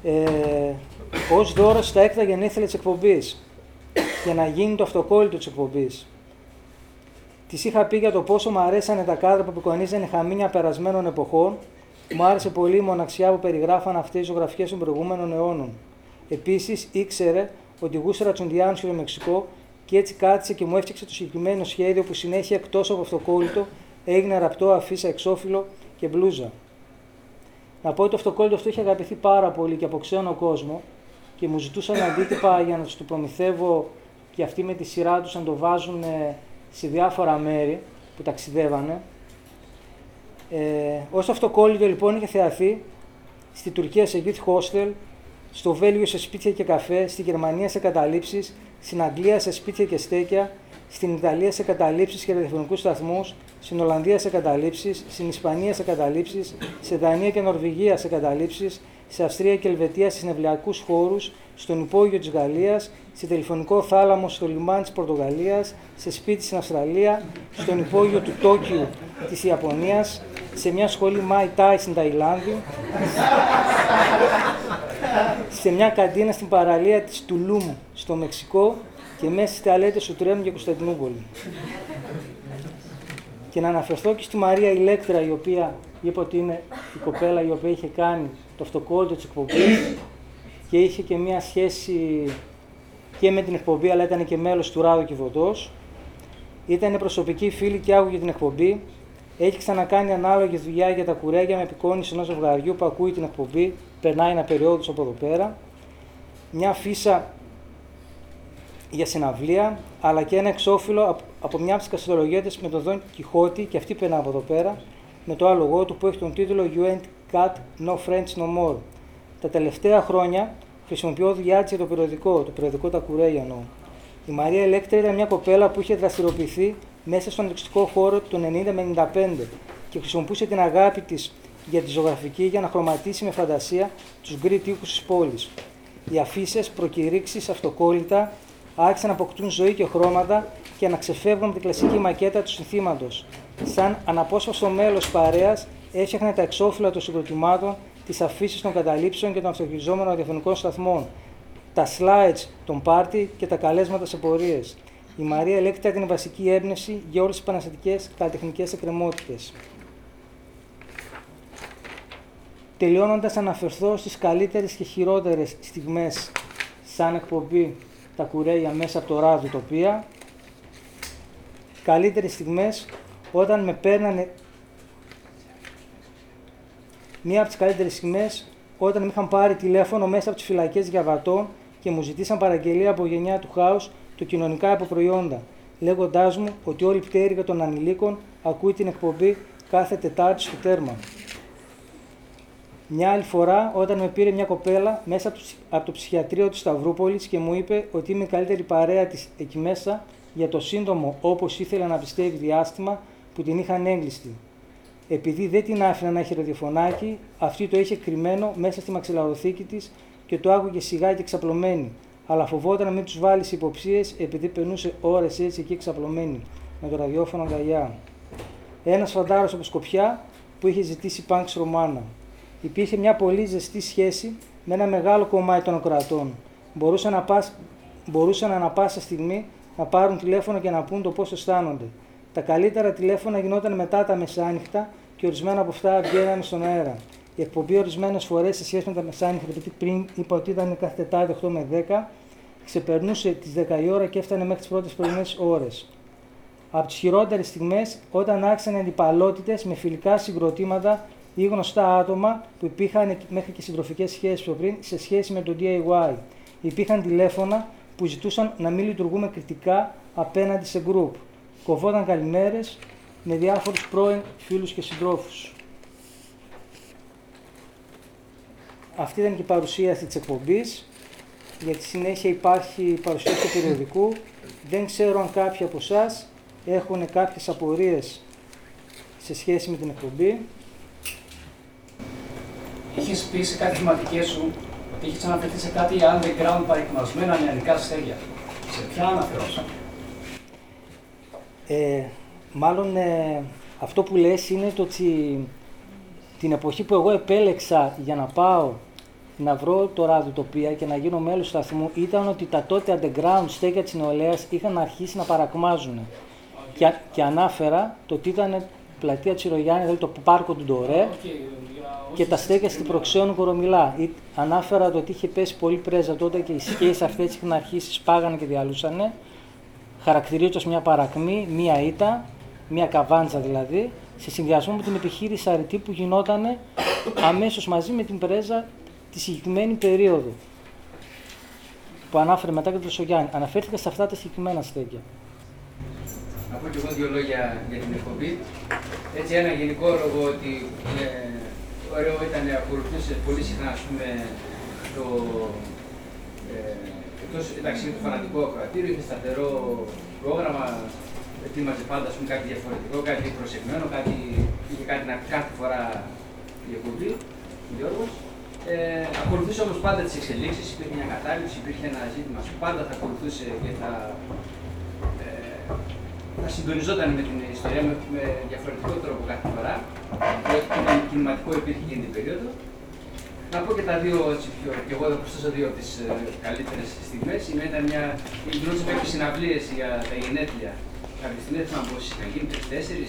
ε, ως δώρος στα έκτα γενέθλια της εκπομπής για να γίνει το αυτοκόλλητο της εκπομπής. Της είχα πει για το πόσο μου αρέσανε τα κάδρα που απεικονίζανε χαμίνια περασμένων εποχών. Μου άρεσε πολύ η μοναξιά που περιγράφαν αυτές οι ζωγραφιές των προηγούμενων αιώνων. Επίσης, ήξερε ότι γούσταρα τσουντιάνου στο Μεξικό και έτσι κάτσε και μου έφτιαξε το συγκεκριμένο σχέδιο που συνέχεια εκτός από αυτοκόλλητο έγινε ραπτό, αφίσα, εξώφυλλο και μπλούζα. Να πω ότι το αυτοκόλλητο αυτό είχε αγαπηθεί πάρα πολύ και από ξένο κόσμο και μου ζητούσαν αντίτυπα για να τους το προμηθεύω και αυτοί με τη σειρά τους να το βάζουν σε διάφορα μέρη που ταξιδεύανε. Ε, ως αυτοκόλλητο λοιπόν είχε θεαθεί στη Τουρκία σε youth hostel, στο Βέλγιο σε σπίτια και καφέ, στη Γερμανία σε καταλήψεις, στην Αγγλία σε σπίτια και στέκια, στην Ιταλία σε καταλήψεις και ραδιοφωνικούς σταθμούς, στην Ολλανδία σε καταλήψεις, στην Ισπανία σε καταλήψεις, σε Δανία και Νορβηγία σε καταλήψεις, σε Αυστρία και Ελβετία σε νευλιακού χώρους, στον υπόγειο της Γαλλίας, σε τηλεφωνικό θάλαμο στο λιμάνι της Πορτογαλίας, σε σπίτι στην Αυστραλία, στον υπόγειο του Τόκιου της Ιαπωνίας, σε μια σχολή Μάι Tai στην Ταϊλάνδη, σε μια καντίνα στην παραλία της Τουλούμ στο Μεξικό και μέσα στις ταλέτες του τρένου για Κωνσταντινούπολη. Και να αναφερθώ και στη Μαρία Ηλέκτρα, η οποία είπε ότι είναι η κοπέλα η οποία είχε κάνει το αυτοκόλλητο της εκπομπής και είχε και μία σχέση και με την εκπομπή, αλλά ήταν και μέλος του Ράδου Κιβωτός. Ήταν προσωπική φίλη και άκουγε την εκπομπή. Έχει ξανακάνει ανάλογη δουλειά για τα κουρέγια με επικόνηση ενός ζευγαριού που ακούει την εκπομπή, περνάει ένα περίοδος από εδώ πέρα. Μια φύσα για συναυλία, αλλά και ένα εξώφυλλο από μια από τις καστολογιέτε με τον Δον Κιχώτη, και αυτή περνά από εδώ πέρα, με το άλογο του που έχει τον τίτλο You ain't got no friends no more. Τα τελευταία χρόνια χρησιμοποιώ δουλειά για το περιοδικό, το περιοδικό Τα Κουρέια εννοώ. Η Μαρία Ελέκτρα ήταν μια κοπέλα που είχε δραστηριοποιηθεί μέσα στον εξωτικό χώρο του 90 με 95 και χρησιμοποιούσε την αγάπη της για τη ζωγραφική για να χρωματίσει με φαντασία τους γκρι τείχου της πόλης. Οι αφήσεις, προκηρύξεις, αυτοκόλλητα άρχισαν να αποκτούν ζωή και χρώματα και να ξεφεύγουν από την κλασική μακέτα του συνθήματος. Σαν αναπόσπαστο μέλος παρέας, έφτιαχνε τα εξώφυλλα των συγκροτημάτων, τις αφήσεις των καταλήψεων και των αυτοχειριζόμενων ραδιοφωνικών σταθμών, τα slides των πάρτι και τα καλέσματα σε πορείες. Η Μαρία Ελέκτρα ήταν η βασική έμπνευση για όλες τις επαναστατικές καλλιτεχνικές εκκρεμότητες. Τελειώνοντας, αναφερθώ στις καλύτερες και χειρότερες στιγμές σαν εκπομπή τα κουρέλια μέσα από το ράδι τοπία. Καλύτερες στιγμές όταν με παίρνανε Μία από τις καλύτερες στιγμέ όταν με είχαν πάρει τηλέφωνο μέσα από τις φυλακές διαβατών και μου ζητήσαν παραγγελία από γενιά του χάους του κοινωνικά υποπροϊόντα, λέγοντάς μου ότι όλη η πτέρυγα των ανηλίκων ακούει την εκπομπή κάθε Τετάρτη στο τέρμα. Μια άλλη φορά, όταν με πήρε μια κοπέλα μέσα από το ψυχιατρίο της Σταυρούπολης και μου είπε ότι είμαι η καλύτερη παρέα της εκεί μέσα για το σύντομο, όπως ήθελα να πιστεύει, διάστημα που την είχαν έγκλειστη. Επειδή δεν την άφηνα να έχει ραδιοφωνάκι, αυτή το είχε κρυμμένο μέσα στη μαξιλαροθήκη της και το άκουγε σιγά και ξαπλωμένη, αλλά φοβόταν να μην τους βάλεις σε υποψίες επειδή περνούσε ώρες έτσι εκεί ξαπλωμένη με το ραδιόφωνο αγκαλιά. Ένας φαντάρος από Σκοπιά που είχε ζητήσει Πανξ Ρωμάνα. Υπήρχε μια πολύ ζεστή σχέση με ένα μεγάλο κομμάτι των κρατών. Μπορούσαν, να πας, μπορούσαν ανα πάσα στιγμή να πάρουν τηλέφωνο και να πούν το πώς αισθάνονται. Τα καλύτερα τηλέφωνα γινόταν μετά τα μεσάνυχτα και ορισμένα από αυτά βγαίνανε στον αέρα. Η εκπομπή ορισμένες φορές σε σχέση με τα μεσάνυχτα, γιατί πριν είπα ότι ήταν κάθε Τετάρτη 8 με 10, ξεπερνούσε τις 10 η ώρα και έφτανε μέχρι τις πρώτες πρωινές ώρες. Από τις χειρότερες στιγμές, όταν άρχισαν αντιπαλότητες με φιλικά συγκροτήματα ή γνωστά άτομα που υπήρχαν μέχρι και συντροφικές σχέσεις πιο πριν σε σχέση με το DIY. Υπήρχαν τηλέφωνα που ζητούσαν να μην λειτουργούμε κριτικά απέναντι σε group. Κοβόταν καλημέρες με διάφορους πρώην φίλους και συντρόφους. Αυτή ήταν και η παρουσίαση της εκπομπής. Για τη συνέχεια υπάρχει η παρουσίαση του περιοδικού. Δεν ξέρω αν κάποιοι από εσάς έχουν κάποιες απορίες σε σχέση με την εκπομπή. Είχε πει σε κάτι θεματικέ σου ότι είχε αναφερθεί σε κάτι underground παρεκμασμένα νεανικά στέλια. Σε ποια αναφερόταν. Ε, μάλλον ε, αυτό που λες είναι το ότι την εποχή που εγώ επέλεξα για να πάω να βρω το ραδιοτοπία και να γίνω μέλος του σταθμού ήταν ότι τα τότε underground στέκια της νεολαίας είχαν αρχίσει να παρακμάζουν. Και, και ανάφερα το ότι ήταν πλατεία Τσιρογιάννη, δηλαδή το πάρκο του Ντορέ και τα στέκια στην Προξέων Κορομιλά. Ή- Ανάφερα το ότι είχε πέσει πολύ πρέζα τότε και οι σκιές αυτές είχαν αρχίσει, σπάγανε και διαλούσανε. Χαρακτηρίζοντας μια παρακμή, μια ήττα, μια καβάντζα δηλαδή, σε συνδυασμό με την επιχείρηση αρετή που γινόταν αμέσως μαζί με την πρέζα τη συγκεκριμένη περίοδο που ανάφερε μετά και το Σογιάννη. Αναφέρθηκα σε αυτά τα συγκεκριμένα στέκια. Να πω και εγώ δύο λόγια για την εκπομπή. Έτσι, ένα γενικό λόγο ότι ε, ωραίο ήταν να ακολουθούσε πολύ συχνά ας πούμε, το. Ε, εκτός, εντάξει, είναι το φανατικό ακροατήριο, είχε σταθερό πρόγραμμα, ετοίμαζε πάντα ας πούμε, κάτι διαφορετικό, κάτι προσεγμένο, κάτι, είχε κάτι να πει κάθε φορά η εκπομπή, ο Γιώργος. Ε, ακολουθούσε όμως πάντα τις εξελίξεις, υπήρχε μια κατάληψη, υπήρχε ένα ζήτημα που πάντα θα ακολουθούσε και θα ε, θα συντονιζόταν με την ιστορία με, με διαφορετικό τρόπο κάθε φορά. Διότι το κινηματικό υπήρχε εκείνη την περίοδο. Να πω και τα δύο, έτσι, πιο, και εγώ θα προσθέσω δύο από τις ε, καλύτερες στιγμές. Η μία ήταν μια. γινόντουσαν κάποιες συναυλίες για τα γενέθλια. Κάποια στιγμή δεν θυμάμαι πόσε είχαν γίνει, τρει-τέσσερι.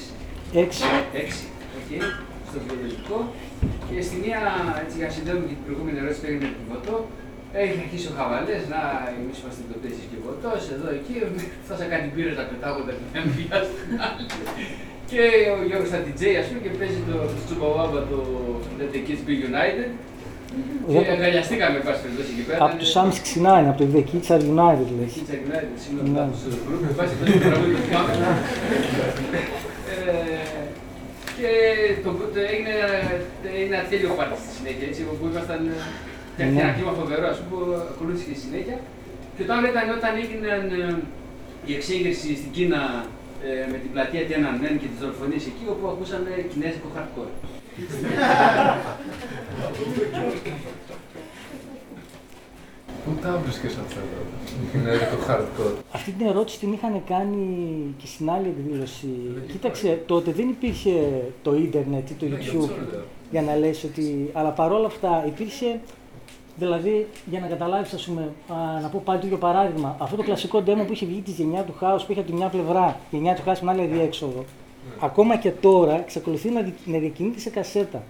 Έξι. Έξι, okay, στο βιολογικό. Και στη μία, έτσι για να συνδέουμε και την προηγούμενη ερώτηση που έγινε με την Βοτό, έχει αρχίσει ο χαβαλές να εμείς είμαστε το πέσει και Βοτό, εδώ εκεί. Φτάσα κάτι πήρε τα πετάγοντα την μία στην άλλη. Και ο Γιώργος ήταν DJ, ας πούμε, και παίζει το Τσουμπαουάμπα το Let the Kids Be United. Και Δεν το- αγκαλιαστήκαμε, εν πάση περιπτώσει, εκεί πέρα. Από τους Σάμις Ξινά είναι, από το The Kids Are United λες. Kids Are United, συγγνώμη, Ναι. λάθος group, εν πάση περιπτώσει, το τραγούδι το θυμάμαι. Ε, Και το, το έγινε, έγινε ένα τέλειο πάρτι στη συνέχεια, έτσι, όπου ήμασταν και Ναι. ένα κλίμα φοβερό, ας πούμε, που ακολούθησε και στη συνέχεια. Και το άλλο ήταν όταν έγινε η εξέγερση στην Κίνα ε, με την πλατεία Tiananmen και τις δολοφονίες εκεί, όπου ακούσαμε κινέζικο hardcore. Πού τα βρίσκες αυτά τώρα, είναι το hardcore. Αυτή την ερώτηση την είχαν κάνει και στην άλλη εκδήλωση. Κοίταξε, τότε δεν υπήρχε το ίντερνετ ή το Ναι, γι' αυτό YouTube λέω. για να λες ότι... Αλλά παρόλα αυτά υπήρχε, δηλαδή για να καταλάβεις ας πούμε, α, να πω πάλι το ίδιο παράδειγμα, αυτό το κλασικό demo που είχε βγει της γενιάς του Χάους που είχε από τη μια πλευρά, η γενιά του Χάους με άλλη διέξοδο, ακόμα και τώρα εξακολουθεί να, δι- να διακινείται σε κασέτα.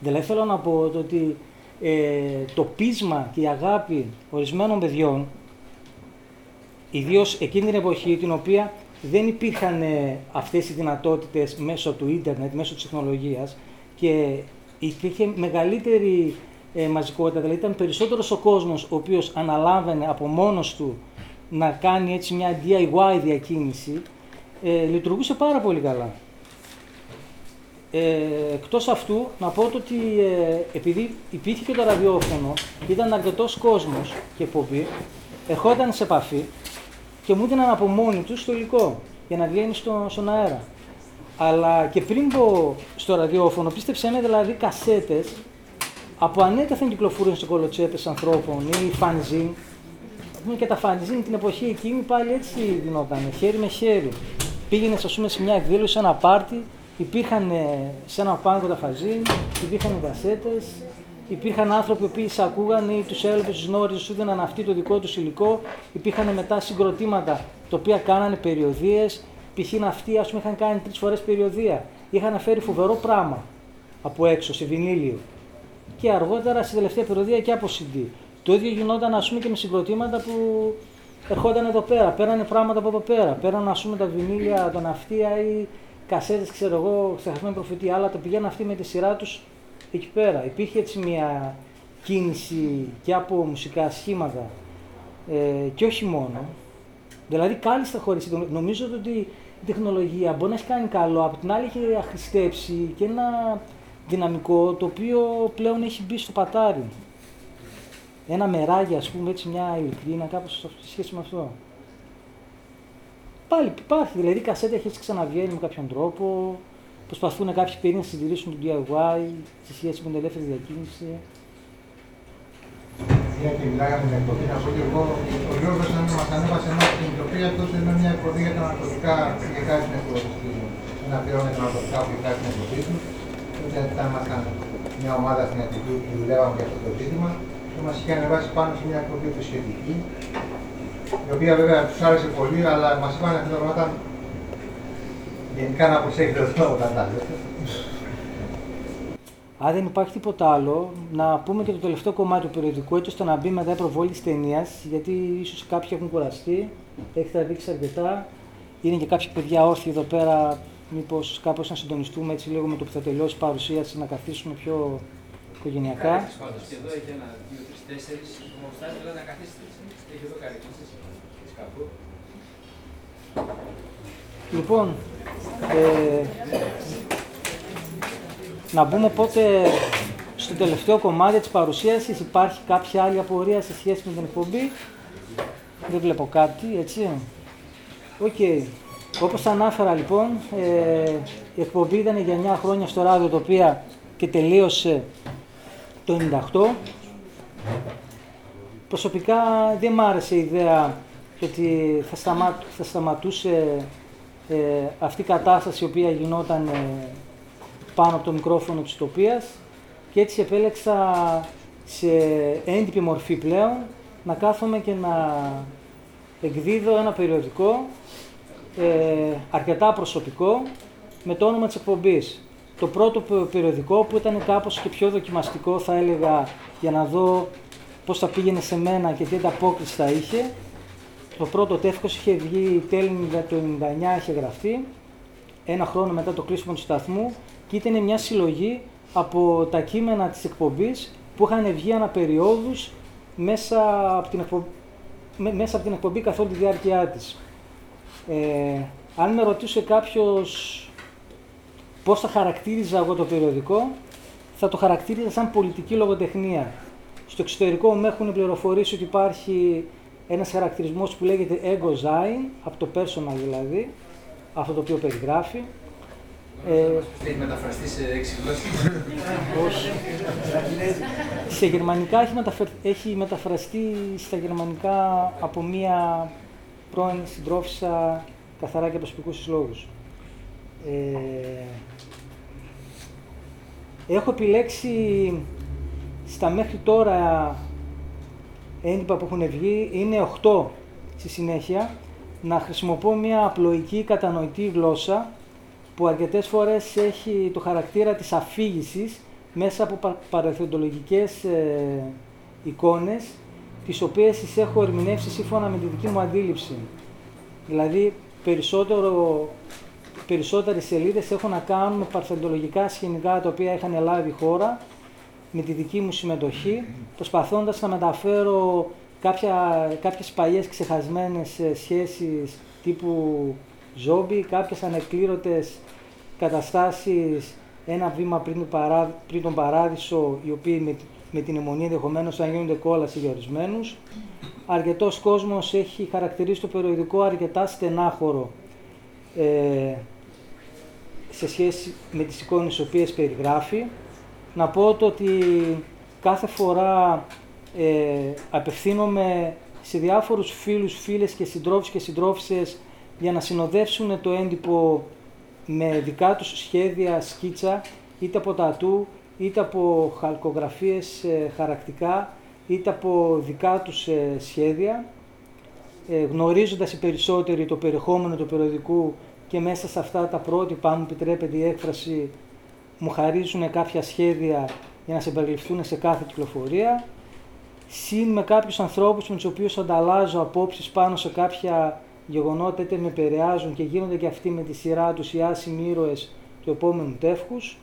Δηλαδή θέλω να πω το ότι ε, το πείσμα και η αγάπη ορισμένων παιδιών Ιδίως εκείνη την εποχή την οποία δεν υπήρχαν ε, αυτές οι δυνατότητες μέσω του ίντερνετ, μέσω της τεχνολογίας και υπήρχε μεγαλύτερη ε, μαζικότητα, δηλαδή ήταν περισσότερος ο κόσμος ο οποίος αναλάμβανε από μόνος του να κάνει έτσι μια DIY διακίνηση, ε, λειτουργούσε πάρα πολύ καλά. Ε, εκτός αυτού, να πω το ότι ε, επειδή υπήρχε και το ραδιόφωνο, ήταν αρκετός κόσμος και εκπομπή, ερχόταν σε επαφή και μου έδιναν από μόνοι τους το υλικό για να βγαίνει στο, στον αέρα. Αλλά και πριν πω στο ραδιόφωνο, πίστεψέ με δηλαδή κασέτες από ανέκαθεν κυκλοφορούν σε κολοτσέπες ανθρώπων ή φανζίν πούμε και τα φανζίνη την εποχή εκείνη πάλι έτσι γινόταν, χέρι με χέρι. Πήγαινες, ας πούμε, σε μια εκδήλωση, σε ένα πάρτι, υπήρχαν ε, σε ένα πάγκο τα φαζίνη, υπήρχαν οι κασέτε, υπήρχαν άνθρωποι που σε ακούγαν ή τους έβλεπε, τους γνώριζες, σου έδιναν αυτοί το δικό τους υλικό. Υπήρχαν μετά συγκροτήματα τα οποία κάνανε περιοδίες. Π.χ. αυτοί, ας πούμε, είχαν κάνει τρεις φορές περιοδία. Είχαν φέρει φοβερό πράγμα από έξω, σε βινίλιο. Και αργότερα στη τελευταία περιοδία και από CD. Το ίδιο γινόταν ας πούμε και με συγκροτήματα που ερχόταν εδώ πέρα, πέρανε πράγματα από εδώ πέρα. Πέραν ας πούμε τα βινίλια, τον αυτία ή κασέτες, ξέρω εγώ, ξεχασμένη προφητή, αλλά τα πηγαίνουν αυτοί με τη σειρά τους εκεί πέρα. Υπήρχε έτσι μια κίνηση και από μουσικά σχήματα ε, και όχι μόνο. Δηλαδή κάλλιστα χωρίς Νομίζω ότι η τεχνολογία μπορεί να έχει κάνει καλό, από την άλλη έχει αχρηστέψει και ένα δυναμικό το οποίο πλέον έχει μπει στο πατάρι ένα μεράκι, ας πούμε, έτσι μια ειλικρίνα, κάπως σε σχέση με αυτό. Πάλι υπάρχει, δηλαδή η κασέτα έχει ξαναβγαίνει με κάποιον τρόπο. Προσπαθούν κάποιοι περί να συντηρήσουν το DIY σε σχέση με την ελεύθερη διακίνηση. Μια και μιλάγαμε για εκπομπή, να πω και εγώ, ο Γιώργος μας ανέβασε ένα στην οποία αυτό είναι μια εκπομπή για τα ναρκωτικά που είχε κάνει στην εκπομπή του. Ένα αφιέρωμα για τα ναρκωτικά που είχε κάνει στην εκπομπή του. Τότε ήμασταν μια ομάδα στην Αττική που δουλεύαμε για αυτό το ζήτημα που μας είχε ανεβάσει πάνω σε μια εκπομπή του σχετική, η οποία βέβαια τους άρεσε πολύ, αλλά μας είπαν αυτά τα πράγματα γενικά να προσέχετε αυτό όταν τα λέτε. Αν δεν υπάρχει τίποτα άλλο, να πούμε και το τελευταίο κομμάτι του περιοδικού, έτσι ώστε να μπει μετά η προβόλη της ταινίας, γιατί ίσως κάποιοι έχουν κουραστεί, έχετε δείξει αρκετά. Είναι και κάποιοι παιδιά όρθιοι εδώ πέρα, μήπως κάπω να συντονιστούμε έτσι λίγο με το που θα τελειώσει η παρουσίαση, να καθίσουμε πιο οικογενειακά. Και εδώ έχει ένα, δύο, τρεις, τέσσερις. Ομοστάζει, αλλά να καθίσετε. Έχει εδώ καρέκλε. Κάπου. Λοιπόν, ε, να μπούμε πότε στο τελευταίο κομμάτι της παρουσίασης υπάρχει κάποια άλλη απορία σε σχέση με την εκπομπή; Δεν βλέπω κάτι, έτσι. OK. Okay. Όπως ανάφερα λοιπόν, ε, η εκπομπή ήταν για 9 χρόνια στο ράδιο, το οποίο και τελείωσε το 98. Προσωπικά δεν μ' άρεσε η ιδέα ότι θα, θα σταματούσε ε, αυτή η κατάσταση η οποία γινόταν ε, πάνω από το μικρόφωνο της Ουτοπίας και έτσι επέλεξα σε έντυπη μορφή πλέον να κάθομαι και να εκδίδω ένα περιοδικό ε, αρκετά προσωπικό με το όνομα της εκπομπής το πρώτο περιοδικό που ήταν κάπως και πιο δοκιμαστικό θα έλεγα για να δω πώς θα πήγαινε σε μένα και τι ανταπόκριση θα είχε. Το πρώτο τεύχος είχε βγει τέλη το 99 είχε γραφτεί, ένα χρόνο μετά το κλείσιμο του σταθμού και ήταν μια συλλογή από τα κείμενα της εκπομπής που είχαν βγει αναπεριόδους μέσα από την εκπομπή, μέσα από την εκπομπή καθ' όλη τη διάρκεια της. Ε, αν με ρωτούσε κάποιος Πώς θα χαρακτήριζα εγώ το περιοδικό, θα το χαρακτήριζα σαν πολιτική λογοτεχνία. Στο εξωτερικό με έχουν πληροφορήσει ότι υπάρχει ένας χαρακτηρισμός που λέγεται ego sein, από το personal δηλαδή, αυτό το οποίο περιγράφει. Ε, έχει μεταφραστεί σε έξι γλώσσες. Όχι. σε γερμανικά έχει, μεταφερ... έχει μεταφραστεί στα γερμανικά από μία πρώην συντρόφισσα καθαρά και προσωπικούς λόγους. Ε, Έχω επιλέξει στα μέχρι τώρα έντυπα που έχουν βγει, είναι 8 στη συνέχεια, να χρησιμοποιώ μια απλοϊκή κατανοητή γλώσσα που αρκετές φορές έχει το χαρακτήρα της αφήγησης μέσα από παρελθοντολογικές ε, εικόνες τις οποίες τις έχω ερμηνεύσει σύμφωνα με τη δική μου αντίληψη. Δηλαδή περισσότερο περισσότερες σελίδες έχουν να κάνουν με παρθεντολογικά σκηνικά τα οποία είχαν λάβει χώρα με τη δική μου συμμετοχή, προσπαθώντας να μεταφέρω κάποια, κάποιες παλιές ξεχασμένες ε, σχέσεις τύπου ζόμπι, κάποιες ανεκλήρωτες καταστάσεις ένα βήμα πριν τον, παρά, πριν τον παράδεισο, οι οποίοι με, με την αιμονή ενδεχομένως θα γίνονται κόλαση για ορισμένους. Αρκετός κόσμος έχει χαρακτηρίσει το περιοδικό αρκετά στενάχωρο. Ε, σε σχέση με τις εικόνες τις οποίες περιγράφει. Να πω το ότι κάθε φορά ε, απευθύνομαι σε διάφορους φίλους, φίλες και συντρόφους και συντρόφισσες για να συνοδεύσουν το έντυπο με δικά τους σχέδια, σκίτσα, είτε από τατού, είτε από χαλκογραφίες ε, χαρακτικά, είτε από δικά τους ε, σχέδια, ε, γνωρίζοντας οι περισσότεροι το περιεχόμενο του περιοδικού και μέσα σε αυτά τα πρότυπα, αν μου επιτρέπεται η έκφραση, μου χαρίζουν κάποια σχέδια για να συμπεριληφθούν σε κάθε κυκλοφορία. Συν με κάποιους ανθρώπους με τους οποίους ανταλλάζω απόψεις πάνω σε κάποια γεγονότα, είτε με επηρεάζουν και γίνονται και αυτοί με τη σειρά τους οι άσημοι ήρωες του επόμενου τεύχους.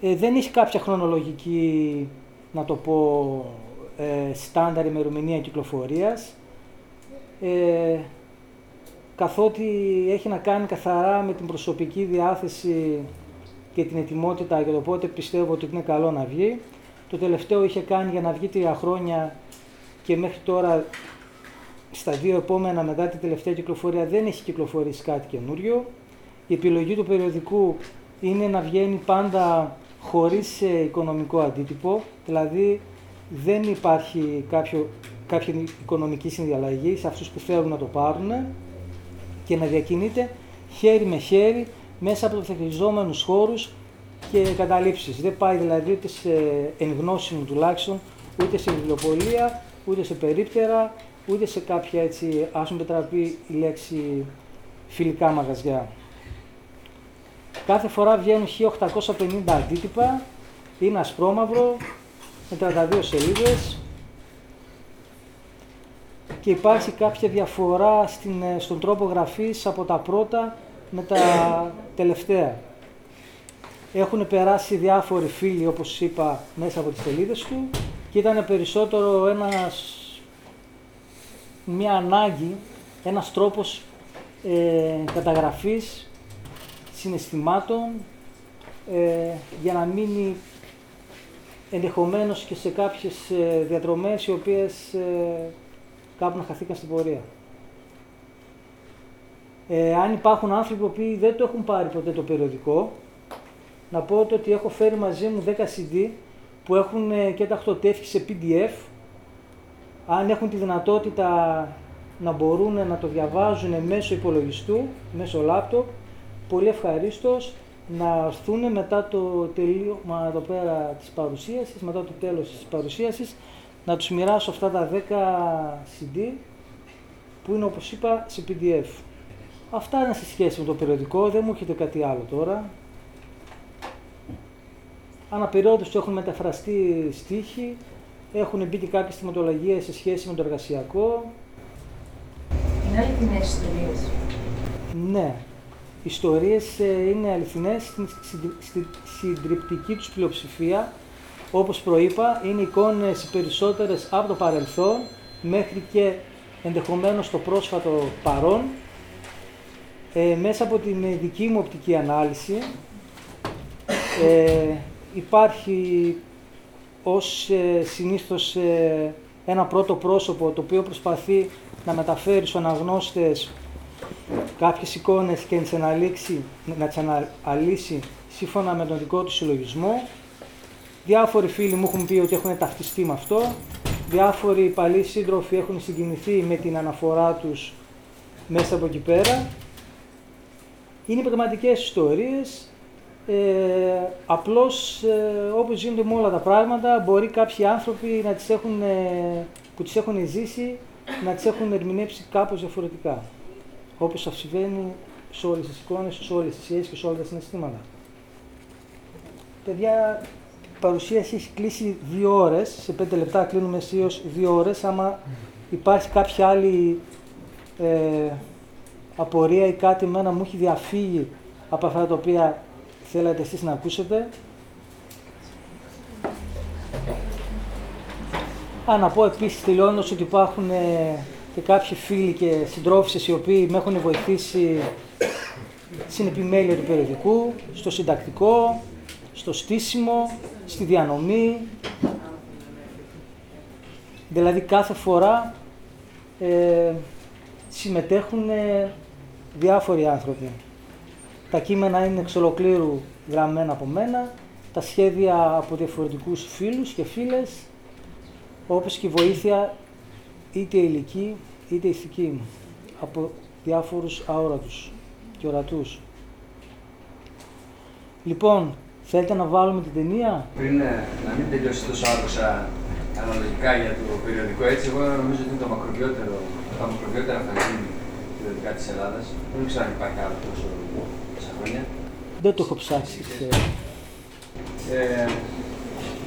Ε, δεν έχει κάποια χρονολογική, να το πω, ε, στάνταρ ημερομηνία κυκλοφορίας. Ε, καθότι έχει να κάνει καθαρά με την προσωπική διάθεση και την ετοιμότητα για το πότε πιστεύω ότι είναι καλό να βγει. Το τελευταίο είχε κάνει για να βγει τρία χρόνια και μέχρι τώρα στα δύο επόμενα μετά την τελευταία κυκλοφορία δεν έχει κυκλοφορήσει κάτι καινούριο. Η επιλογή του περιοδικού είναι να βγαίνει πάντα χωρίς ε, οικονομικό αντίτυπο, δηλαδή δεν υπάρχει κάποιο, κάποια οικονομική συνδιαλλαγή σε αυτούς που θέλουν να το πάρουν και να διακινείται χέρι με χέρι μέσα από τους χώρους και καταλήψεις. Δεν πάει δηλαδή ούτε σε εν γνώση μου τουλάχιστον, ούτε σε βιβλιοπολία, ούτε σε περίπτερα, ούτε σε κάποια έτσι, ας μου πετραπεί η λέξη φιλικά μαγαζιά. Κάθε φορά βγαίνουν 1850 αντίτυπα, είναι ασπρόμαυρο, με 32 σελίδες και υπάρχει κάποια διαφορά στην, ε, στον τρόπο γραφής από τα πρώτα με τα τελευταία. Έχουν περάσει διάφοροι φίλοι, όπως είπα, μέσα από τις σελίδες του και ήταν περισσότερο ένας, μια ανάγκη, ένας τρόπος ε, καταγραφής συναισθημάτων ε, για να μείνει ενδεχομένως και σε κάποιες ε, διαδρομές οι οποίες ε, κάπου να χαθήκαν στην πορεία. Ε, αν υπάρχουν άνθρωποι που δεν το έχουν πάρει ποτέ το περιοδικό, να πω ότι έχω φέρει μαζί μου 10 CD που έχουν ε, και ταυτοτεύχει σε PDF. Αν έχουν τη δυνατότητα να μπορούν να το διαβάζουν μέσω υπολογιστού, μέσω λάπτοπ, πολύ ευχαρίστως να έρθουν μετά το τελείωμα εδώ πέρα της παρουσίασης, μετά το τέλος της παρουσίασης, να τους μοιράσω αυτά τα 10 CD που είναι όπως είπα σε PDF. Αυτά είναι σε σχέση με το περιοδικό, δεν μου έχετε κάτι άλλο τώρα. Αναπεριόδους έχουν μεταφραστεί στίχοι, έχουν μπει και κάποιες θυματολογίες σε σχέση με το εργασιακό. Είναι αληθινές ιστορίες. Ναι, ιστορίες ε, είναι αληθινές στη συντριπτική τους πλειοψηφία. Όπως προείπα, είναι εικόνες περισσότερες από το παρελθόν μέχρι και ενδεχομένως το πρόσφατο παρόν. Ε, μέσα από την δική μου οπτική ανάλυση ε, υπάρχει ως ε, συνήθως ε, ένα πρώτο πρόσωπο το οποίο προσπαθεί να μεταφέρει στους αναγνώστες κάποιες εικόνες και να τις αναλύσει, να τις αναλύσει σύμφωνα με τον δικό του συλλογισμό. Διάφοροι φίλοι μου έχουν πει ότι έχουν ταυτιστεί με αυτό. Διάφοροι παλιοί σύντροφοι έχουν συγκινηθεί με την αναφορά τους μέσα από εκεί πέρα. Είναι πραγματικές ιστορίες. Ε, απλώς, ε, όπως γίνονται με όλα τα πράγματα, μπορεί κάποιοι άνθρωποι να τις έχουν, ε, που τις έχουν ζήσει να τις έχουν ερμηνεύσει κάπως διαφορετικά όπως θα συμβαίνει σε όλες τις εικόνες, σε όλες τις σχέσεις και σε όλα τα συναισθήματα. Παιδιά, η παρουσίαση έχει κλείσει δύο ώρες, σε πέντε λεπτά κλείνουμε αισίως δύο ώρες, άμα υπάρχει κάποια άλλη ε, απορία ή κάτι εμένα μου έχει διαφύγει από αυτά τα οποία θέλατε εσείς να ακούσετε. Α, να πω επίσης τελειώνοντας ότι υπάρχουν ε, και κάποιοι φίλοι και συντρόφισσες οι οποίοι με έχουν βοηθήσει στην επιμέλεια του περιοδικού, στο συντακτικό, στο στήσιμο, στη διανομή. Δηλαδή κάθε φορά ε, συμμετέχουν ε, διάφοροι άνθρωποι. Τα κείμενα είναι εξ ολοκλήρου γραμμένα από μένα, τα σχέδια από διαφορετικούς φίλους και φίλες, όπως και η βοήθεια είτε ηλική είτε ηθική από διάφορους αόρατους και ορατούς. Λοιπόν, θέλετε να βάλουμε την ταινία; Πριν ε, να μην τελειώσει τόσο άκουσα αναλογικά για το περιοδικό έτσι, εγώ νομίζω ότι είναι το μακροβιότερο, τα μακροβιότερα φανσίνη περιοδικά της Ελλάδας. Δεν ξέρω αν υπάρχει άλλο τόσο τόσα χρόνια. Δεν το έχω ψάξει. ξέρω. Ε,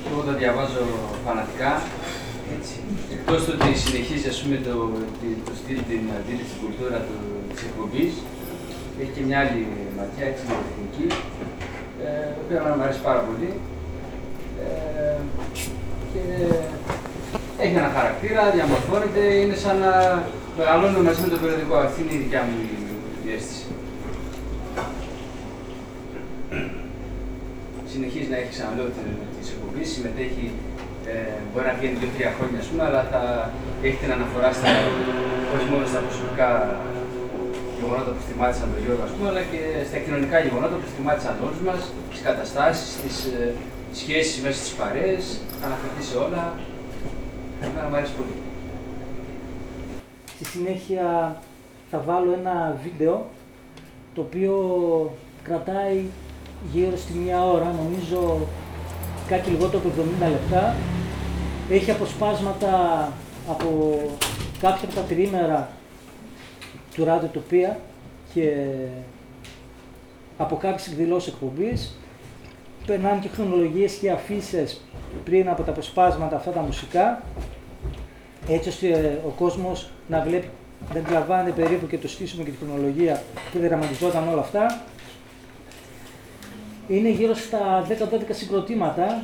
εγώ τα διαβάζω φανατικά. Έτσι. Εκτός του ότι συνεχίζει ας πούμε, το, τη- το στυλ, την αντίληψη, την κουλτούρα του, της εκπομπής, έχει και μια άλλη ματιά, έτσι, μια τεχνική, ε, η οποία εμένα μου αρέσει πάρα πολύ. Ε, και έχει ένα χαρακτήρα, διαμορφώνεται, είναι σαν να μεγαλώνουμε μαζί με το περιοδικό. Αυτή είναι η δικιά μου η αίσθηση. συνεχίζει να έχει ξαναλέω τη εκπομπή, συμμετέχει, ε, μπορεί να βγαίνει δύο-τρία χρόνια, ας πούμε, αλλά θα έχει την αναφορά στα, όχι μόνο στα προσωπικά γεγονότα που θυμάτισαν τον Γιώργο, ας πούμε, αλλά και στα κοινωνικά γεγονότα που θυμάτισαν όλους μας, τις καταστάσεις, τις ε, σχέσεις μέσα στις παρέες, αναφερθεί σε όλα. Εμένα μου αρέσει πολύ. Στη συνέχεια θα βάλω ένα βίντεο το οποίο κρατάει γύρω στη μία ώρα, νομίζω κάτι λιγότερο από 70 λεπτά. Έχει αποσπάσματα από κάποια από τα τριήμερα του Ράδιο Τοπία και από κάποιες εκδηλώσεις εκπομπής. Περνάνε και χρονολογίες και αφήσεις πριν από τα αποσπάσματα αυτά τα μουσικά έτσι ώστε ο κόσμος να βλέπει, να αντιλαμβάνεται περίπου και το στήσιμο και τη χρονολογία που δραματιζόταν όλα αυτά. Είναι γύρω στα 10-12 συγκροτήματα,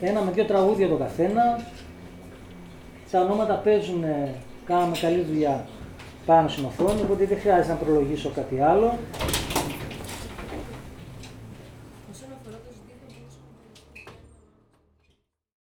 ένα με δύο τραγούδια το καθένα. Τα ονόματα παίζουν, ε, κάναμε καλή δουλειά πάνω στην οθόνη, οπότε δεν χρειάζεται να προλογίσω κάτι άλλο.